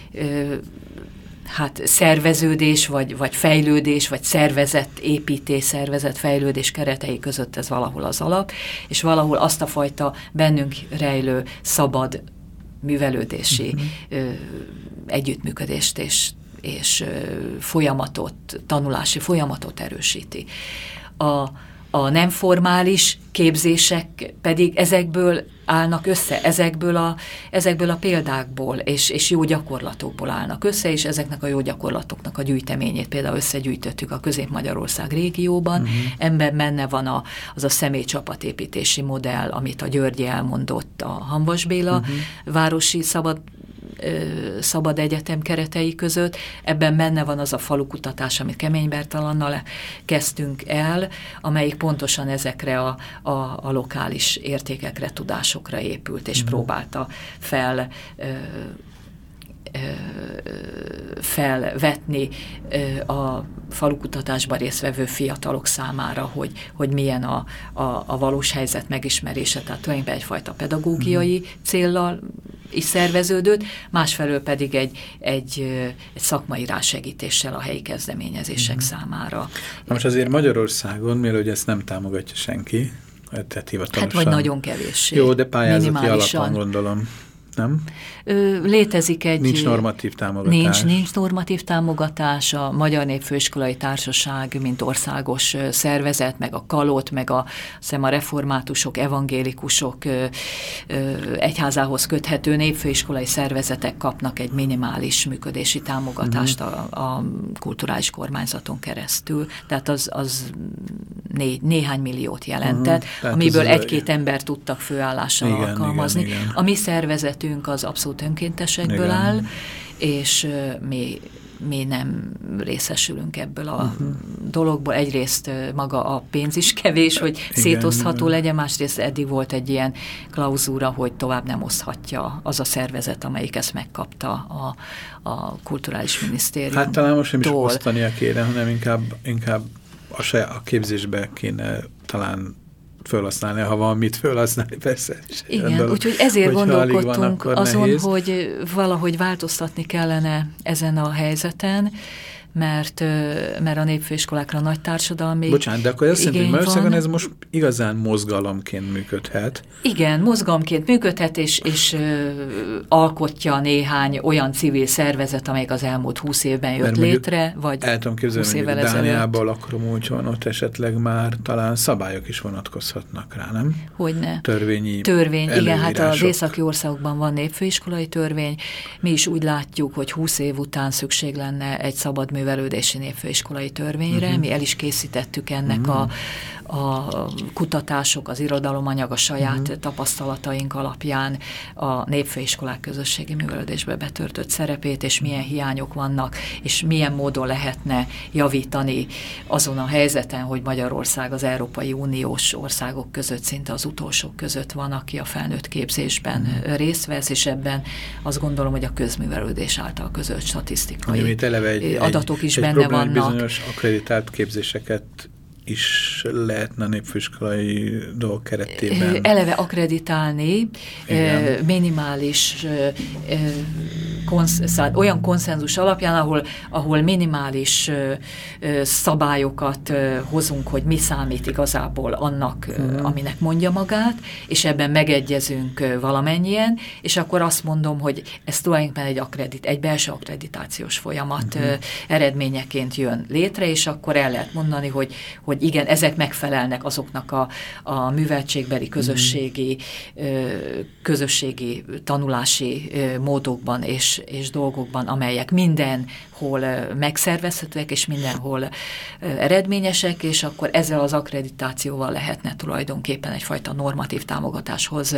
[SPEAKER 3] hát szerveződés, vagy, vagy fejlődés, vagy szervezett építés, szervezett fejlődés keretei között ez valahol az alap, és valahol azt a fajta bennünk rejlő szabad művelődési uh-huh. ö, együttműködést és, és ö, folyamatot, tanulási folyamatot erősíti. A, a nem formális képzések pedig ezekből állnak össze, ezekből a, ezekből a példákból és, és jó gyakorlatokból állnak össze, és ezeknek a jó gyakorlatoknak a gyűjteményét például összegyűjtöttük a Közép-Magyarország régióban. Uh-huh. Ember benne van a, az a személycsapatépítési modell, amit a Györgyi elmondott a Hanvas Béla uh-huh. városi szabad Szabad Egyetem keretei között. Ebben benne van az a falukutatás, amit Kemény Bertalannal kezdtünk el, amelyik pontosan ezekre a, a, a lokális értékekre, tudásokra épült, és mm. próbálta fel felvetni a falukutatásban résztvevő fiatalok számára, hogy, hogy milyen a, a, a valós helyzet megismerése, tehát tulajdonképpen egyfajta pedagógiai mm. céllal is szerveződött, másfelől pedig egy, egy, egy szakmai rásegítéssel a helyi kezdeményezések mm. számára.
[SPEAKER 1] Na most azért Magyarországon, mielőtt ezt nem támogatja senki, tehát
[SPEAKER 3] Hát vagy nagyon kevés.
[SPEAKER 1] Jó, de pályázati alapon gondolom nem?
[SPEAKER 3] Létezik egy...
[SPEAKER 1] Nincs normatív támogatás.
[SPEAKER 3] Nincs, nincs normatív támogatás. A Magyar Népfőiskolai Társaság, mint országos szervezet, meg a Kalot, meg a, szem a reformátusok, evangélikusok egyházához köthető népfőiskolai szervezetek kapnak egy minimális működési támogatást uh-huh. a, a kulturális kormányzaton keresztül. Tehát az, az né, néhány milliót jelentett, uh-huh. amiből egy-két ember tudtak főállással igen, alkalmazni. Igen, igen. A mi szervezetünk az abszolút önkéntesekből igen. áll, és mi mi nem részesülünk ebből a uh-huh. dologból. Egyrészt maga a pénz is kevés, hogy igen, szétosztható legyen, másrészt eddig volt egy ilyen klauzúra, hogy tovább nem oszthatja az a szervezet, amelyik ezt megkapta a, a kulturális minisztérium.
[SPEAKER 1] Hát talán most nem is osztania kéne, hanem inkább, inkább a, se, a képzésbe kéne talán felhasználni, ha van mit felhasználni, persze.
[SPEAKER 3] Igen, úgyhogy ezért gondolkodtunk van, azon, nehéz. hogy valahogy változtatni kellene ezen a helyzeten, mert, mert a népfőiskolákra nagy társadalmi
[SPEAKER 1] Bocsánat, de akkor azt jelenti, hogy Magyarországon ez most igazán mozgalomként működhet.
[SPEAKER 3] Igen, mozgalomként működhet, és, és alkotja néhány olyan civil szervezet, amelyik az elmúlt húsz évben jött létre, vagy
[SPEAKER 1] el tudom képzelni, hogy Dániából akkor úgy van, ott esetleg már talán szabályok is vonatkozhatnak rá, nem?
[SPEAKER 3] Hogyne.
[SPEAKER 1] Törvényi
[SPEAKER 3] Törvény, igen, hát az északi országokban van népfőiskolai törvény. Mi is úgy látjuk, hogy húsz év után szükség lenne egy szabad művelődési népfőiskolai törvényre. Uh mhm. -huh. Mi el is készítettük ennek uh -huh. a, a kutatások, az irodalomanyag a saját uh mhm. -huh. tapasztalataink alapján a népfőiskolák közösségi művelődésbe betörtött szerepét, és milyen hiányok vannak, és milyen módon lehetne javítani azon a helyzeten, hogy Magyarország az Európai Uniós országok között szinte az utolsók között van, aki a felnőtt képzésben uh mhm. -huh. részt vesz, és ebben azt gondolom, hogy a közművelődés által közölt statisztikai
[SPEAKER 1] eleve egy,
[SPEAKER 3] adatok is
[SPEAKER 1] egy
[SPEAKER 3] benne vannak.
[SPEAKER 1] bizonyos akreditált képzéseket is lehetne a népfőiskolai dolgok keretében? [laughs]
[SPEAKER 3] Eleve akreditálni, Igen. minimális konsz, olyan konszenzus alapján, ahol, ahol minimális szabályokat hozunk, hogy mi számít igazából annak, hmm. aminek mondja magát, és ebben megegyezünk valamennyien, és akkor azt mondom, hogy ez tulajdonképpen egy, akkredit, egy belső akkreditációs folyamat hmm. eredményeként jön létre, és akkor el lehet mondani, hogy, hogy igen, ezek megfelelnek azoknak a, a műveltségbeli, mhm. közösségi, közösségi tanulási módokban és, és dolgokban, amelyek mindenhol megszervezhetőek, és mindenhol eredményesek, és akkor ezzel az akkreditációval lehetne tulajdonképpen egyfajta normatív támogatáshoz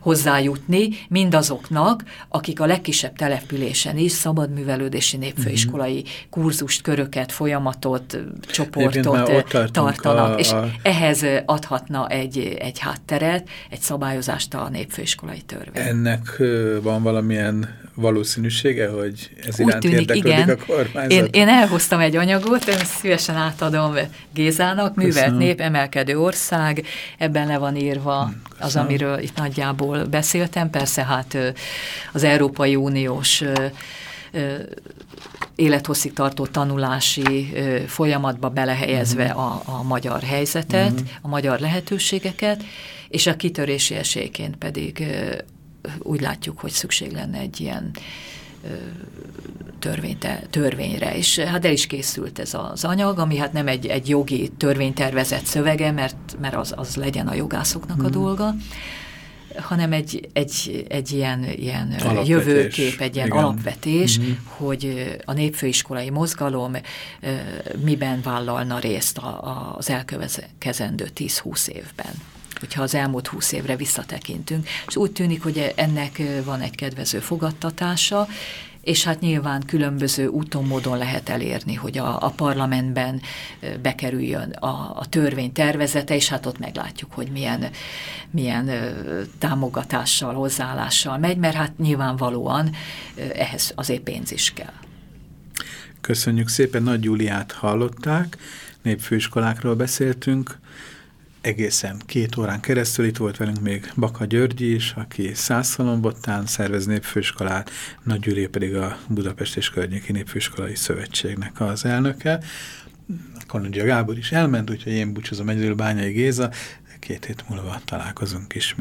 [SPEAKER 3] hozzájutni mindazoknak, akik a legkisebb településen is szabadművelődési népfőiskolai mhm. kurzust, köröket, folyamatot, csoportot tartanak, a, a... és ehhez adhatna egy, egy hátteret, egy szabályozást a népfőiskolai törvény.
[SPEAKER 1] Ennek van valamilyen valószínűsége, hogy ez Úgy iránt tűnik, érdeklődik igen. a kormányzat?
[SPEAKER 3] Én, én elhoztam egy anyagot, én szívesen átadom Gézának, Művelt. Nép, Emelkedő Ország, ebben le van írva hm, Köszönöm. az, amiről itt nagyjából beszéltem, persze hát az Európai Uniós élethosszig tartó tanulási folyamatba belehelyezve uh -huh. a, a magyar helyzetet, uh -huh. a magyar lehetőségeket, és a kitörési esélyként pedig úgy látjuk, hogy szükség lenne egy ilyen törvényte, törvényre, és hát el is készült ez az anyag, ami hát nem egy, egy jogi törvénytervezett szövege, mert, mert az, az legyen a jogászoknak a mm. dolga, hanem egy, egy, egy ilyen, ilyen jövőkép, egy ilyen Igen. alapvetés, -hmm. hogy a népfőiskolai mozgalom miben vállalna részt az elkövetkezendő 10-20 évben hogyha az elmúlt húsz évre visszatekintünk. És úgy tűnik, hogy ennek van egy kedvező fogadtatása, és hát nyilván különböző úton, módon lehet elérni, hogy a, a parlamentben bekerüljön a, a törvény tervezete, és hát ott meglátjuk, hogy milyen, milyen támogatással, hozzáállással megy, mert hát nyilvánvalóan ehhez azért pénz is kell.
[SPEAKER 1] Köszönjük szépen, Nagy Júliát hallották, népfőiskolákról beszéltünk, egészen két órán keresztül itt volt velünk még Baka Györgyi is, aki Szászolombottán szervez népfőiskolát, Nagy Gyuri pedig a Budapest és Környéki Népfőiskolai Szövetségnek az elnöke. Kanadja Gábor is elment, úgyhogy én búcsúzom egyről Bányai Géza, két hét múlva találkozunk is.